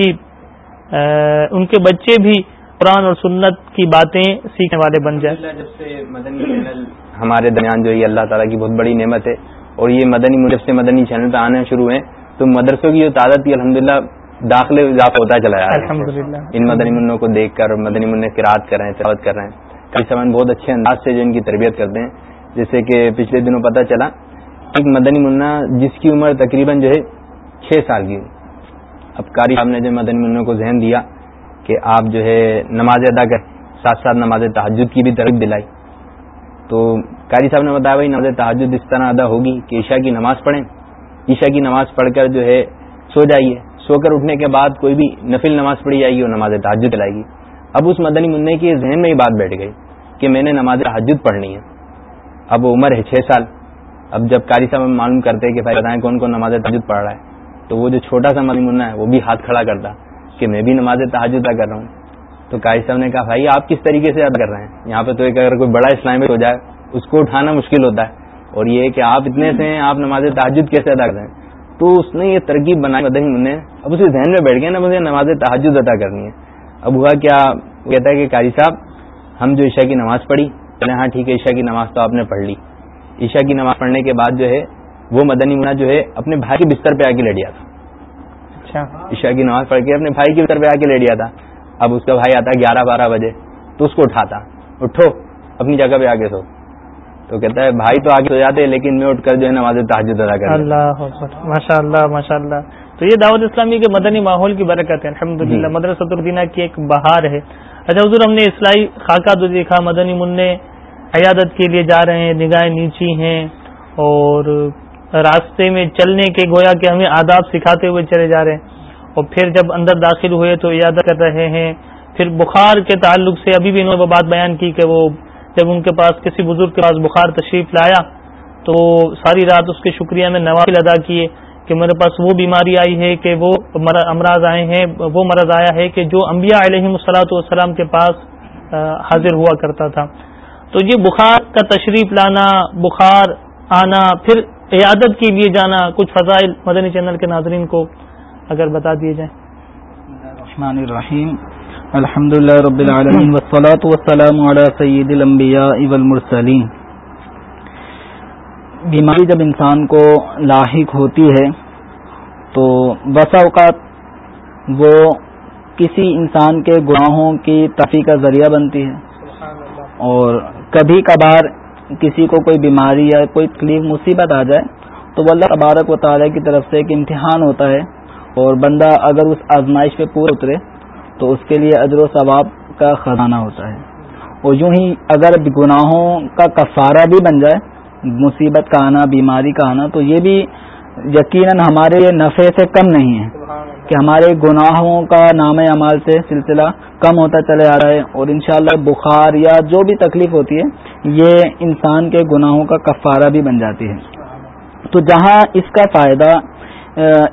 ان کے بچے بھی قرآن اور سنت کی باتیں سیکھنے والے بن جائیں۔ جب سے مدنی چینل ہمارے درمیان جو یہ اللہ تعالیٰ کی بہت بڑی نعمت ہے اور یہ مدنی جب سے مدنی چینل پہ آنا شروع ہوئے تو مدرسوں کی جو تعداد تھی الحمدللہ داخلے اضافہ ہوتا چلا رہا ہے۔ ان مدنی منوں کو دیکھ کر مدنی منع قرآد کر رہے ہیں تلاوت کر رہے ہیں۔ کئی سامان بہت اچھے انداز سے جو ان کی تربیت کرتے ہیں۔ جیسے کہ پچھلے دنوں پتہ چلا ایک مدنی منا جس کی عمر تقریباً جو ہے چھ سال کی اب قاری صاحب نے جو مدنی منوں کو ذہن دیا کہ آپ جو ہے نماز ادا کر ساتھ ساتھ نماز تحجد کی بھی ترغیب دلائی، تو قاری صاحب نے بتایا بھائی نماز تحجد اس طرح ادا ہوگی کہ عشاء کی نماز پڑھیں۔ عشاء کی نماز پڑھ کر جو ہے سو جائیے۔ سو کر اٹھنے کے بعد کوئی بھی نفل نماز پڑھی جائے گی اور نماز تحجد لائے گی۔ اب اس مدنی منع کی ذہن میں یہ بات بیٹھ گئی کہ میں نے نماز تحجد پڑھنی ہے۔ اب وہ عمر ہے چھ سال۔ اب جب قاری صاحب ہم معلوم کرتے کہ بھائی بتائیں کون کون نماز تحجد پڑھ رہا ہے، تو وہ جو چھوٹا سا مدنی ہے، وہ بھی ہاتھ کھڑا کرتا کہ میں بھی نماز تحجد ادا کر رہا ہوں۔ تو قاری صاحب نے کہا، بھائی، آپ کس طریقے سے ادا کر رہے ہیں؟ یہاں پہ تو ایک اگر کوئی بڑا اسلامک ہو جائے، اس کو اٹھانا مشکل ہوتا ہے۔ اور یہ کہ آپ اتنے سے ہیں، آپ نماز تحجد کیسے ادا کر رہے ہیں؟ تو اس نے یہ ترکیب بنائی۔ مدنی منع اب اسے ذہن میں بیٹھ گیا نا مجھے نماز تحجد ادا کرنی ہے اب ہوا کیا؟ کہتا ہے کہ قاری صاحب، ہم جو عشاء کی نماز پڑھی ہاں ٹھیک ہے، عشاء کی نماز تو آپ نے پڑھ لی۔ عشاء کی نماز پڑھنے کے بعد جو ہے وہ مدنی منا جو ہے اپنے بھائی کے بستر پہ آ کے لیٹ گیا تھا۔ اچھا۔ عشاء کی نماز پڑھ کے اپنے بھائی کے بستر پہ آ کے لیٹ گیا تھا۔ اب اس کا بھائی آتا گیارہ بارہ بجے تو اس کو اٹھاتا۔ اٹھو اپنی جگہ پہ آگے سو۔ تو کہتا ہے بھائی تو آگے سو جاتے لیکن میں اٹھ کر جو ہے نماز تحجد ادا کر اللہ ماشاء اللہ ماشاء اللہ تو یہ دعوت اسلامی کے مدنی ماحول کی برکت ہے۔ الحمد للہ جی۔ مدرسۃ الدینہ کی ایک بہار ہے۔ اچھا حضور ہم نے اسلائی خاکہ تو دیکھا مدنی منع عیادت کے لیے جا رہے ہیں، نگاہیں نیچی ہیں اور راستے میں چلنے کے گویا کہ ہمیں آداب سکھاتے ہوئے چلے جا رہے ہیں۔ اور پھر جب اندر داخل ہوئے تو عیادت کر رہے ہیں۔ پھر بخار کے تعلق سے ابھی بھی انہوں نے بات بیان کی کہ وہ جب ان کے پاس کسی بزرگ کے پاس بخار تشریف لایا تو ساری رات اس کے شکریہ میں نوافل ادا کیے کہ میرے پاس وہ بیماری آئی ہے کہ وہ امراض آئے ہیں، وہ مرض آیا ہے کہ جو انبیاء علیہ السلاۃ والسلام کے پاس حاضر ہوا کرتا تھا۔ تو یہ بخار کا تشریف لانا بخار آنا پھر عیادت کے لیے جانا کچھ فضائل مدنی چینل کے ناظرین کو اگر بتا دیے جائیں۔ الرحمن الرحیم۔ الحمد للہ رب العالمین والصلاة والسلام علی سید الانبیاء والمرسلین۔ بیماری جب انسان کو لاحق ہوتی ہے تو بسا اوقات وہ کسی انسان کے گناہوں کی تفیع کا ذریعہ بنتی ہے۔ اور کبھی کبھار کسی کو کوئی بیماری یا کوئی تکلیف مصیبت آ جائے تو وہ اللہ تبارک و تعالیٰ کی طرف سے ایک امتحان ہوتا ہے اور بندہ اگر اس آزمائش پہ پورا اترے تو اس کے لیے ادر و ثواب کا خزانہ ہوتا ہے۔ اور یوں ہی اگر گناہوں کا کفارہ بھی بن جائے، مصیبت کا آنا، بیماری کا آنا، تو یہ بھی یقیناً ہمارے نفع سے کم نہیں ہے۔ کہ ہمارے گناہوں کا نام اعمال سے سلسلہ کم ہوتا چلے آ رہا ہے اور انشاءاللہ بخار یا جو بھی تکلیف ہوتی ہے، یہ انسان کے گناہوں کا کفارہ بھی بن جاتی ہے۔ تو جہاں اس کا فائدہ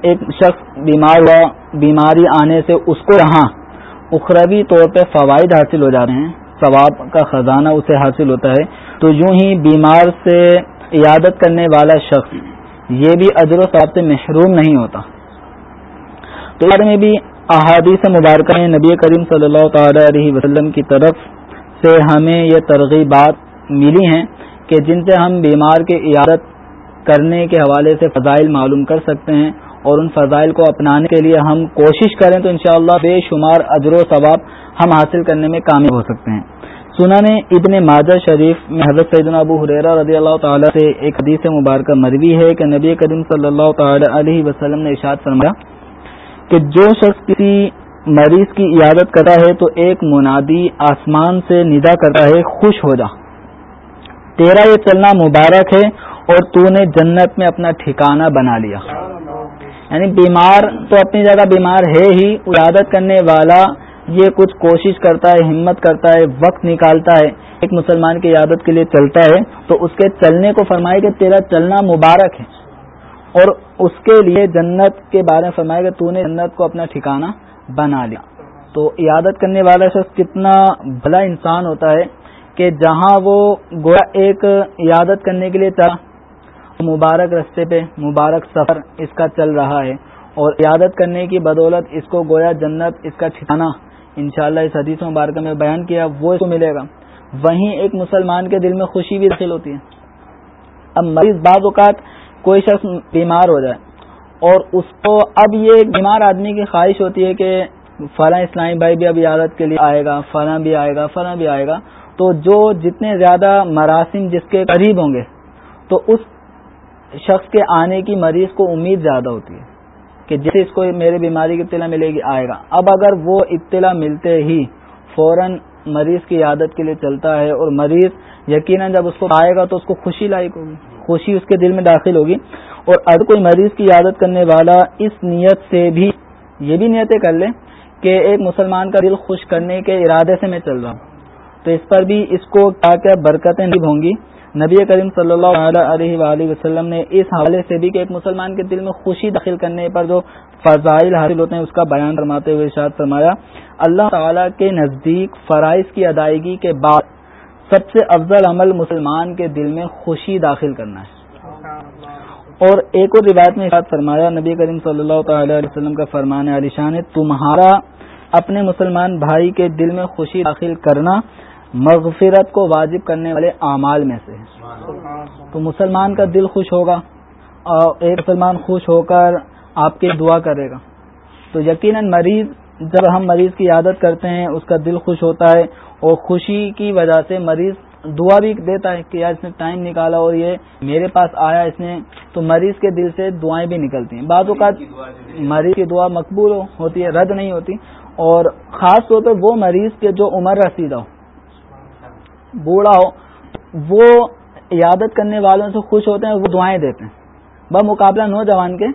ایک شخص بیمار ہوا، بیماری آنے سے اس کو رہا اخروی طور پہ فوائد حاصل ہو جا رہے ہیں، ثواب کا خزانہ اسے حاصل ہوتا ہے۔ تو یوں ہی بیمار سے عیادت کرنے والا شخص، یہ بھی اجر و ثواب سے محروم نہیں ہوتا۔ تو بارے میں بھی احادیث مبارکہ نبی کریم صلی اللہ تعالی علیہ وسلم کی طرف سے ہمیں یہ ترغیبات ملی ہیں کہ جن سے ہم بیمار کی عیادت کرنے کے حوالے سے فضائل معلوم کر سکتے ہیں اور ان فضائل کو اپنانے کے لیے ہم کوشش کریں تو انشاءاللہ بے شمار اجر و ثواب ہم حاصل کرنے میں کامیاب ہو سکتے ہیں۔ سنا نے ابن ماجہ شریف میں حضرت سیدنا ابو حریرہ رضی اللہ تعالیٰ سے ایک حدیث مبارکہ مروی ہے کہ نبی کریم صلی اللہ تعالی علیہ وسلم نے ارشاد فرمایا کہ جو شخص کسی مریض کی عیادت کرتا ہے تو ایک منادی آسمان سے ندا کرتا ہے، خوش ہو جا۔ تیرا یہ چلنا مبارک ہے اور تو نے جنت میں اپنا ٹھکانہ بنا لیا۔ یعنی بیمار تو اپنی جگہ بیمار ہے ہی، عیادت کرنے والا یہ کچھ کوشش کرتا ہے، ہمت کرتا ہے، وقت نکالتا ہے۔ ایک مسلمان کی عیادت کے لیے چلتا ہے تو اس کے چلنے کو فرمائے کہ تیرا چلنا مبارک ہے۔ اور اس کے لیے جنت کے بارے میں فرمایا کہ تو نے جنت کو اپنا ٹھکانہ بنا لیا۔ تو عیادت کرنے والا شخص کتنا بھلا انسان ہوتا ہے کہ جہاں وہ گویا ایک عیادت کرنے کے لیے چاہ مبارک رستے پہ، مبارک سفر اس کا چل رہا ہے۔ اور عیادت کرنے کی بدولت اس کو گویا جنت اس کا ٹھکانا انشاءاللہ اس حدیث مبارکہ میں بیان کیا، وہ اس کو ملے گا۔ وہیں ایک مسلمان کے دل میں خوشی بھی داخل ہوتی ہے۔ اب مریض بعض اوقات کوئی شخص بیمار ہو جائے اور اس کو اب یہ بیمار آدمی کی خواہش ہوتی ہے کہ فلاں اسلامی بھائی بھی اب عادت کے لیے آئے گا، فلاں بھی آئے گا، فلاں بھی آئے گا۔ تو جو جتنے زیادہ مراسم جس کے قریب ہوں گے، تو اس شخص کے آنے کی مریض کو امید زیادہ ہوتی ہے کہ جیسے اس کو میرے بیماری کی اطلاع ملے گی، آئے گا۔ اب اگر وہ اطلاع ملتے ہی فوراً مریض کی عادت کے لیے چلتا ہے اور مریض یقیناً جب اس کو آئے گا تو اس کو خوشی لائق ہوگی، خوشی اس کے دل میں داخل ہوگی۔ اور اگر کوئی مریض کی عادت کرنے والا اس نیت سے بھی یہ بھی نیتیں کر لے کہ ایک مسلمان کا دل خوش کرنے کے ارادے سے میں چل رہا ہوں، تو اس پر بھی اس کو کیا کیا برکتیں ہوں گی نبی کریم صلی اللہ علیہ وآلہ وسلم نے اس حوالے سے بھی کہ ایک مسلمان کے دل میں خوشی داخل کرنے پر جو فضائل حاصل ہوتے ہیں، اس کا بیان فرماتے ہوئے ارشاد فرمایا، اللہ تعالی کے نزدیک فرائض کی ادائیگی کے بعد سب سے افضل عمل مسلمان کے دل میں خوشی داخل کرنا ہے۔ اور ایک اور روایت میں بات فرمایا، نبی کریم صلی اللہ تعالی علیہ وسلم کا فرمان علی شان ہے تمہارا اپنے مسلمان بھائی کے دل میں خوشی داخل کرنا مغفرت کو واجب کرنے والے اعمال میں سے تو مسلمان کا دل خوش ہوگا اور ایک مسلمان خوش ہو کر آپ کی دعا کرے گا۔ تو یقیناً مریض، جب ہم مریض کی عادت کرتے ہیں، اس کا دل خوش ہوتا ہے اور خوشی کی وجہ سے مریض دعا بھی دیتا ہے کہ یار اس نے ٹائم نکالا اور یہ میرے پاس آیا اس نے، تو مریض کے دل سے دعائیں بھی نکلتی ہیں۔ بعض اوقات مریض کی دعا مقبول ہوتی ہے، رد نہیں ہوتی اور خاص طور پہ وہ مریض کے جو عمر رسیدہ ہو۔ بوڑھا ہو، وہ عیادت کرنے والوں سے خوش ہوتے ہیں، وہ دعائیں دیتے ہیں۔ بمقابلہ نوجوان کے،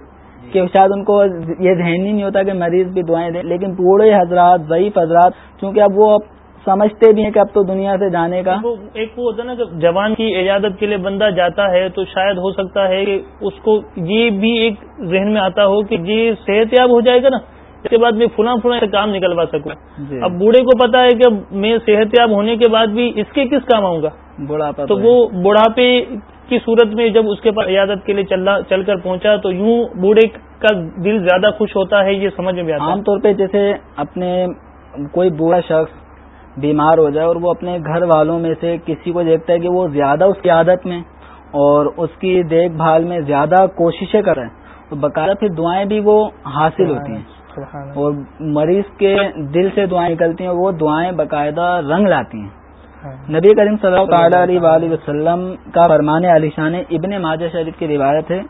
کہ شاید ان کو یہ ذہن ہی نہیں ہوتا کہ مریض بھی دعائیں دیں۔ لیکن بوڑھے حضرات، ضعیف حضرات، چونکہ اب وہ سمجھتے بھی ہیں کہ اب تو دنیا سے جانے کا۔ ایک وہ ہوتا ہے نا کہ جوان کی عجادت کے لیے بندہ جاتا ہے تو شاید ہو سکتا ہے کہ اس کو یہ بھی ایک ذہن میں آتا ہو کہ یہ صحت یاب ہو جائے گا نا۔ اس کے بعد میں فلاں فلاں کام نکلوا سکوں۔ جی۔ اب بوڑھے کو پتا ہے کہ میں صحت یاب ہونے کے بعد بھی اس کے کس کام آؤں گا؟ بڑھاپا تو وہ بڑھاپے کی صورت میں جب اس کے پاس عیادت کے لیے چل کر پہنچا تو یوں بوڑھے کا دل زیادہ خوش ہوتا ہے یہ سمجھ میں آتا عام طور پہ جیسے اپنے کوئی بوڑھا شخص بیمار ہو جائے اور وہ اپنے گھر والوں میں سے کسی کو دیکھتا ہے کہ وہ زیادہ اس کی عادت میں اور اس کی دیکھ بھال میں زیادہ کوششیں کر رہے ہیں تو باقاعدہ پھر دعائیں بھی وہ حاصل ہوتی ہیں۔ اور مریض کے دل سے دعائیں نکلتی ہیں وہ دعائیں باقاعدہ رنگ لاتی ہیں۔ نبی کریم صلی اللہ تعالیٰ علیہ وآلہ وسلم کا فرمان علی شان ابن ماجہ شریف کی روایت ہے۔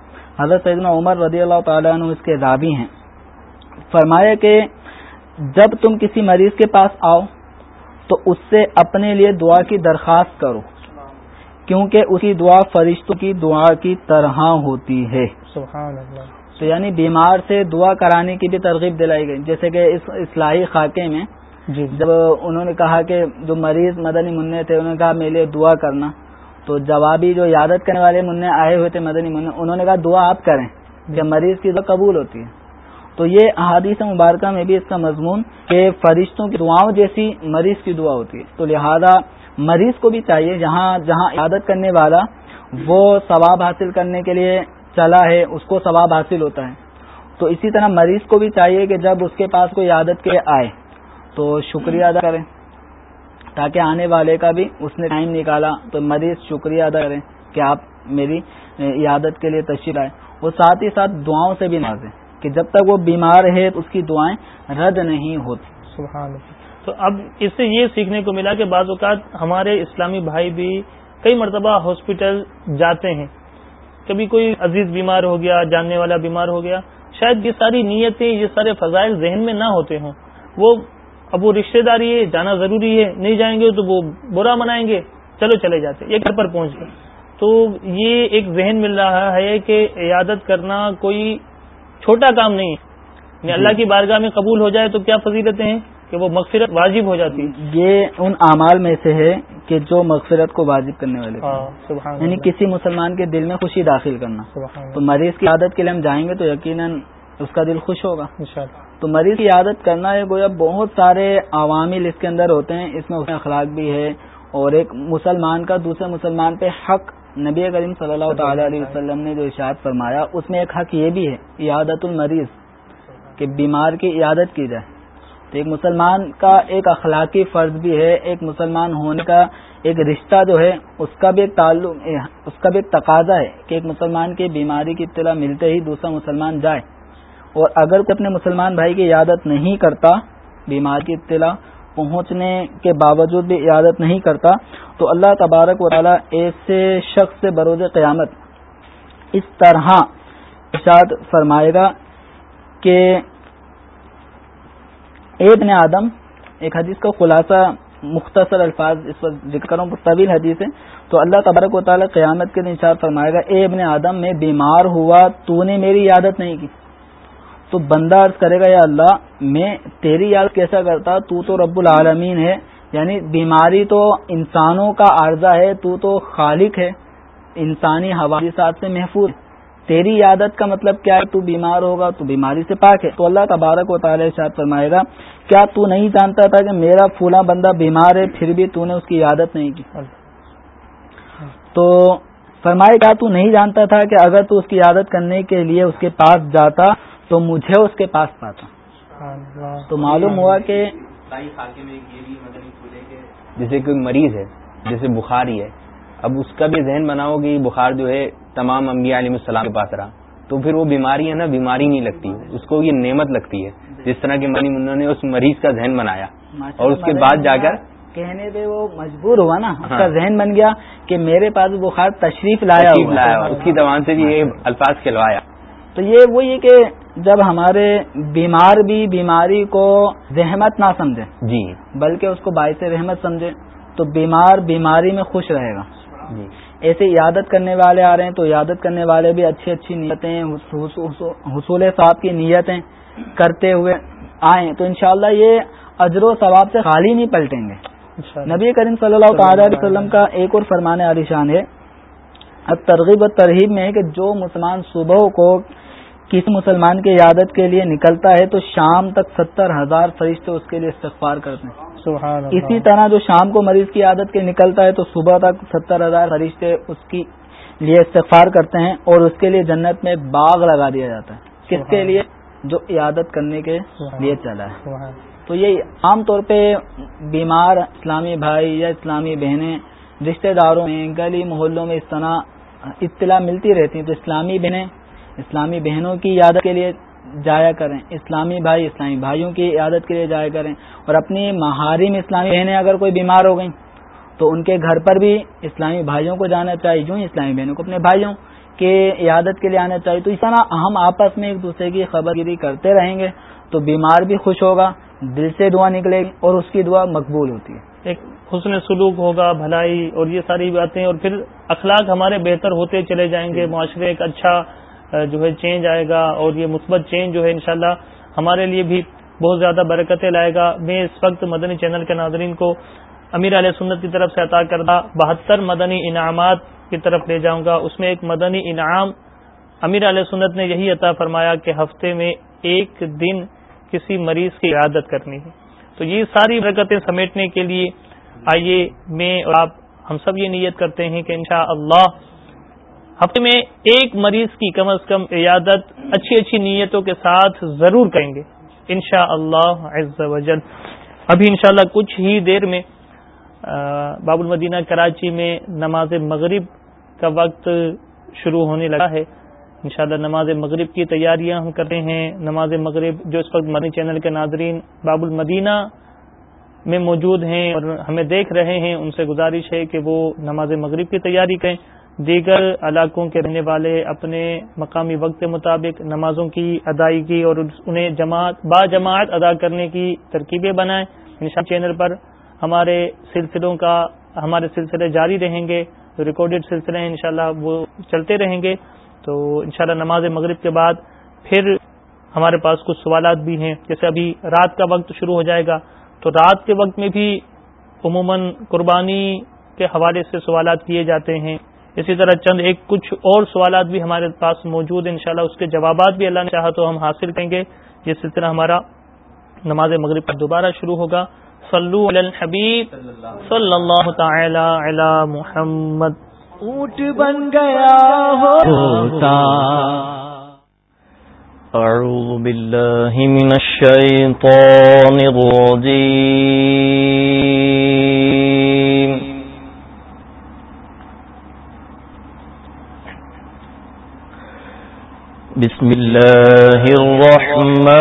حضرت سیدنا عمر رضی اللہ تعالیٰ عنہ اس کے رابی ہیں۔ فرمایا کہ جب تم کسی مریض کے پاس آؤ تو اس سے اپنے لیے دعا کی درخواست کرو کیونکہ اس کی دعا فرشتوں کی دعا کی طرح ہوتی ہے۔ سبحان اللہ۔ تو یعنی بیمار سے دعا کرانے کی بھی ترغیب دلائی گئی۔ جیسے کہ اس اصلاحی خاکے میں جی۔ جب انہوں نے کہا کہ جو مریض مدنی منع تھے انہوں نے کہا میرے لیے دعا کرنا۔ تو جوابی جو یادت کرنے والے منع آئے ہوئے تھے مدنی منع انہوں نے کہا دعا آپ کریں کہ مریض کی دعا قبول ہوتی ہے۔ تو یہ احادیث مبارکہ میں بھی اس کا مضمون کہ فرشتوں کی دعاؤں جیسی مریض کی دعا ہوتی ہے۔ تو لہذا مریض کو بھی چاہیے جہاں جہاں عادت کرنے والا وہ ثواب حاصل کرنے کے لیے چلا ہے، اس کو ثواب حاصل ہوتا ہے۔ تو اسی طرح مریض کو بھی چاہیے کہ جب اس کے پاس کوئی عادت کے آئے، تو شکریہ ادا کریں۔ تاکہ آنے والے کا بھی اس نے ٹائم نکالا، تو مریض شکریہ ادا کریں کہ آپ میری عادت کے لیے تشریف آئے وہ ساتھ ہی ساتھ دعاؤں سے بھی نازیں کہ جب تک وہ بیمار ہے تو اس کی دعائیں رد نہیں ہوتی۔ سبحان تو اب اس سے یہ سیکھنے کو ملا کہ بعض اوقات ہمارے اسلامی بھائی بھی کئی مرتبہ ہاسپٹل جاتے ہیں۔ کبھی کوئی عزیز بیمار ہو گیا، جاننے والا بیمار ہو گیا، شاید یہ ساری نیتیں، یہ سارے فضائل ذہن میں نہ ہوتے ہوں۔ وہ اب وہ رشتے داری ہے، جانا ضروری ہے، نہیں جائیں گے تو وہ برا منائیں گے۔ چلو چلے جاتے یہ گھر پر پہنچ گئے۔ تو یہ ایک ذہن مل رہا ہے کہ عیادت کرنا کوئی چھوٹا کام نہیں ہے۔ یعنی اللہ کی بارگاہ میں قبول ہو جائے تو کیا فضیلتیں ہیں؟ کہ وہ مغفرت واجب ہو جاتی یہ ان اعمال میں سے ہے کہ جو مغفرت کو واجب کرنے والے ہاں، یعنی کسی مسلمان کے دل میں خوشی داخل کرنا۔ تو مریض کی عادت کے لیے ہم جائیں گے تو یقیناً اس کا دل خوش ہوگا۔ تو مریض کی عادت کرنا ہے گویا بہت سارے عوامل اس کے اندر ہوتے ہیں۔ اس میں اخلاق بھی ہے۔ اور ایک مسلمان کا دوسرے مسلمان پہ حق نبی کریم صلی اللہ تعالی علیہ وسلم نے جو اشاعت فرمایا اس میں ایک حق یہ بھی ہے عیادت المریض کہ بیمار کی عیادت کی جائے۔ ایک مسلمان کا ایک اخلاقی فرض بھی ہے۔ ایک مسلمان ہونے کا ایک رشتہ جو ہے، اس کا بھی ایک تعلق، اس کا بھی ایک تقاضا ہے کہ ایک مسلمان کی بیماری کی اطلاع ملتے ہی دوسرا مسلمان جائے۔ اور اگر کوئی اپنے مسلمان بھائی کی عیادت نہیں کرتا، بیمار کی اطلاع پہنچنے کے باوجود بھی عیادت نہیں کرتا، تو اللہ تبارک و تعالیٰ ایسے شخص سے بروز قیامت اس طرح ارشاد فرمائے گا کہ ابن آدم، ایک حدیث کا خلاصہ مختصر الفاظ اس پر ذکر کروں طویل حدیث ہے۔ تو اللہ تبارک و تعالیٰ قیامت کے دن ارشاد فرمائے گا، اے ابن آدم، میں بیمار ہوا، تو نے میری عادت نہیں کی۔ تو بندہ عرض کرے گا، یا اللہ، میں تیری یاد کیسا کرتا؟ تو تو رب العالمین ہے۔ یعنی بیماری تو انسانوں کا عارضہ ہے، تو تو خالق ہے۔ انسانی حوالات سے محفوظ۔ تیری عادت کا مطلب کیا ہے؟ تو بیمار ہوگا تو بیماری سے پاک ہے۔ تو اللہ تبارک و تعالی شاید فرمائے گا کیا تو نہیں جانتا تھا کہ میرا پھولا بندہ بیمار ہے پھر بھی تو نے اس کی عادت نہیں کی؟ تو فرمائے کیا تو نہیں جانتا تھا کہ اگر تو اس کی عادت کرنے کے لیے اس کے پاس جاتا تو مجھے اس کے پاس پاتا؟ تو معلوم ہوا کہ جیسے کوئی مریض ہے جیسے بخاری ہے اب اس کا بھی ذہن بناؤ کہ بخار جو ہے تمام انبیاء علیہ السلام کے پاس رہا۔ تو پھر وہ بیماری ہے نا بیماری نہیں لگتی۔ اس کو یہ نعمت لگتی ہے۔ جس طرح کے منی منا نے اس مریض کا ذہن بنایا۔ اور اس کے بعد جا کر کہنے پہ وہ مجبور ہوا نا۔ اس کا ہاں۔ ذہن بن گیا کہ میرے پاس بخار تشریف لایا لایا اس کی زبان سے بھی یہ الفاظ کھلوایا۔ تو یہ وہ یہ کہ جب ہمارے بیمار بھی بیماری کو زحمت نہ سمجھے جی۔ بلکہ اس کو باعث رحمت سمجھے تو بیمار بیماری میں خوش رہے گا۔ ایسے عیادت کرنے والے آ رہے ہیں تو عیادت کرنے والے بھی اچھی اچھی نیتیں حصول صاحب کی نیتیں کرتے ہوئے آئیں۔ تو انشاءاللہ یہ اجر و ثواب سے خالی نہیں پلٹیں گے۔ نبی کریم صلی اللہ تعالی علیہ وسلم کا ایک اور فرمان علی شان ہے۔ ترغیب و ترغیب میں ہے کہ جو مسلمان صبح کو کسی مسلمان کی عادت کے لیے نکلتا ہے تو شام تک ستر ہزار فرشتے اس کے لیے استغفار کرتے ہیں۔ سبحان اسی طرح جو شام کو مریض کی عادت کے نکلتا ہے تو صبح تک ستر ہزار فرشتے اس کی لیے استغفار کرتے ہیں اور اس کے لیے جنت میں باغ لگا دیا جاتا ہے. کس کے لیے؟ جو عیادت کرنے کے لیے چلا ہے. تو یہ عام طور پہ بیمار اسلامی بھائی یا اسلامی بہنیں رشتہ داروں میں گلی محلوں میں اس طرح اطلاع ملتی رہتی ہیں تو اسلامی بہنیں اسلامی بہنوں کی عادت کے لیے جایا کریں اسلامی بھائی اسلامی بھائیوں کی عادت کے لیے جایا کریں اور اپنی مہاری میں اسلامی بہنیں اگر کوئی بیمار ہو گئیں تو ان کے گھر پر بھی اسلامی بھائیوں کو جانا چاہیے جو اسلامی بہنوں کو اپنے بھائیوں کے عیادت کے لیے آنا چاہیے۔ تو اس طرح ہم آپس میں ایک دوسرے کی خبر گیری کرتے رہیں گے تو بیمار بھی خوش ہوگا دل سے دعا نکلے گی اور اس کی دعا مقبول ہوتی ہے۔ ایک حسن سلوک ہوگا بھلائی اور یہ ساری باتیں اور پھر اخلاق ہمارے بہتر ہوتے چلے جائیں گے معاشرے ایک اچھا جو ہے چینج آئے گا اور یہ مثبت چینج جو ہے انشاءاللہ ہمارے لیے بھی بہت زیادہ برکتیں لائے گا۔ میں اس وقت مدنی چینل کے ناظرین کو امیر علیہ سنت کی طرف سے عطا کردہ بہتر مدنی انعامات کی طرف لے جاؤں گا۔ اس میں ایک مدنی انعام امیر علیہ سنت نے یہی عطا فرمایا کہ ہفتے میں ایک دن کسی مریض کی عادت کرنی ہے۔ تو یہ ساری برکتیں سمیٹنے کے لیے آئیے میں اور آپ ہم سب یہ نیت کرتے ہیں کہ انشاءاللہ اللہ ہفتے میں ایک مریض کی کم از کم عیادت اچھی اچھی نیتوں کے ساتھ ضرور کریں گے۔ ان شاء اللہ ابھی انشاءاللہ کچھ ہی دیر میں باب المدینہ کراچی میں نماز مغرب کا وقت شروع ہونے لگا ہے۔ انشاءاللہ نماز مغرب کی تیاریاں ہم کرتے ہیں۔ نماز مغرب جو اس وقت مدنی چینل کے ناظرین باب المدینہ میں موجود ہیں اور ہمیں دیکھ رہے ہیں، ان سے گزارش ہے کہ وہ نماز مغرب کی تیاری کریں۔ دیگر علاقوں کے رہنے والے اپنے مقامی وقت کے مطابق نمازوں کی ادائیگی اور انہیں جماعت با جماعت ادا کرنے کی ترکیبیں بنائیں۔ انشاء چینل پر ہمارے سلسلوں کا ہمارے سلسلے جاری رہیں گے۔ جو ریکارڈیڈ سلسلے ہیں، انشاءاللہ وہ چلتے رہیں گے۔ تو انشاءاللہ نماز مغرب کے بعد پھر ہمارے پاس کچھ سوالات بھی ہیں۔ جیسے ابھی رات کا وقت شروع ہو جائے گا، تو رات کے وقت میں بھی عموماً قربانی کے حوالے سے سوالات کیے جاتے ہیں۔ اسی طرح چند ایک کچھ اور سوالات بھی ہمارے پاس موجود ہیں۔ انشاءاللہ اس کے جوابات بھی اللہ نے چاہا تو ہم حاصل کریں گے۔ یہ سلسلہ ہمارا نماز مغرب پر دوبارہ شروع ہوگا۔ صلو علی الحبیب۔ صلی اللہ تعالی علی محمد۔ اونٹ بن گیا ہوتا۔ اعوذ باللہ من الشیطان الرجیم۔ بسم الله الرحمن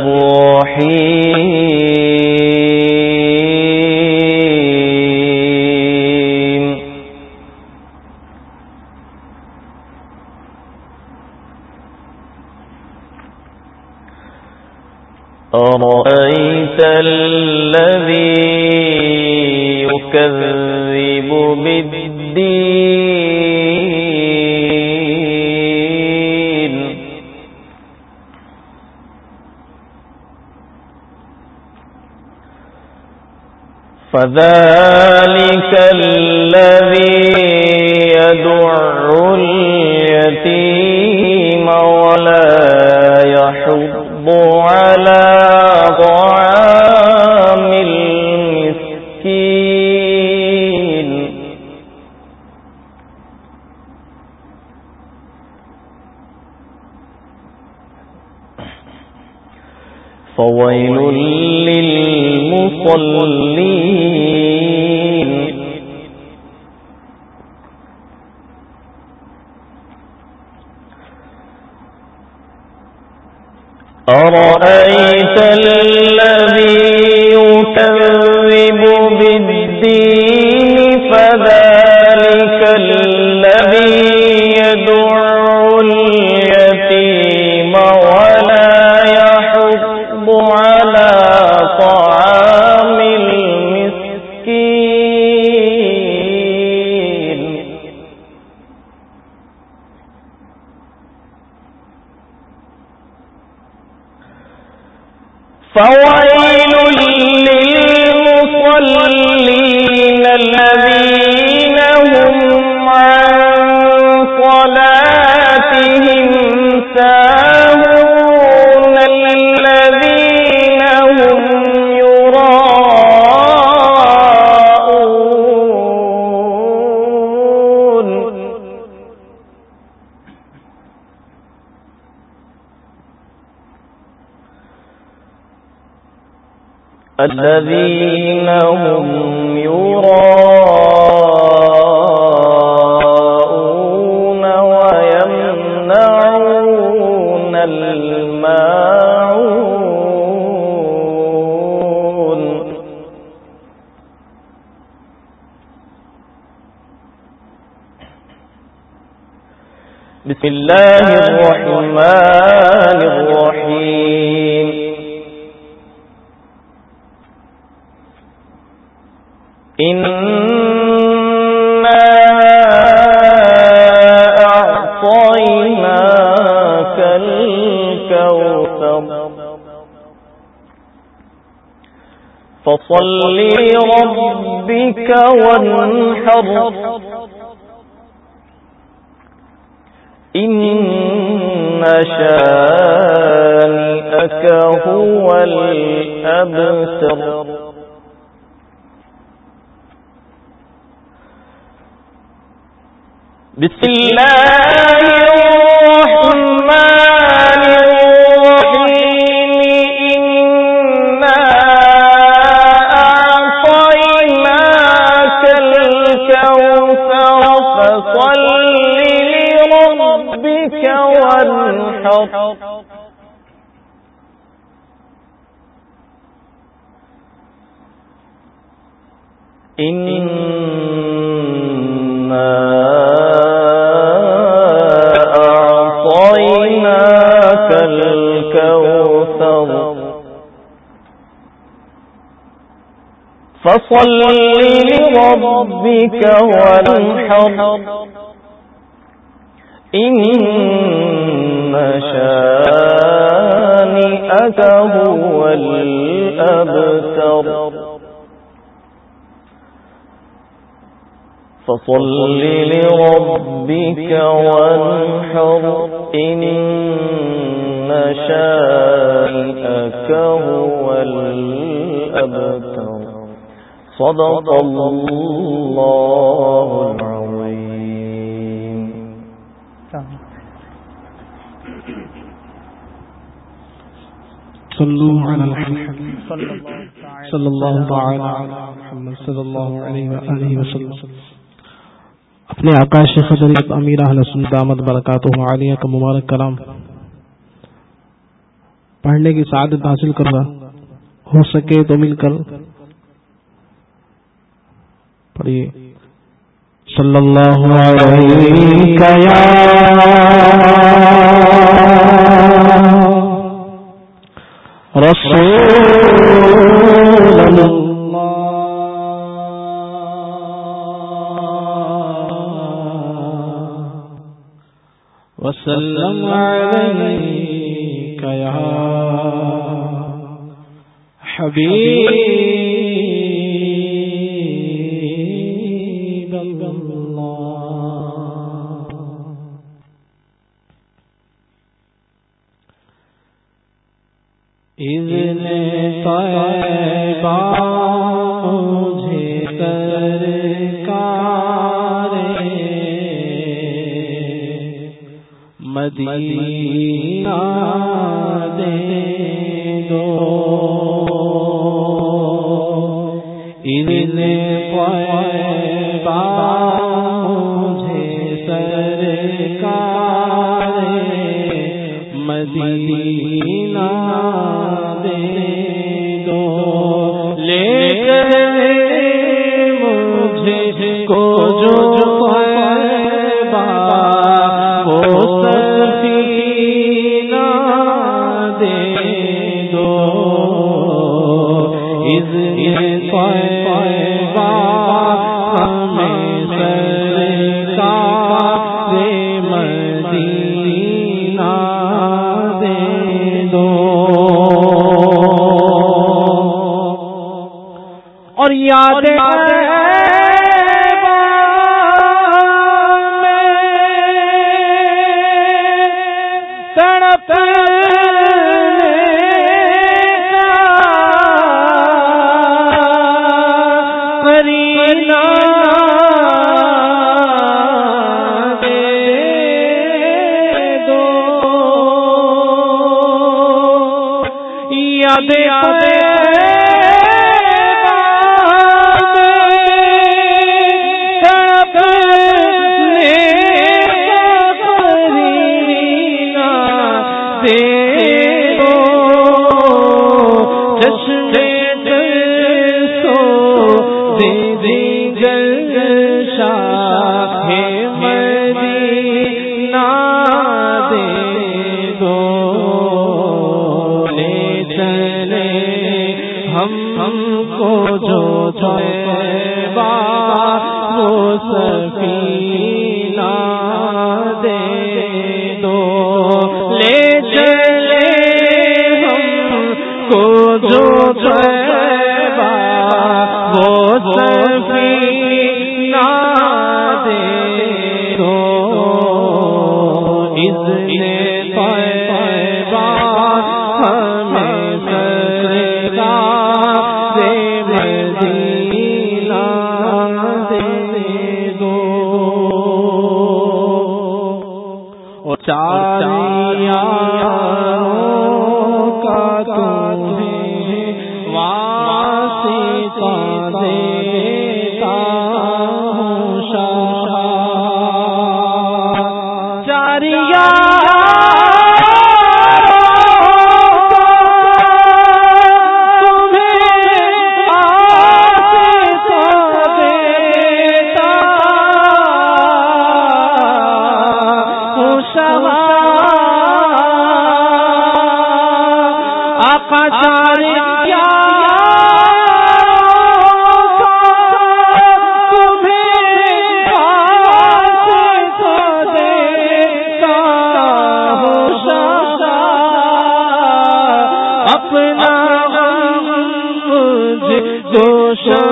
الرحيم. أرأيت الذي فذلك الذي فصل لربك وانحر. إن شانئك هو الأبتر. بسم لربك وانحر إن شانئك هو الأبتر فصل لربك وانحر إن شانئك هو الأبتر صدق الله العظيم صلوا على الحبيب. صلى الله تعالى على محمد. صلی اللہ علیہ وآلہ وسلم. اپنے آقا شیخ حضرت امیر اہل سنت دامت برکاتہ، عالیہ کا مبارک کلام پڑھنے کی سعادت حاصل کرنا ہو سکے تو مل کر پڑھیے۔ صلی اللہ علیہ رسول وسلم عليك يا حبيب مدینہ یادیں شو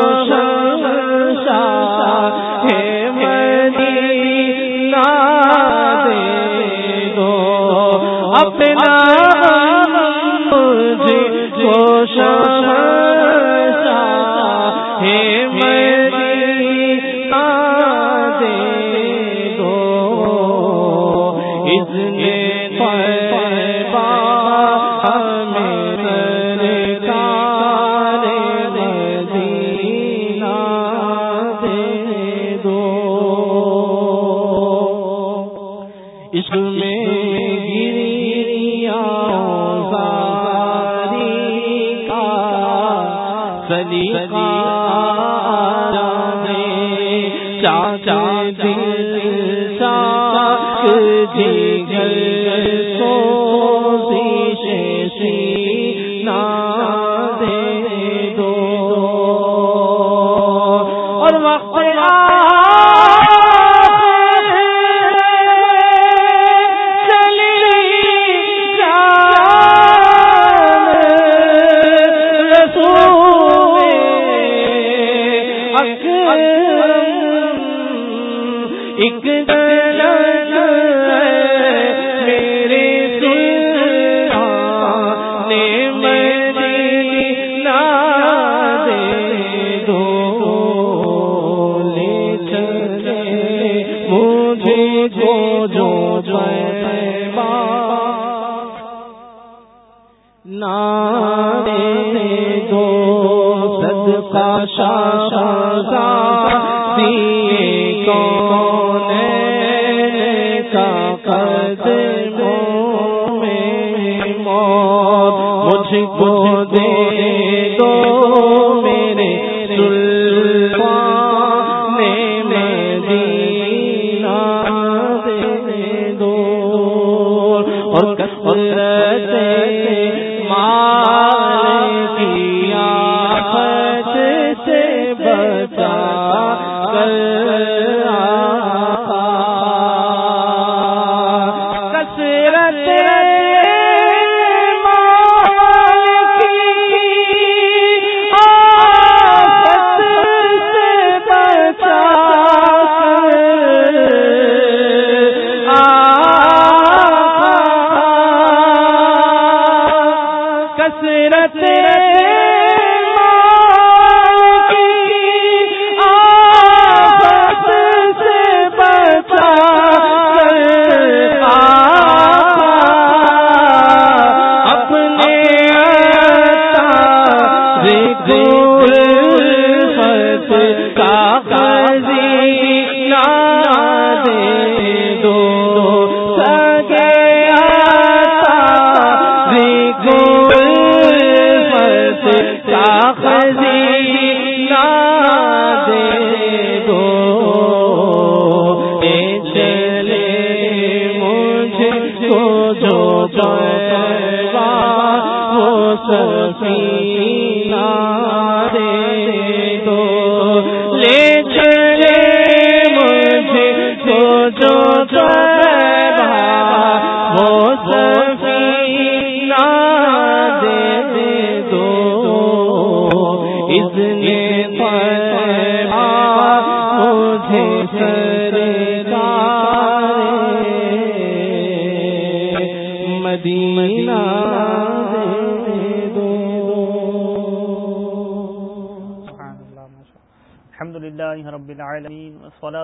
کا شاہ دیے کون کا قدم میں موت مجھ کو دے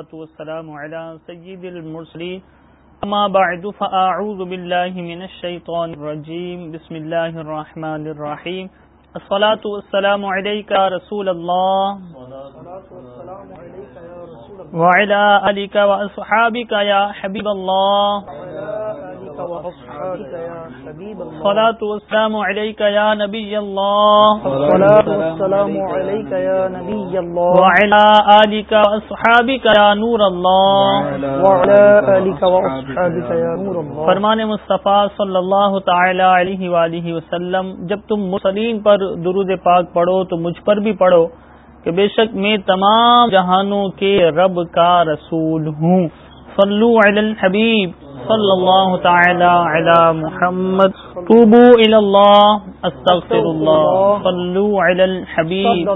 والصلاة والسلام على سيد المرسلين. أما بعد، فأعوذ بالله من الشيطان الرجيم. بسم الله الرحمن الرحيم. الصلاة والسلام عليك يا رسول الله. وعلى آلك وأصحابك يا حبيب الله. الصلاة والسلام عليك يا نبي الله. الصلاة والسلام عليك يا نبي الله وعلى آلك وأصحابك يا نور الله. وعلى آلك وأصحابك يا نور الله. فرمان مصطفیٰ صلی اللہ تعالی علیہ وآلہ وسلم جب تم مرسلین پر درود پاک پڑھو تو مجھ پر بھی پڑھو کہ بے شک میں تمام جہانوں کے رب کا رسول ہوں۔ صلو علی الحبیب۔ صلی اللہ تعالی علی محمد. توبو الی اللہ استغفر اللہ صلو علی الحبیب.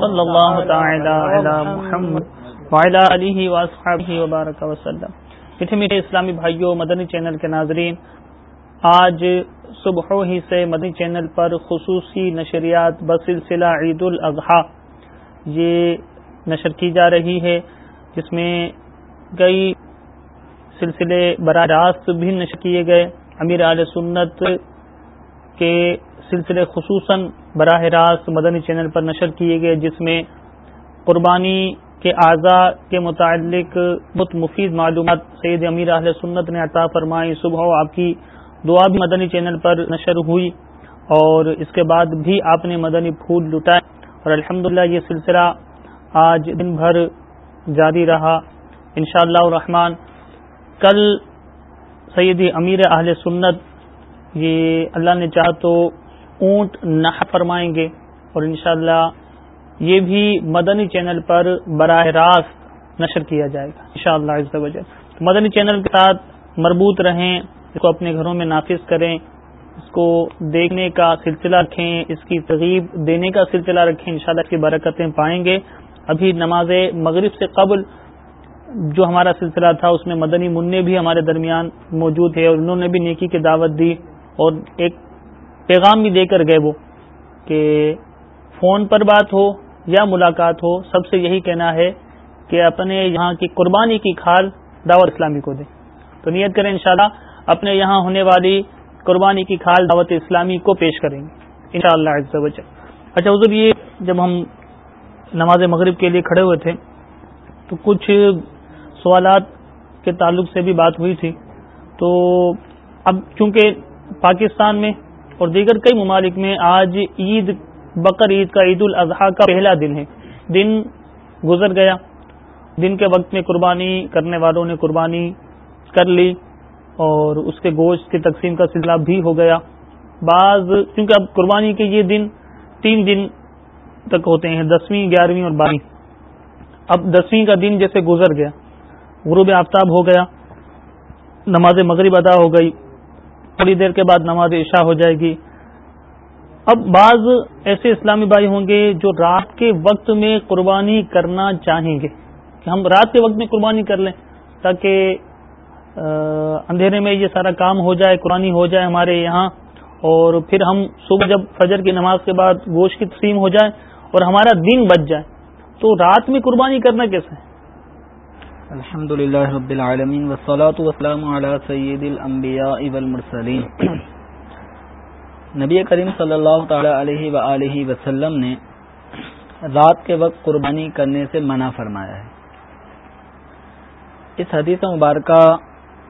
صلی اللہ تعالی علی محمد. وعلی علیہ واصحابہ وبارک وسلم. میٹھے میٹھے اسلامی بھائیوں، مدنی چینل کے ناظرین، آج صبح ہی سے مدنی چینل پر خصوصی نشریات بسلسلہ عید الاضحیٰ. یہ نشر کی جا رہی ہے، جس میں کئی سلسلے براہ راست بھی نشر کیے گئے۔ امیر علیہ سنت کے سلسلے خصوصاً براہ راست مدنی چینل پر نشر کیے گئے، جس میں قربانی کے اعضاء کے متعلق بہت مفید معلومات سید امیر اہل سنت نے عطا فرمائی۔ صبح آپ کی دعا بھی مدنی چینل پر نشر ہوئی اور اس کے بعد بھی آپ نے مدنی پھول لٹائے اور الحمدللہ یہ سلسلہ آج دن بھر جاری رہا۔ انشاءاللہ اللہ الرحمن کل سیدی امیر اہل سنت، یہ اللہ نے چاہ تو اونٹ نہ فرمائیں گے اور انشاءاللہ یہ بھی مدنی چینل پر براہ راست نشر کیا جائے گا، انشاءاللہ شاء اللہ مدنی چینل کے ساتھ مربوط رہیں، اس کو اپنے گھروں میں نافذ کریں، اس کو دیکھنے کا سلسلہ رکھیں، اس کی ترغیب دینے کا سلسلہ رکھیں، انشاءاللہ اس کی برکتیں پائیں گے۔ ابھی نماز مغرب سے قبل جو ہمارا سلسلہ تھا، اس میں مدنی منع بھی ہمارے درمیان موجود ہے اور انہوں نے بھی نیکی کی دعوت دی اور ایک پیغام بھی دے کر گئے وہ کہ فون پر بات ہو یا ملاقات ہو، سب سے یہی کہنا ہے کہ اپنے یہاں کی قربانی کی کھال دعوت اسلامی کو دیں۔ تو نیت کریں انشاءاللہ اپنے یہاں ہونے والی قربانی کی کھال دعوت اسلامی کو پیش کریں گے۔ ان شاء اللہ اچھا حضور، یہ جب ہم نماز مغرب کے لیے کھڑے ہوئے تھے تو کچھ سوالات کے تعلق سے بھی بات ہوئی تھی۔ تو اب چونکہ پاکستان میں اور دیگر کئی ممالک میں آج عید، بقر عید کا عید الاضحیٰ کا پہلا دن ہے۔ دن گزر گیا۔ دن کے وقت میں قربانی کرنے والوں نے قربانی کر لی اور اس کے گوشت کی تقسیم کا سلسلہ بھی ہو گیا۔ بعض کیونکہ اب قربانی کے یہ دن تین دن تک ہوتے ہیں، دسویں، گیارہویں اور بارہویں۔ اب دسویں کا دن جیسے گزر گیا۔ غروب آفتاب ہو گیا، نماز مغرب ادا ہو گئی، تھوڑی دیر کے بعد نماز عشاء ہو جائے گی۔ اب بعض ایسے اسلامی بھائی ہوں گے جو رات کے وقت میں قربانی کرنا چاہیں گے، کہ ہم رات کے وقت میں قربانی کر لیں تاکہ اندھیرے میں یہ سارا کام ہو جائے، قربانی ہو جائے ہمارے یہاں۔ اور پھر ہم صبح جب فجر کی نماز کے بعد گوشت کی تقسیم ہو جائے اور ہمارا دن بچ جائے، تو رات میں قربانی کرنا کیسے؟ الحمد للہ رب العالمین وسلام علی سید الانبیاء والمرسلین نبی کریم صلی اللہ تعالی علیہ وآلہ وسلم نے رات کے وقت قربانی کرنے سے منع فرمایا ہے۔ اس حدیث مبارکہ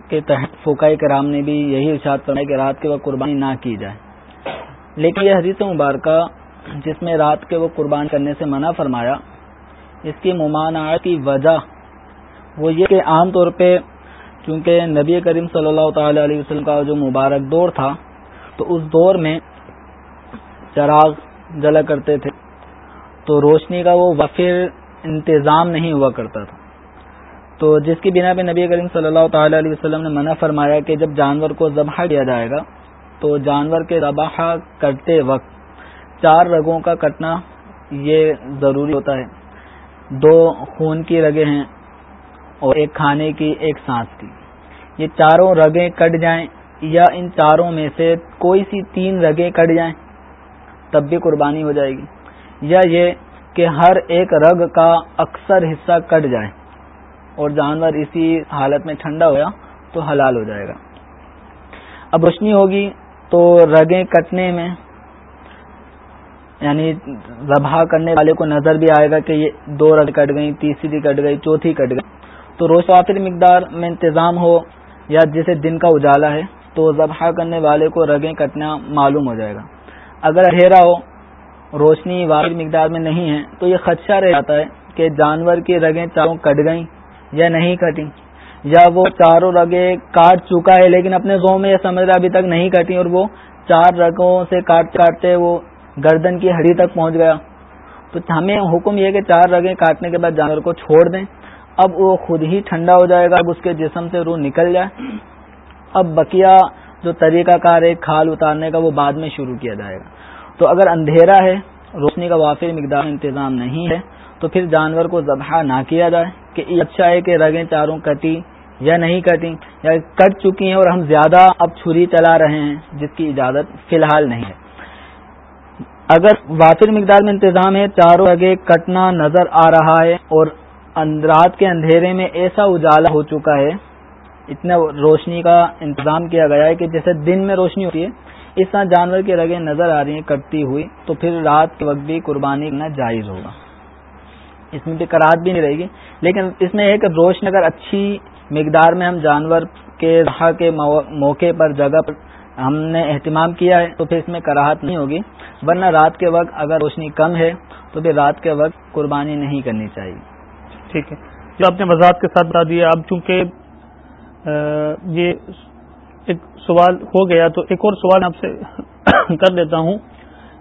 کے تحت فوکائے کرام نے بھی یہی ارشاد فرمایا کہ رات کے وقت قربانی نہ کی جائے۔ لیکن یہ حدیث مبارکہ جس میں رات کے وقت قربان کرنے سے منع فرمایا، اس کی ممانعت کی وجہ وہ یہ کہ عام طور پہ چونکہ نبی کریم صلی اللہ تعالی علیہ وسلم کا جو مبارک دور تھا، تو اس دور میں چراغ جلا کرتے تھے، تو روشنی کا وہ وفر انتظام نہیں ہوا کرتا تھا۔ تو جس کی بنا پہ نبی کریم صلی اللہ تعالی علیہ وسلم نے منع فرمایا کہ جب جانور کو ذبح کیا جائے گا، تو جانور کے ذبح کرتے وقت چار رگوں کا کٹنا یہ ضروری ہوتا ہے۔ دو خون کی رگیں ہیں اور ایک کھانے کی ایک سانس کی یہ چاروں رگیں کٹ جائیں یا ان چاروں میں سے کوئی سی تین رگیں کٹ جائیں، تب بھی قربانی ہو جائے گی۔ یا یہ کہ ہر ایک رگ کا اکثر حصہ کٹ جائے اور جانور اسی حالت میں ٹھنڈا ہوا تو حلال ہو جائے گا۔ اب روشنی ہوگی تو رگیں کٹنے میں یعنی ربا کرنے والے کو نظر بھی آئے گا کہ یہ دو رگ کٹ گئی تیسری کٹ گئی، چوتھی کٹ گئی۔ تو روز وافر مقدار میں انتظام ہو یا جسے دن کا اجالا ہے، تو ذبح کرنے والے کو رگیں کٹنا معلوم ہو جائے گا۔ اگر اندھیرا ہو، روشنی واحد مقدار میں نہیں ہے، تو یہ خدشہ رہ جاتا ہے کہ جانور کی رگیں چاروں کٹ گئیں یا نہیں کٹی یا وہ چاروں رگیں کاٹ چکا ہے، لیکن اپنے زو میں یہ سمجھ رہا ابھی تک نہیں کٹی اور وہ چار رگوں سے کاٹ کاٹتے وہ گردن کی ہڈی تک پہنچ گیا۔ تو ہمیں حکم یہ کہ چار رگیں کاٹنے کے بعد جانور کو چھوڑ دیں۔ اب وہ خود ہی ٹھنڈا ہو جائے گا، اب اس کے جسم سے روح نکل جائے۔ اب بقیہ جو طریقہ کار ہے، کھال اتارنے کا، وہ بعد میں شروع کیا جائے گا۔ تو اگر اندھیرا ہے، روشنی کا وافر مقدار انتظام نہیں ہے، تو پھر جانور کو ذبح نہ کیا جائے کہ یہ اچھا ہے کہ رگیں چاروں کٹی یا نہیں کٹی، یا کٹ چکی ہیں اور ہم زیادہ اب چھری چلا رہے ہیں، جس کی اجازت فی الحال نہیں ہے۔ اگر وافر مقدار میں انتظام ہے، چاروں رگیں کٹنا نظر آ رہا ہے اور رات کے اندھیرے میں ایسا اجالا ہو چکا ہے، اتنا روشنی کا انتظام کیا گیا ہے کہ جیسے دن میں روشنی ہوتی ہے، اس طرح جانور کی رگیں نظر آ رہی ہیں کٹتی ہوئی، تو پھر رات کے وقت بھی قربانی کرنا جائز ہوگا۔ اس میں بھی کراہت بھی نہیں رہے گی۔ لیکن اس میں ہے کہ روشنی اگر اچھی مقدار میں ہم جانور کے رہا کے موقع پر، جگہ پر ہم نے اہتمام کیا ہے، تو پھر اس میں کراہت نہیں ہوگی۔ ورنہ رات کے وقت اگر روشنی کم ہے، تو پھر رات کے وقت قربانی نہیں کرنی چاہیے۔ ٹھیک ہے۔ جو آپ نے وضاحت کے ساتھ بتا دیا، اب چونکہ یہ ایک سوال ہو گیا، تو ایک اور سوال آپ سے کر لیتا ہوں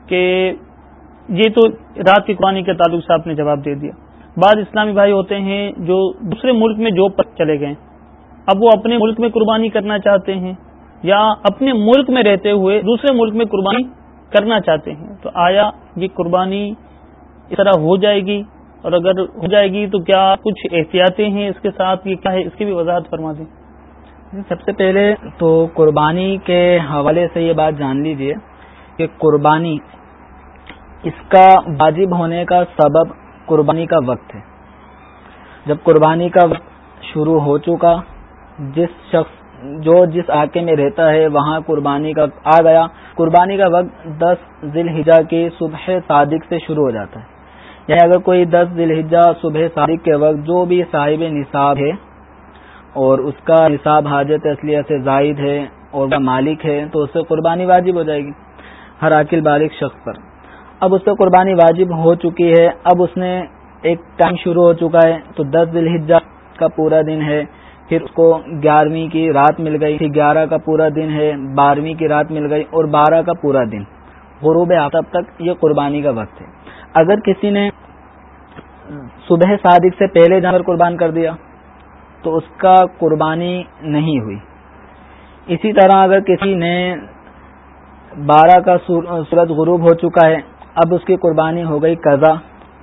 کہ یہ تو رات کی قربانی کے تعلق سے آپ نے جواب دے دیا۔ بعض اسلامی بھائی ہوتے ہیں جو دوسرے ملک میں جاب پر چلے گئے۔ اب وہ اپنے ملک میں قربانی کرنا چاہتے ہیں یا اپنے ملک میں رہتے ہوئے دوسرے ملک میں قربانی کرنا چاہتے ہیں۔ تو آیا یہ قربانی اس طرح ہو جائے گی؟ اور اگر ہو جائے گی تو کیا کچھ احتیاطیں ہیں اس کے ساتھ؟ یہ کیا ہے؟ اس کی بھی وضاحت فرما دیں۔ جی، سب سے پہلے تو قربانی کے حوالے سے یہ بات جان لیجیے کہ قربانی اس کا واجب ہونے کا سبب قربانی کا وقت ہے۔ جب قربانی کا وقت شروع ہو چکا، جس شخص، جو جس علاقے میں رہتا ہے، وہاں قربانی کا آ گیا۔ قربانی کا وقت دس ذیل ہجا کی صبح صادق سے شروع ہو جاتا ہے۔ یعنی اگر کوئی دس دلحجہ صبح صادق کے وقت جو بھی صاحب نصاب ہے اور اس کا نصاب حاجت اصلیہ سے زائد ہے اور وہ مالک ہے تو اس سے قربانی واجب ہو جائے گی ہر عقل بالغ شخص پر۔ اب اس پہ قربانی واجب ہو چکی ہے، اب اس نے ایک ٹائم شروع ہو چکا ہے تو دس دلحجہ کا پورا دن ہے، پھر اس کو گیارہویں کی رات مل گئی، پھر گیارہ کا پورا دن ہے، بارہویں کی رات مل گئی اور بارہ کا پورا دن۔ غروب آتب تک یہ قربانی کا وقت ہے۔ اگر کسی نے صبح صادق سے پہلے جانور قربان کر دیا، تو اس کا قربانی نہیں ہوئی۔ اسی طرح اگر کسی نے بارہ کا سورج غروب ہو چکا ہے، اب اس کی قربانی ہو گئی قضا۔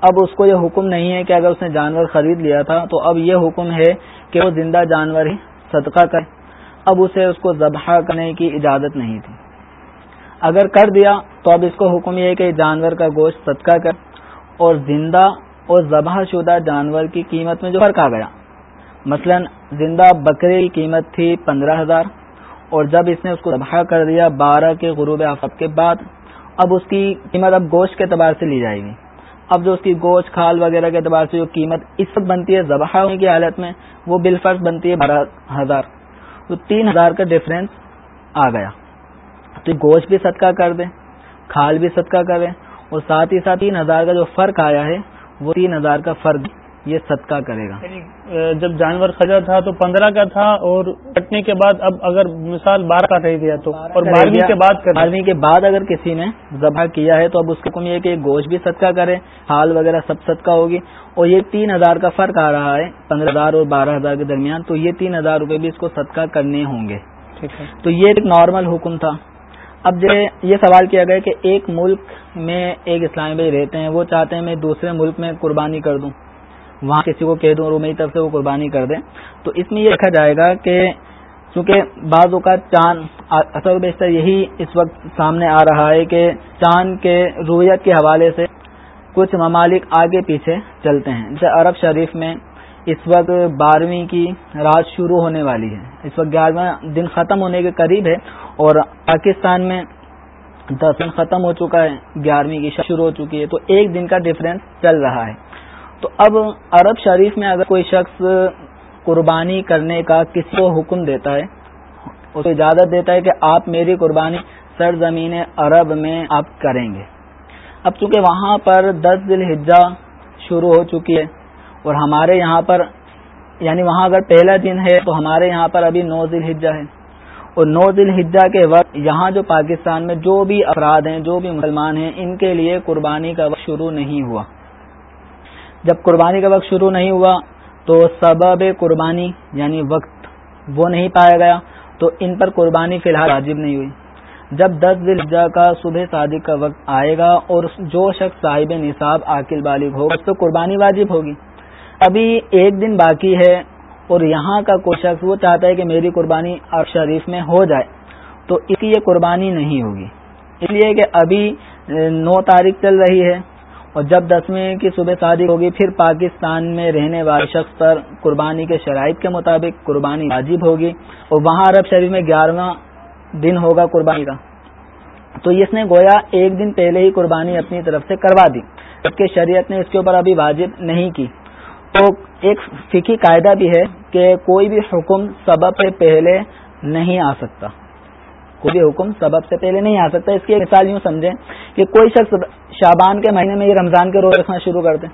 اب اس کو یہ حکم نہیں ہے کہ اگر اس نے جانور خرید لیا تھا، تو اب یہ حکم ہے کہ وہ زندہ جانور ہی صدقہ کرے۔ اب اسے اس کو ذبح کرنے کی اجازت نہیں تھی۔ اگر کر دیا تو اب اس کو حکم یہ ہے کہ جانور کا گوشت صدقہ کر اور زندہ اور ذبح شدہ جانور کی قیمت میں جو فرق آ گیا۔ مثلا زندہ بکرے کی قیمت تھی پندرہ ہزار اور جب اس نے اس کو ذبح کر دیا بارہ کے غروب آفت کے بعد، اب اس کی قیمت اب گوشت کے اعتبار سے لی جائے گی۔ اب جو اس کی گوشت، کھال وغیرہ کے اعتبار سے جو قیمت اس وقت بنتی ہے، ذبح ہونے کی حالت میں وہ بل فرض بنتی ہے بارہ ہزار۔ تو تین ہزار کا ڈفرینس آ گیا۔ تو گوشت بھی صدقہ کر دیں کھال بھی صدقہ کریں اور ساتھ ہی ساتھ تین ہزار کا جو فرق آیا ہے وہ تین ہزار کا فرق یہ صدقہ کرے گا۔ یعنی جب جانور خجا تھا تو پندرہ کا تھا اور کٹنے کے بعد اب اگر مثال بارہ کا رہ گیا تو اور بارہویں کے بعد بارہویں کے بعد اگر کسی نے ذبح کیا ہے تو اب اس کو کم یہ کہ گوشت بھی صدقہ کرے حال وغیرہ سب صدقہ ہوگی۔ اور یہ تین ہزار کا فرق آ رہا ہے پندرہ ہزار اور بارہ ہزار کے درمیان تو یہ تین ہزار روپے بھی اس کو صدقہ کرنے ہوں گے۔ تو یہ ایک نارمل حکم تھا۔ اب جو یہ سوال کیا گیا کہ ایک ملک میں ایک اسلامی بھائی رہتے ہیں، وہ چاہتے ہیں میں دوسرے ملک میں قربانی کر دوں، وہاں کسی کو کہہ دوں اور میری طرف سے وہ قربانی کر دیں۔ تو اس میں یہ رکھا جائے گا کہ چونکہ بعض اوقات چاند اصل بیشتر یہی اس وقت سامنے آ رہا ہے کہ چاند کے رویت کے حوالے سے کچھ ممالک آگے پیچھے چلتے ہیں۔ جیسے عرب شریف میں اس وقت بارہویں کی رات شروع ہونے والی ہے، اس وقت گیارہواں دن ختم ہونے کے قریب ہے۔ اور پاکستان میں دس دن ختم ہو چکا ہے، گیارہویں کی شروع ہو چکی ہے، تو ایک دن کا ڈفرینس چل رہا ہے۔ تو اب عرب شریف میں اگر کوئی شخص قربانی کرنے کا کسی کو حکم دیتا ہے اسے اجازت دیتا ہے کہ آپ میری قربانی سرزمین عرب میں آپ کریں گے۔ اب چونکہ وہاں پر دس دل حجا شروع ہو چکی ہے، اور ہمارے یہاں پر یعنی وہاں اگر پہلا دن ہے، تو ہمارے یہاں پر ابھی نو ذیل حجا ہے۔ اور نو ذیل حجا کے وقت یہاں جو پاکستان میں جو بھی افراد ہیں، جو بھی مسلمان ہیں، ان کے لیے قربانی کا وقت شروع نہیں ہوا۔ جب قربانی کا وقت شروع نہیں ہوا تو سبب قربانی یعنی وقت وہ نہیں پایا گیا۔ تو ان پر قربانی فی الحال واجب نہیں ہوئی۔ جب دس دلجا کا صبح صادق کا وقت آئے گا اور جو شخص صاحب نصاب عاقل بالغ ہوگا، تو قربانی واجب ہوگی۔ ابھی ایک دن باقی ہے۔ اور یہاں کا کوئی شخص وہ چاہتا ہے کہ میری قربانی اب شریف میں ہو جائے، تو اس کی یہ قربانی نہیں ہوگی۔ اس لیے کہ ابھی نو تاریخ چل رہی ہے اور جب دسویں کی صبح شادی ہوگی، پھر پاکستان میں رہنے والے شخص پر قربانی کے شرائط کے مطابق قربانی واجب ہوگی اور وہاں عرب شریف میں گیارہواں دن ہوگا قربانی کا۔ تو اس نے گویا ایک دن پہلے ہی قربانی اپنی طرف سے کروا دی، جبکہ شریعت نے اس کے اوپر ابھی واجب نہیں کی۔ تو ایک فکی قاعدہ بھی ہے کہ کوئی بھی حکم سبب سے پہلے نہیں آ سکتا۔ کوئی بھی حکم سبب سے پہلے نہیں آ سکتا۔ اس کی مثال یوں سمجھیں کہ کوئی شخص شابان کے مہینے میں یہ رمضان کے روزے رکھنا شروع کر دیں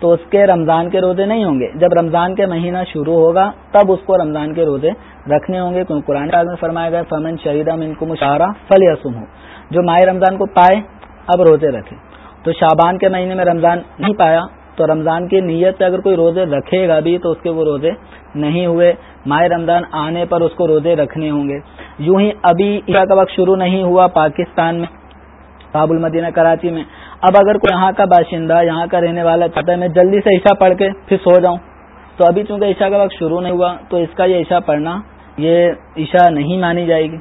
تو اس کے رمضان کے روزے نہیں ہوں گے۔ جب رمضان کے مہینہ شروع ہوگا، تب اس کو رمضان کے روزے رکھنے ہوں گے۔ کیونکہ قرآن میں فرمایا گیا فمن شہیدہ میں ان کو مشاہرہ فل یسم ہو جو ماہ رمضان کو پائے، اب روزے رکھے۔ تو شابان کے مہینے میں رمضان نہیں پایا تو رمضان کی نیت سے اگر کوئی روزے رکھے گا بھی تو اس کے وہ روزے نہیں ہوئے۔ ماہ رمضان آنے پر اس کو روزے رکھنے ہوں گے۔ یوں ہی ابھی عشاء کا وقت شروع نہیں ہوا پاکستان میں باب المدینہ کراچی میں۔ اب اگر کوئی یہاں کا باشندہ، یہاں کا رہنے والا چاہتا ہے میں جلدی سے عشاء پڑھ کے پھر سو جاؤں۔ تو ابھی چونکہ عشاء کا وقت شروع نہیں ہوا تو اس کا یہ عشاء پڑھنا، یہ عشاء نہیں مانی جائے گی۔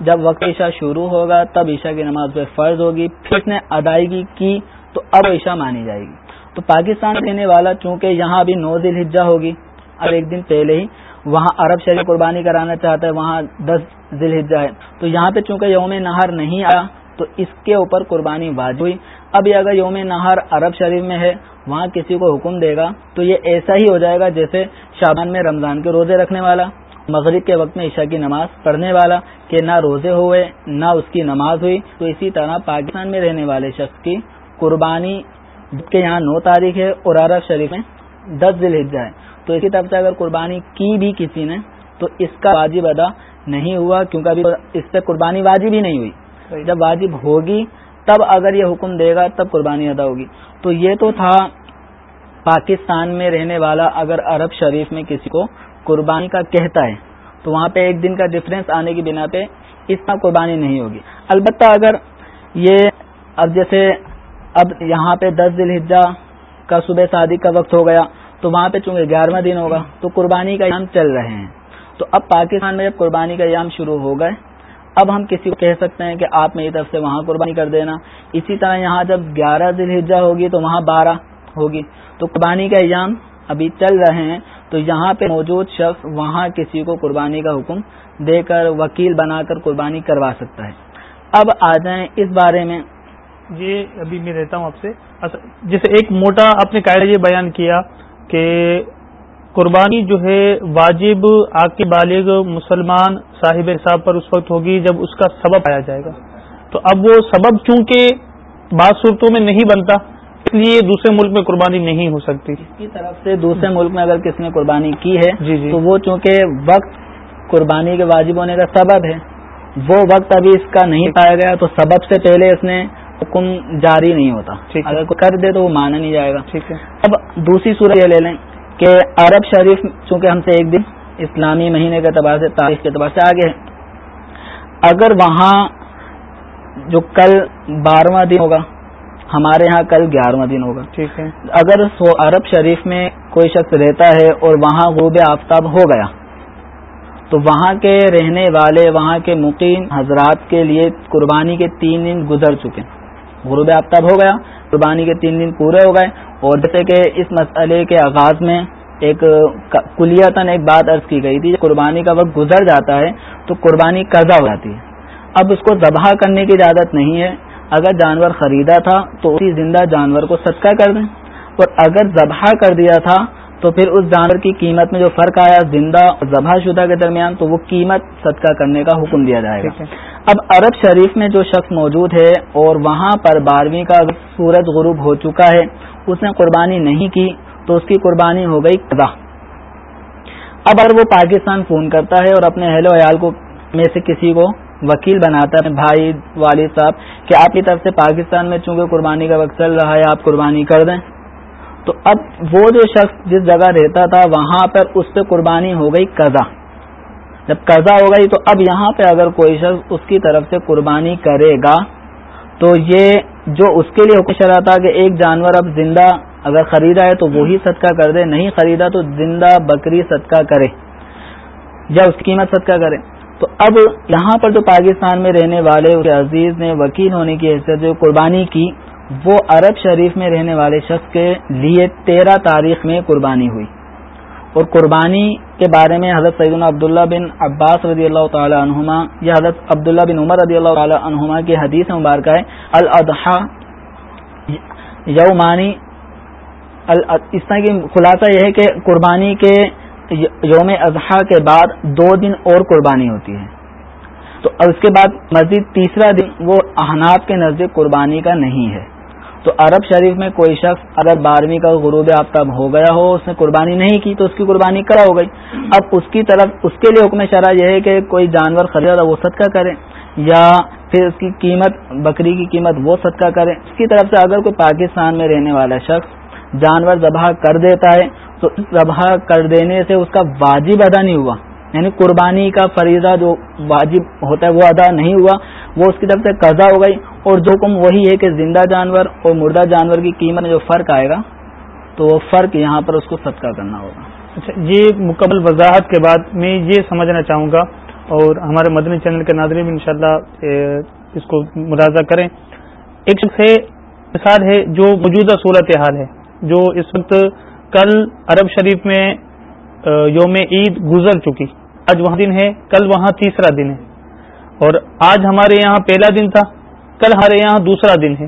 جب وقت عشاء شروع ہوگا تب عشاء کی نماز پہ فرض ہوگی پھر اس نے ادائیگی کی تو اب عشاء مانی جائے گی۔ تو پاکستان رہنے والا چونکہ یہاں ابھی نو دل حجا ہوگی اب ایک دن پہلے ہی وہاں عرب شریف قربانی کرانا چاہتا ہے وہاں دس ذیل حجا ہے۔ تو یہاں پہ چونکہ یوم نہر نہیں آیا تو اس کے اوپر قربانی واجب ہوئی۔ اب یہ اگر یوم نہار عرب شریف میں ہے وہاں کسی کو حکم دے گا تو یہ ایسا ہی ہو جائے گا جیسے شابان میں رمضان کے روزے رکھنے والا مغرب کے وقت میں عشاء کی نماز پڑھنے والا کہ نہ روزے ہوئے نہ اس کی نماز ہوئی۔ تو اسی طرح پاکستان میں رہنے والے شخص کی قربانی کے یہاں نو تاریخ ہے اور عرب شریف میں دس ذیل ہے تو اسی طرف سے اگر قربانی کی بھی کسی نے تو اس کا واجب ادا نہیں ہوا کیونکہ ابھی اس پہ قربانی واجب ہی نہیں ہوئی۔ جب واجب ہوگی تب اگر یہ حکم دے گا تب قربانی ادا ہوگی۔ تو یہ تو تھا پاکستان میں رہنے والا اگر عرب شریف میں کسی کو قربانی کا کہتا ہے تو وہاں پہ ایک دن کا ڈفرینس آنے کی بنا پہ اس کا قربانی نہیں ہوگی۔ البتہ اگر یہ اب جیسے اب یہاں پہ دس دل حجا کا صبح شادی کا وقت ہو گیا، تو وہاں پہ چونکہ گیارہواں دن ہوگا، تو قربانی کا ایام چل رہے ہیں۔ تو اب پاکستان میں جب قربانی کا ایام شروع ہو گئے، اب ہم کسی کو کہہ سکتے ہیں کہ آپ میری طرف سے وہاں قربانی کر دینا۔ اسی طرح یہاں جب گیارہ دل حجا ہوگی، تو وہاں بارہ ہوگی۔ تو قربانی کا ایام ابھی چل رہے ہیں، تو یہاں پہ موجود شخص وہاں کسی کو قربانی کا حکم دے کر وکیل بنا کر قربانی کروا سکتا ہے۔ اب آ جائیں اس بارے میں۔ یہ ابھی میں رہتا ہوں آپ سے۔ جیسے ایک موٹا آپ نے قاعدہ یہ بیان کیا کہ قربانی جو ہے واجب آگ کے بالغ مسلمان صاحب صاحب پر اس وقت ہوگی جب اس کا سبب آیا جائے گا۔ تو اب وہ سبب چونکہ بعض صورتوں میں نہیں بنتا اس لیے دوسرے ملک میں قربانی نہیں ہو سکتی۔ اس کی طرف سے دوسرے ملک میں اگر کس نے قربانی کی ہے جی جی۔ تو وہ چونکہ وقت قربانی کے واجب ہونے کا سبب ہے وہ وقت ابھی اس کا نہیں پایا گیا تو سبب سے پہلے اس نے حکم جاری نہیں ہوتا۔ اگر کوئی کر دے تو وہ مانا نہیں جائے گا۔ ٹھیک ہے۔ اب دوسری صورت یہ لے لیں کہ عرب شریف چونکہ ہم سے ایک دن اسلامی مہینے کے اعتبار سے تاریخ کے اعتبار سے آگے ہے اگر وہاں جو کل بارہواں دن ہوگا ہمارے ہاں کل گیارہواں دن ہوگا۔ ٹھیک ہے۔ اگر عرب شریف میں کوئی شخص رہتا ہے اور وہاں غروب آفتاب ہو گیا تو وہاں کے رہنے والے وہاں کے مقیم حضرات کے لیے قربانی کے تین دن گزر چکے۔ غروب آفتاب ہو گیا، قربانی کے تین دن پورے ہو گئے اور جیسے کہ اس مسئلے کے آغاز میں ایک کلیتاً ایک بات عرض کی گئی تھی قربانی کا وقت گزر جاتا ہے تو قربانی قضا ہو جاتی ہے۔ اب اس کو ذبح کرنے کی اجازت نہیں ہے۔ اگر جانور خریدا تھا تو اسی زندہ جانور کو صدقہ کر دیں۔ اور اگر ذبح کر دیا تھا تو پھر اس جانور کی قیمت میں جو فرق آیا زندہ اور ذبح شدہ کے درمیان تو وہ قیمت صدقہ کرنے کا حکم دیا جائے گا۔ اب عرب شریف میں جو شخص موجود ہے اور وہاں پر بارہویں کا سورج غروب ہو چکا ہے، اس نے قربانی نہیں کی تو اس کی قربانی ہو گئی قضا۔ اب اگر وہ پاکستان فون کرتا ہے اور اپنے اہل و عیال کو میں سے کسی کو وکیل بناتا ہے، بھائی، والد صاحب، کہ آپ کی طرف سے پاکستان میں چونکہ قربانی کا وقت چل رہا ہے، آپ قربانی کر دیں۔ تو اب وہ جو شخص جس جگہ رہتا تھا، وہاں پر اس پہ قربانی ہو گئی قضا۔ جب قضا ہو گئی تو اب یہاں پہ اگر کوئی شخص اس کی طرف سے قربانی کرے گا، تو یہ جو اس کے لیے حکم شرح تھا کہ ایک جانور اب زندہ اگر خریدا ہے تو وہی صدقہ کر دے، نہیں خریدا تو زندہ بکری صدقہ کرے یا اس کی قیمت صدقہ کرے۔ تو اب یہاں پر جو پاکستان میں رہنے والے، اس عزیز نے وکیل ہونے کی حیثیت جو قربانی کی، وہ عرب شریف میں رہنے والے شخص کے لیے تیرہ تاریخ میں قربانی ہوئی۔ اور قربانی کے بارے میں حضرت سعید عبداللہ بن عباس رضی اللہ تعالی عنہما یا حضرت عبداللہ بن عمر رضی اللہ تعالی عنہما کی حدیث مبارکہ ہے الادحا یومانی اس طرح کی خلاصہ یہ ہے کہ قربانی کے یوم اضحیٰ کے بعد دو دن اور قربانی ہوتی ہے۔ تو اس کے بعد مزید تیسرا دن وہ احناب کے نزدیک قربانی کا نہیں ہے۔ تو عرب شریف میں کوئی شخص اگر بارہویں کا غروب آفتاب ہو گیا ہو، اس نے قربانی نہیں کی، تو اس کی قربانی کرا ہو گئی۔ اب اس کی طرف، اس کے لیے حکم شرح یہ ہے کہ کوئی جانور خریدا وہ صدقہ کرے، یا پھر اس کی قیمت، بکری کی قیمت وہ صدقہ کرے۔ اس کی طرف سے اگر کوئی پاکستان میں رہنے والا شخص جانور ذبح کر دیتا ہے، تو ذبح کر دینے سے اس کا واجب ادا نہیں ہوا۔ یعنی قربانی کا فریضہ جو واجب ہوتا ہے وہ ادا نہیں ہوا۔ وہ اس کی طرف سے قضا ہو گئی اور جو حکم وہی ہے کہ زندہ جانور اور مردہ جانور کی قیمت میں جو فرق آئے گا، تو وہ فرق یہاں پر اس کو صدقہ کرنا ہوگا۔ اچھا یہ مکمل وضاحت کے بعد میں یہ سمجھنا چاہوں گا اور ہمارے مدنی چینل کے ناظرین بھی انشاءاللہ اس کو ملازہ کریں۔ ایک شخص ہے، مثال ہے، جو موجودہ صورت حال ہے، جو اس وقت کل عرب شریف میں یوم عید گزر چکی۔ آج وہاں دن ہے، کل وہاں تیسرا دن ہے۔ اور آج ہمارے یہاں پہلا دن تھا، کل ہمارے یہاں دوسرا دن ہے۔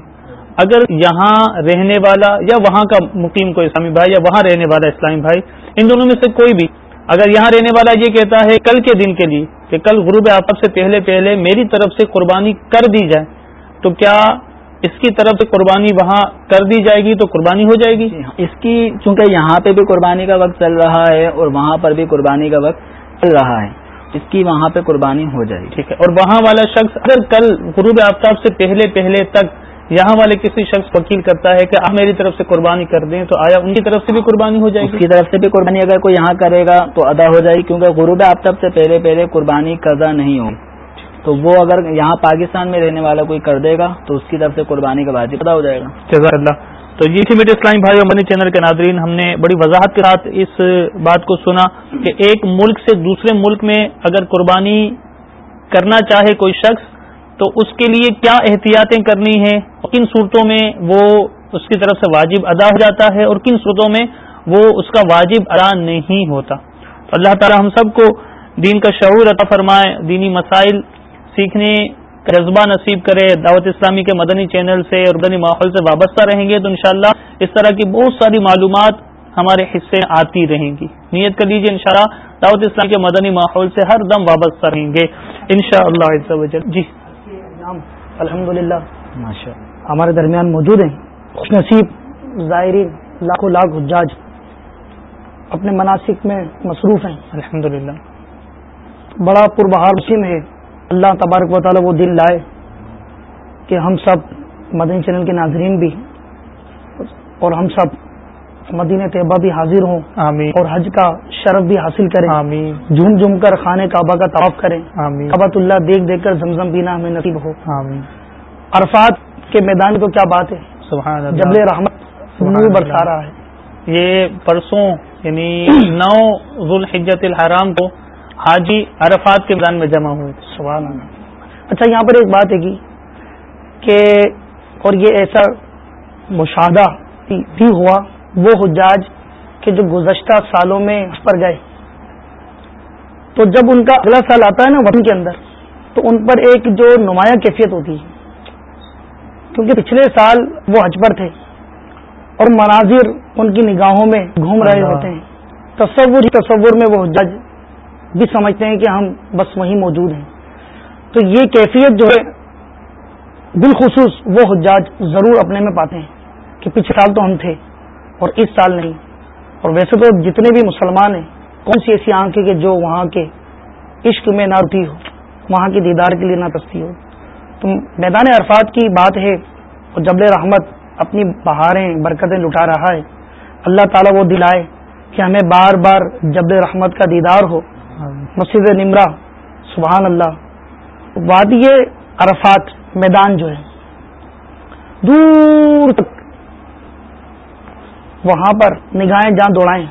اگر یہاں رہنے والا یا وہاں کا مقیم کو اسلامی بھائی یا وہاں رہنے والا اسلامی بھائی، ان دونوں میں سے کوئی بھی، اگر یہاں رہنے والا یہ کہتا ہے کل کے دن کے لیے کہ کل غروب آفتاب سے پہلے پہلے میری طرف سے قربانی کر دی جائے، تو کیا اس کی طرف سے قربانی وہاں کر دی جائے گی تو قربانی ہو جائے گی؟ اس کی چونکہ یہاں پہ بھی قربانی کا وقت چل رہا ہے اور وہاں پر بھی قربانی کا وقت چل رہا ہے۔ اس کی وہاں پہ قربانی ہو جائے گی۔ ٹھیک ہے۔ اور وہاں والا شخص اگر کل غروب آفتاب سے پہلے پہلے تک یہاں والے کسی شخص وکیل کرتا ہے کہ آپ میری طرف سے قربانی کر دیں تو آیا ان کی طرف سے بھی قربانی ہو جائے گی؟ اس کی طرف سے بھی قربانی اگر کوئی یہاں کرے گا تو ادا ہو جائے گی کیونکہ غروب آفتاب سے پہلے پہلے قربانی قضا نہیں ہوگی۔ تو وہ اگر یہاں پاکستان میں رہنے والا کوئی کر دے گا تو اس کی طرف سے قربانی کا واجب ادا ہو جائے گا۔ اللہ۔ تو یہ تھی میرے اسلام بھائی اور منی چینل کے ناظرین، ہم نے بڑی وضاحت کے ساتھ اس بات کو سنا کہ ایک ملک سے دوسرے ملک میں اگر قربانی کرنا چاہے کوئی شخص، تو اس کے لیے کیا احتیاطیں کرنی ہیں؟ کن صورتوں میں وہ اس کی طرف سے واجب ادا ہو جاتا ہے اور کن صورتوں میں وہ اس کا واجب ادا نہیں ہوتا؟ تو اللہ تعالی ہم سب کو دین کا شعور عطا فرمائے، دینی مسائل سیکھنے جذبہ نصیب کرے دعوت اسلامی کے مدنی چینل سے اور مدنی ماحول سے وابستہ رہیں گے تو انشاءاللہ اس طرح کی بہت ساری معلومات ہمارے حصے آتی رہیں گی۔ نیت کر لیجیے انشاءاللہ دعوت اسلام کے مدنی ماحول سے ہر دم وابستہ رہیں گے۔ ان شاء اللہ جی۔ الحمد للہ ہمارے درمیان موجود ہیں۔ خوش نصیب ظاہرین لاکھوں لاکھ حجاج اپنے مناسب میں مصروف ہیں۔ الحمد للہ بڑا پربہار مسیم ہے۔ اللہ تبارک و تعالی وہ دن لائے کہ ہم سب مدنی چینل کے ناظرین بھی اور ہم سب مدین طیبہ بھی حاضر ہوں آمین۔ اور حج کا شرف بھی حاصل کریں۔ آمین۔ جھوم جھوم کر خانے کعبہ کا طواف کریں۔ آمین۔ کبت اللہ دیکھ دیکھ کر زمزم پینا ہمیں نصیب ہو۔ آمین۔ عرفات کے میدان کو کیا بات ہے؟ سبحان اللہ۔ جبل رحمت نور برسا رہا ہے۔ یہ پرسوں یعنی نو ذوالحجت الحرام کو حاجی عرفات کے میدان میں جمع ہوئے تھے سبحان اللہ۔ اچھا یہاں پر ایک بات ہے کہ اور یہ ایسا مشاہدہ بھی ہوا وہ حجاج کہ جو گزشتہ سالوں میں اس پر گئے۔ تو جب ان کا اگلا سال آتا ہے نا وطن کے اندر تو ان پر ایک جو نمایاں کیفیت ہوتی ہے۔ کیونکہ پچھلے سال وہ حج پر تھے اور مناظر ان کی نگاہوں میں گھوم رہے ہوتے ہیں۔ تصور ہی تصور میں وہ حجاج بھی سمجھتے ہیں کہ ہم بس وہیں موجود ہیں۔ تو یہ کیفیت جو ہے، بالخصوص وہ حجاج ضرور اپنے میں پاتے ہیں کہ پچھلے سال تو ہم تھے اور اس سال نہیں۔ اور ویسے تو جتنے بھی مسلمان ہیں، کون سی ایسی آنکھیں کہ جو وہاں کے عشق میں نہ رتی ہو، وہاں کی دیدار کے لیے نہ تستی ہو۔ تو میدان عرفات کی بات ہے، اور جبل رحمت اپنی بہاریں، برکتیں لٹا رہا ہے، اللہ تعالیٰ وہ دلائے کہ ہمیں بار بار جبل رحمت کا دیدار ہو۔ مسجد نمرا سبحان اللہ، وادی عرفات میدان جو ہے، دور تک وہاں پر نگاہیں جہاں دوڑائیں،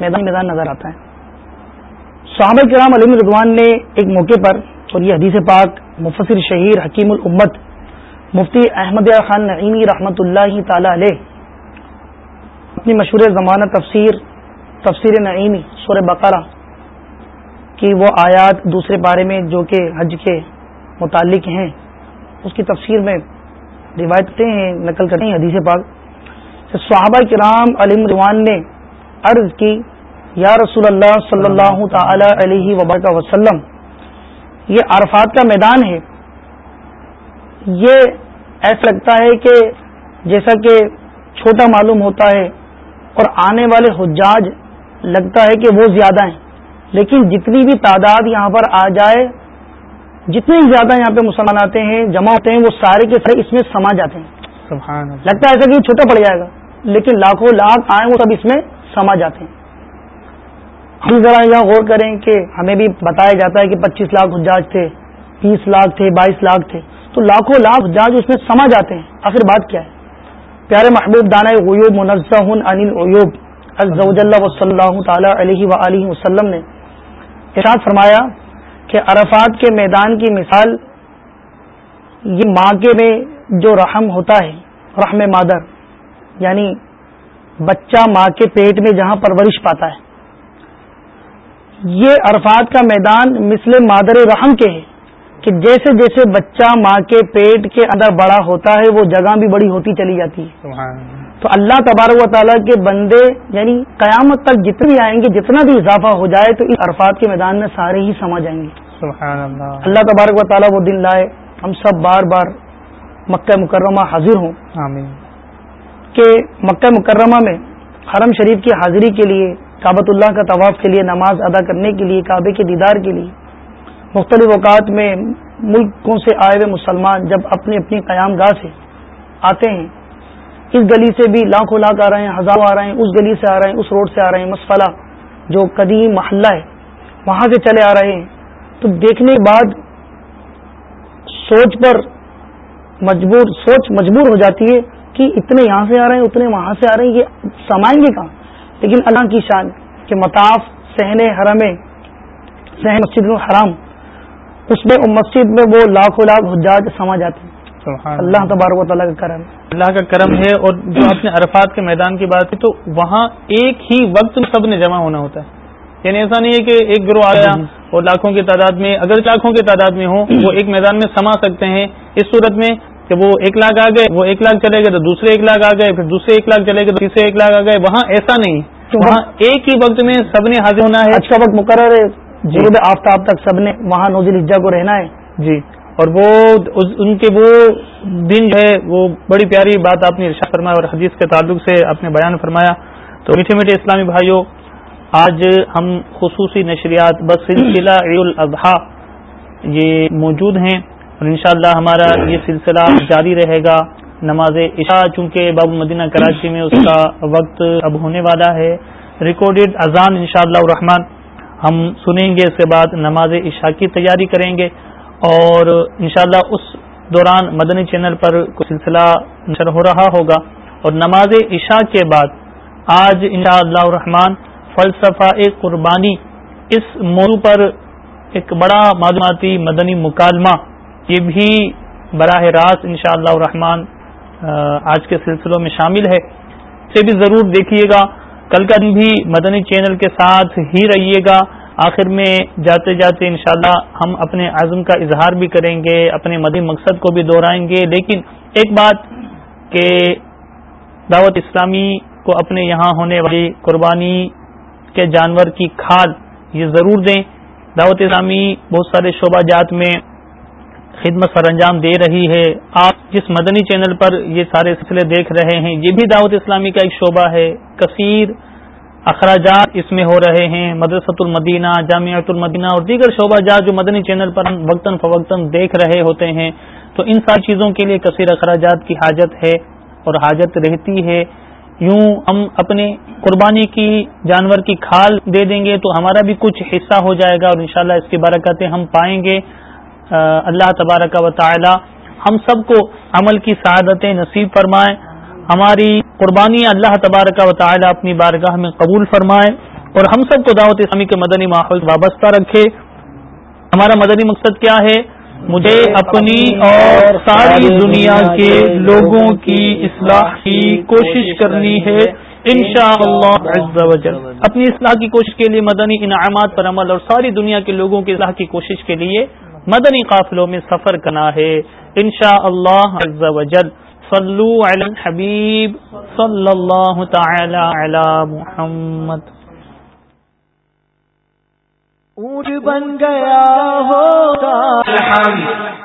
میدان میدان نظر آتا ہے۔ صحابہ کرام علیم رضوان نے ایک موقع پر، اور یہ حدیث پاک، مفسر شہیر حکیم الامت، مفتی احمد خان نعیمی رحمۃ اللہ تعالی علیہ، اپنی مشہور زمانہ تفسیر تفسیر نعیمی سور بقرہ کی وہ آیات دوسرے بارے میں جو کہ حج کے متعلق ہیں، اس کی تفسیر میں روایتیں ہیں نقل کرتے ہیں حدیث پاک۔ صحابہ کرام علیم روان نے عرض کی، یا رسول اللہ صلی اللہ تعالی علیہ وبرکہ وسلم، یہ عرفات کا میدان ہے۔ یہ ایسا لگتا ہے کہ جیسا کہ چھوٹا معلوم ہوتا ہے اور آنے والے حجاج لگتا ہے کہ وہ زیادہ ہیں۔ لیکن جتنی بھی تعداد یہاں پر آ جائے جتنے زیادہ یہاں پہ مسلمان آتے ہیں جمع ہوتے ہیں وہ سارے کے سارے اس میں سما جاتے ہیں۔ سبحان لگتا ہے ایسا کہ چھوٹا پڑ جائے گا لیکن لاکھوں لاکھ آئے وہ سب اس میں سما جاتے ہیں۔ ہم ذرا یہاں غور کریں کہ ہمیں بھی بتایا جاتا ہے کہ پچیس لاکھ حجاج تھے بیس لاکھ تھے بائیس لاکھ تھے۔ تو لاکھوں لاکھ حجاج اس میں سما جاتے ہیں۔ آخر بات کیا ہے؟ پیارے محبوب دانا غیوب منزہ انل غیوب اللہ و صلی اللہ تعالی علیہ و وسلم نے ارشاد فرمایا کہ عرفات کے میدان کی مثال یہ ماں کے میں جو رحم ہوتا ہے، رحم مادر یعنی بچہ ماں کے پیٹ میں جہاں پرورش پاتا ہے۔ یہ عرفات کا میدان مثل مادر رحم کے ہے کہ جیسے جیسے بچہ ماں کے پیٹ کے اندر بڑا ہوتا ہے، وہ جگہ بھی بڑی ہوتی چلی جاتی ہے۔ تو اللہ تبارک و تعالیٰ کے بندے یعنی قیامت تک جتنے بھی آئیں گے جتنا بھی اضافہ ہو جائے تو اس عرفات کے میدان میں سارے ہی سما جائیں گے۔ سبحان اللہ اللہ تبارک و تعالیٰ وہ دن لائے ہم سب بار بار مکہ مکرمہ حاضر ہوں۔ آمین۔ کہ مکہ مکرمہ میں حرم شریف کی حاضری کے لیے کابت اللہ کا طواف کے لیے نماز ادا کرنے کے لیے کعبے کے دیدار کے لیے مختلف اوقات میں ملکوں سے آئے ہوئے مسلمان جب اپنی اپنی قیام گاہ سے آتے ہیں اس گلی سے بھی لاکھوں لاکھ آ رہے ہیں، ہزاروں آ رہے ہیں، اس گلی سے آ رہے ہیں، اس روڈ سے آ رہے ہیں، مسفلہ، جو قدیم محلہ ہے، وہاں سے چلے آ رہے ہیں۔ تو دیکھنے کے بعد سوچ پر مجبور، سوچ مجبور ہو جاتی ہے کہ اتنے یہاں سے آ رہے ہیں، اتنے وہاں سے آ رہے ہیں، یہ سمائیں گے کہاں؟ لیکن اللہ کی شان کہ مطاف، سہن حرم سہن مسجد الحرام، اس میں مسجد میں وہ لاکھوں لاکھ حجاج سما جاتے ہیں۔ اللہ تبارک و تعالیٰ کا کرم۔ اللہ کا کرم ہے اور جو آپ نے عرفات کے میدان کی بات کی تو وہاں ایک ہی وقت سب نے جمع ہونا ہوتا ہے۔ یعنی ایسا نہیں ہے کہ ایک گروہ آ گیا اور لاکھوں کی تعداد میں اگر لاکھوں کی تعداد میں ہوں وہ ایک میدان میں سما سکتے ہیں۔ اس صورت میں کہ وہ ایک لاکھ آ گئے وہ ایک لاکھ چلے گئے تو دوسرے ایک لاکھ آ گئے پھر دوسرے ایک لاکھ چلے گئے تو تیسرے ایک لاکھ آ گئے۔ وہاں ایسا نہیں۔ وہاں ایک ہی وقت میں سب نے حاضر ہونا ہے۔ اچھا وقت مقرر ہے۔ جنوب آفتاب تک سب نے وہاں نوزل اجا کو رہنا ہے۔ جی۔ اور وہ ان کے وہ دن جو ہے، وہ بڑی پیاری بات آپ نے ارشاد فرمایا اور حدیث کے تعلق سے آپ نے بیان فرمایا۔ تو میٹھے میٹھے اسلامی بھائیوں، آج ہم خصوصی نشریات، بس سلسلہ عید الاضحیٰ یہ موجود ہیں اور انشاءاللہ ہمارا یہ سلسلہ جاری رہے گا نماز عشاء، چونکہ باب مدینہ کراچی میں اس کا وقت اب ہونے والا ہے۔ ریکارڈیڈ اذان انشاءاللہ الرحمن، ہم سنیں گے اس کے بعد نماز عشاء کی تیاری کریں گے۔ اور انشاءاللہ اس دوران مدنی چینل پر کوئی سلسلہ نشر ہو رہا ہوگا اور نماز عشاء کے بعد آج انشاءاللہ اللہ الرحمن فلسفہ قربانی اس موضوع پر ایک بڑا معلوماتی مدنی مکالمہ یہ بھی براہ راست انشاءاللہ اللہ الرحمن آج کے سلسلوں میں شامل ہے۔ اسے بھی ضرور دیکھیے گا۔ کل کا دن بھی مدنی چینل کے ساتھ ہی رہیے گا۔ آخر میں جاتے جاتے انشاءاللہ ہم اپنے عزم کا اظہار بھی کریں گے، اپنے مدی مقصد کو بھی دہرائیں گے۔ لیکن ایک بات کہ دعوت اسلامی کو اپنے یہاں ہونے والی قربانی کے جانور کی کھال یہ ضرور دیں۔ دعوت اسلامی بہت سارے شعبہ جات میں خدمت سر انجام دے رہی ہے۔ آپ جس مدنی چینل پر یہ سارے سلسلے دیکھ رہے ہیں، یہ بھی دعوت اسلامی کا ایک شعبہ ہے۔ کثیر اخراجات اس میں ہو رہے ہیں۔ مدرسۃ المدینہ، جامعۃ المدینہ اور دیگر شعبہ جات جو مدنی چینل پر ہم وقتاً فوقتاً دیکھ رہے ہوتے ہیں، تو ان ساری چیزوں کے لیے کثیر اخراجات کی حاجت ہے اور حاجت رہتی ہے۔ یوں ہم اپنے قربانی کی جانور کی کھال دے دیں گے تو ہمارا بھی کچھ حصہ ہو جائے گا اور انشاءاللہ اس کی برکتیں ہم پائیں گے۔ اللہ تبارک و تعالی ہم سب کو عمل کی سعادتیں نصیب فرمائیں ہماری قربانی اللہ تبارک و تعالی اپنی بارگاہ میں قبول فرمائے اور ہم سب کو دعوت اسلامی کے مدنی ماحول وابستہ رکھے۔ ہمارا مدنی مقصد کیا ہے؟ مجھے اپنی اور ساری دنیا کے لوگوں کی اصلاح کی کوشش کرنی ہے شاء اللہ اپنی اصلاح کی کوشش کے لیے، مدنی انعامات پر عمل اور ساری دنیا کے لوگوں کی اصلاح کی کوشش کے لیے مدنی قافلوں میں سفر کرنا ہے۔ انشاء اللہ صلو علی الحبیب صلی اللہ تعالی علی محمد. اونٹ بن گیا ہوگا. مجھے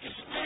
ہے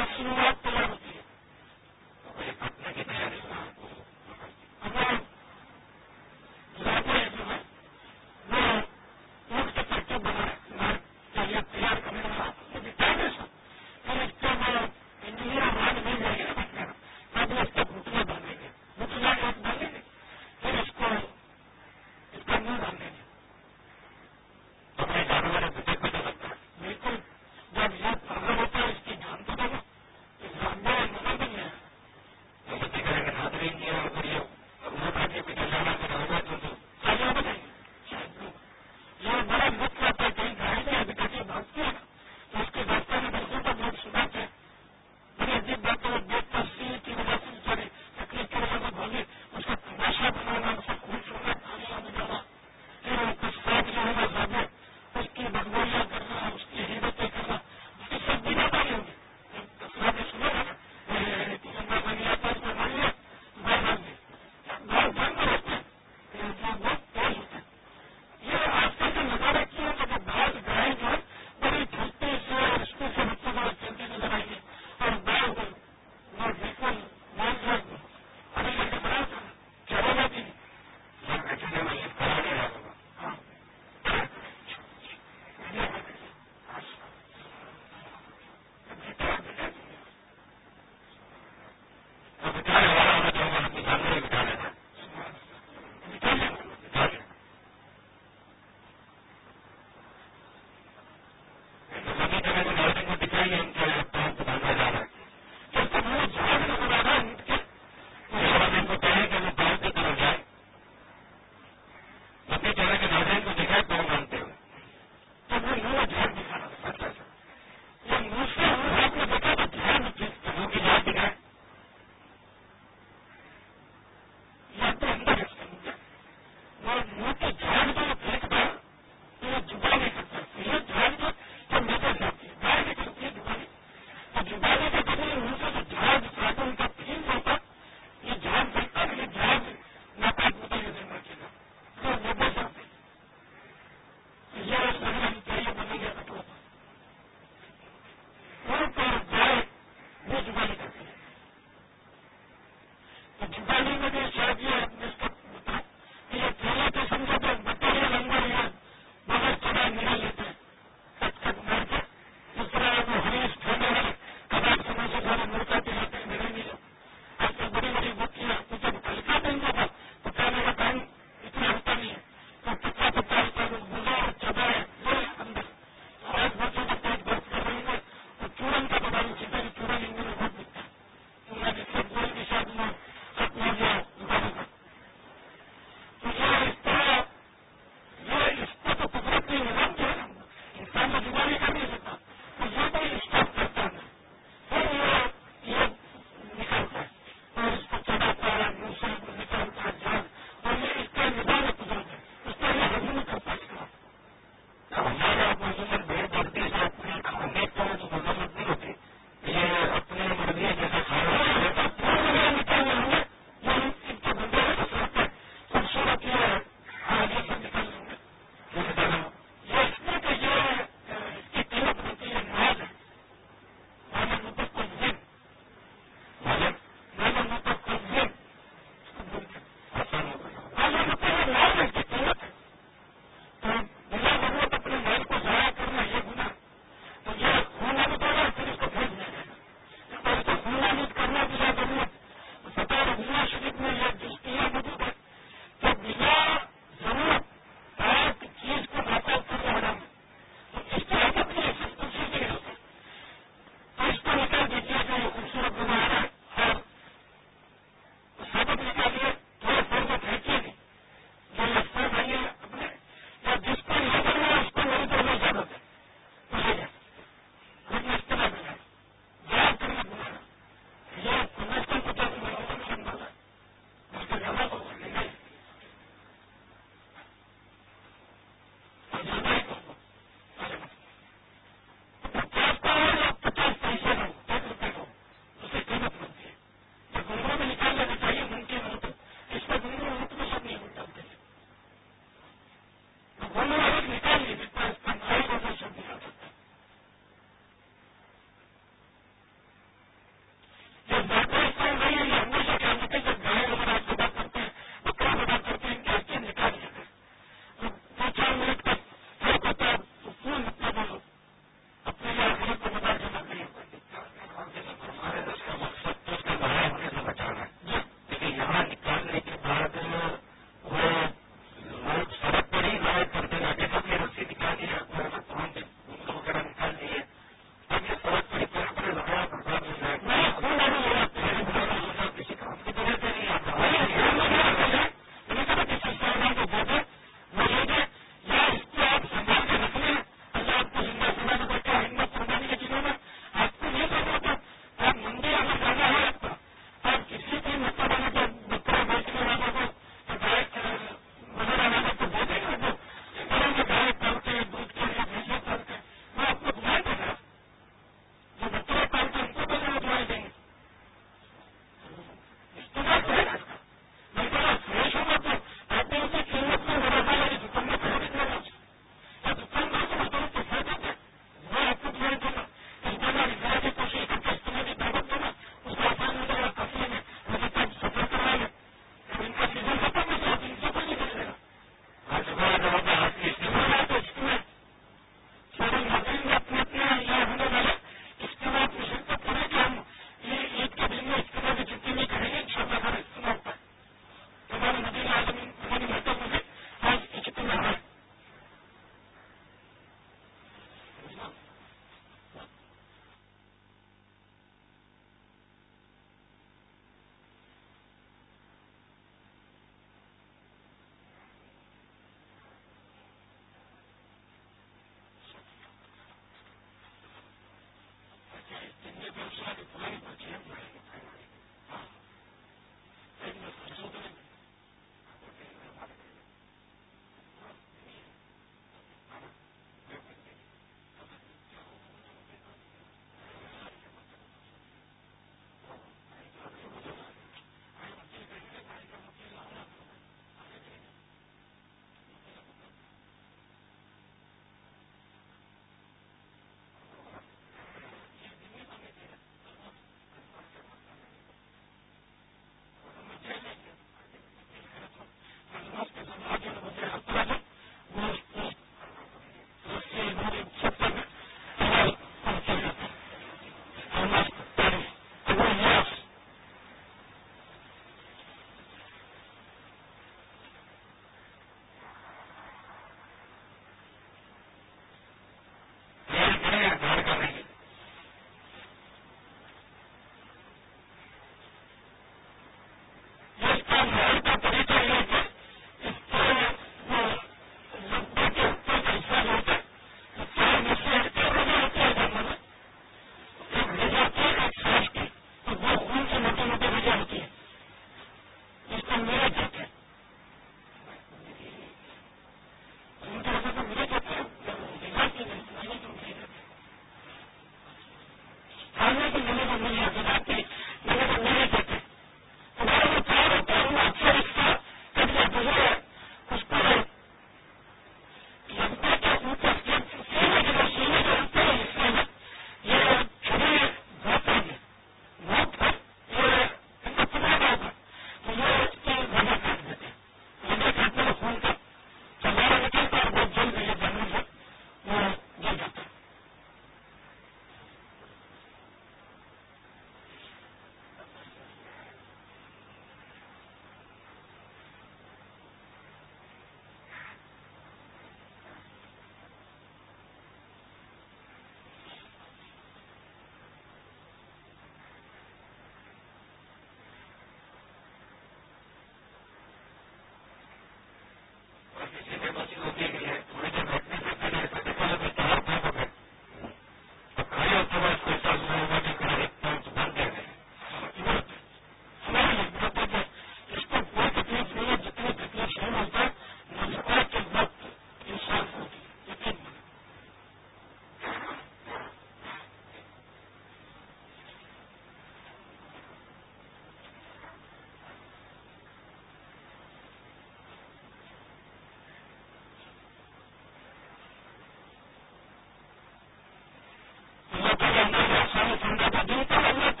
دن کا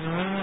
مسلمین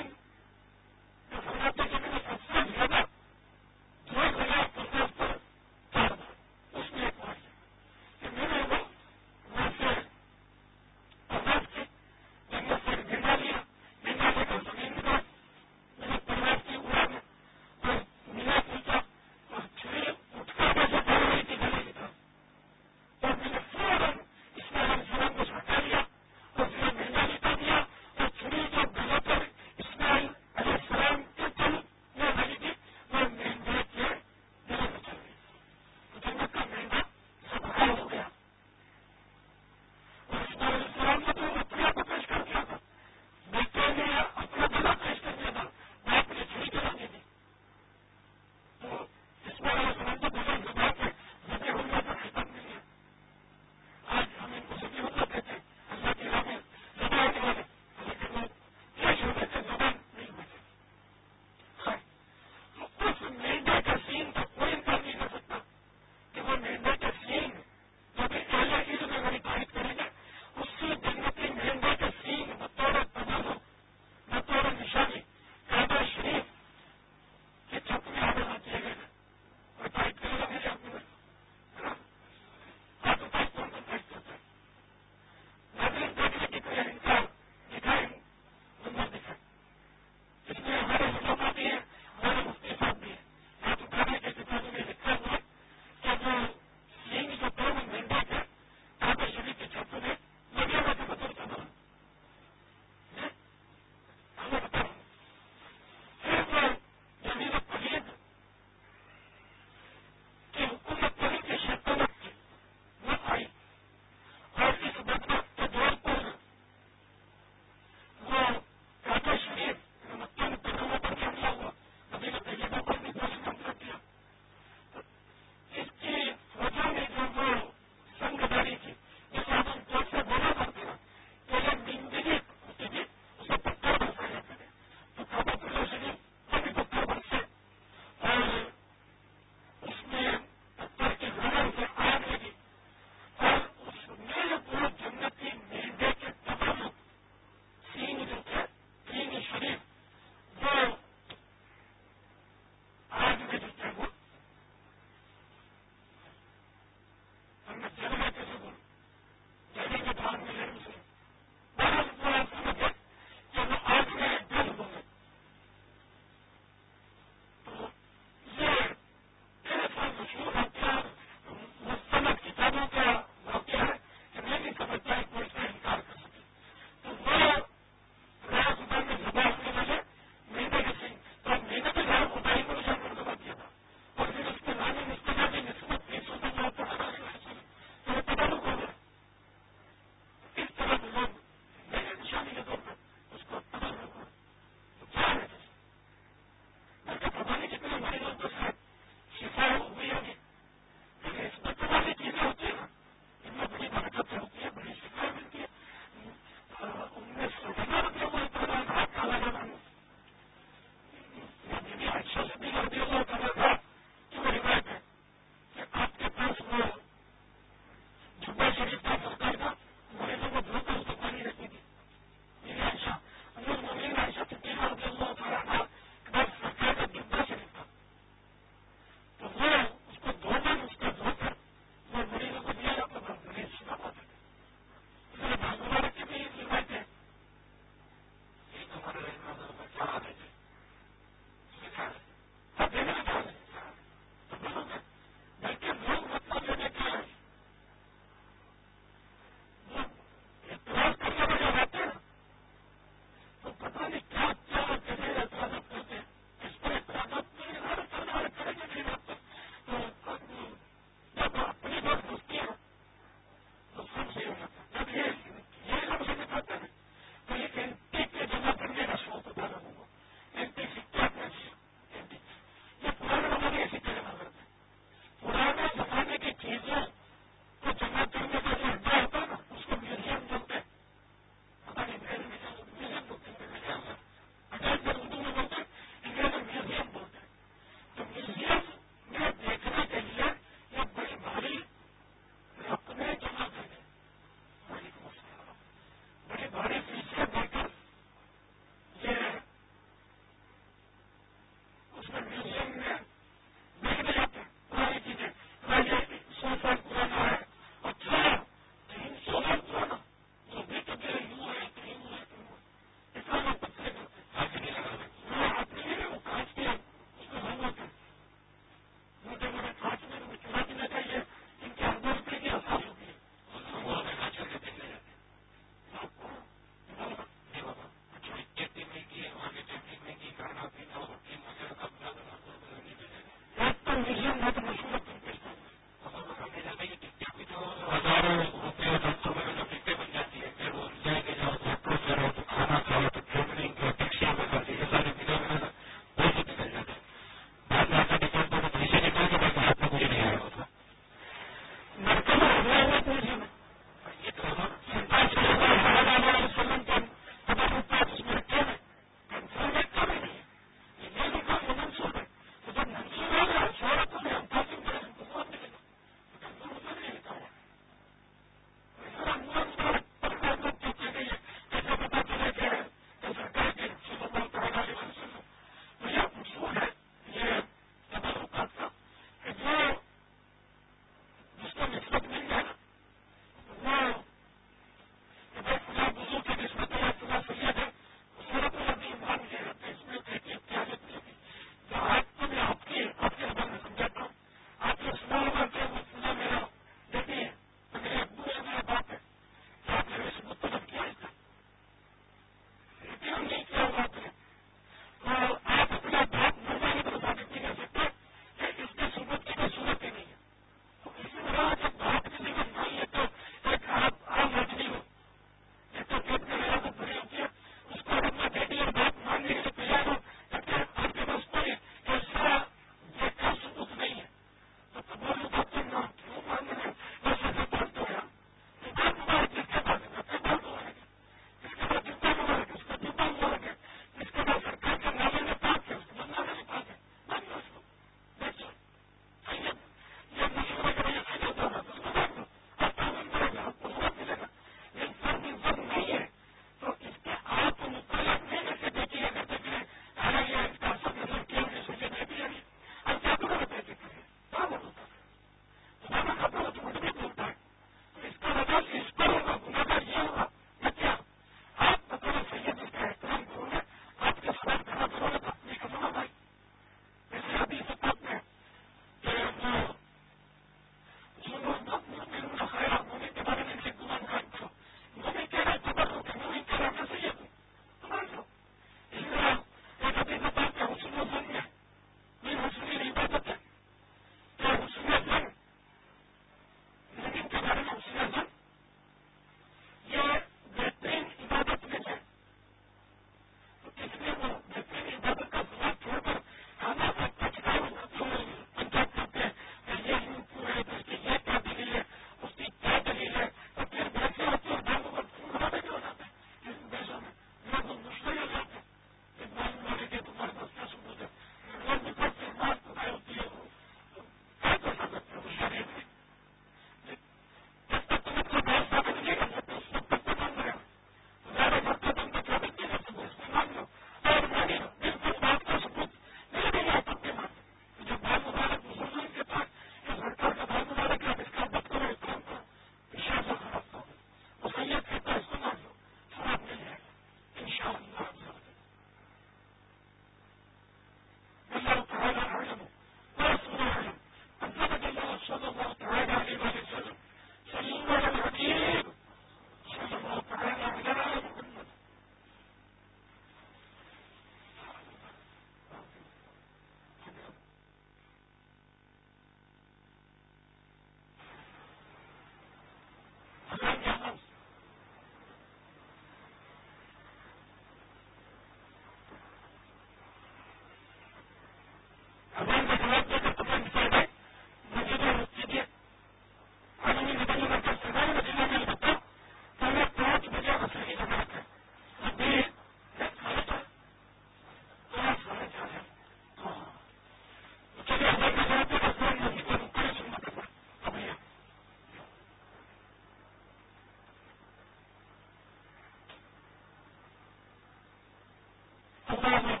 ہوتا ہے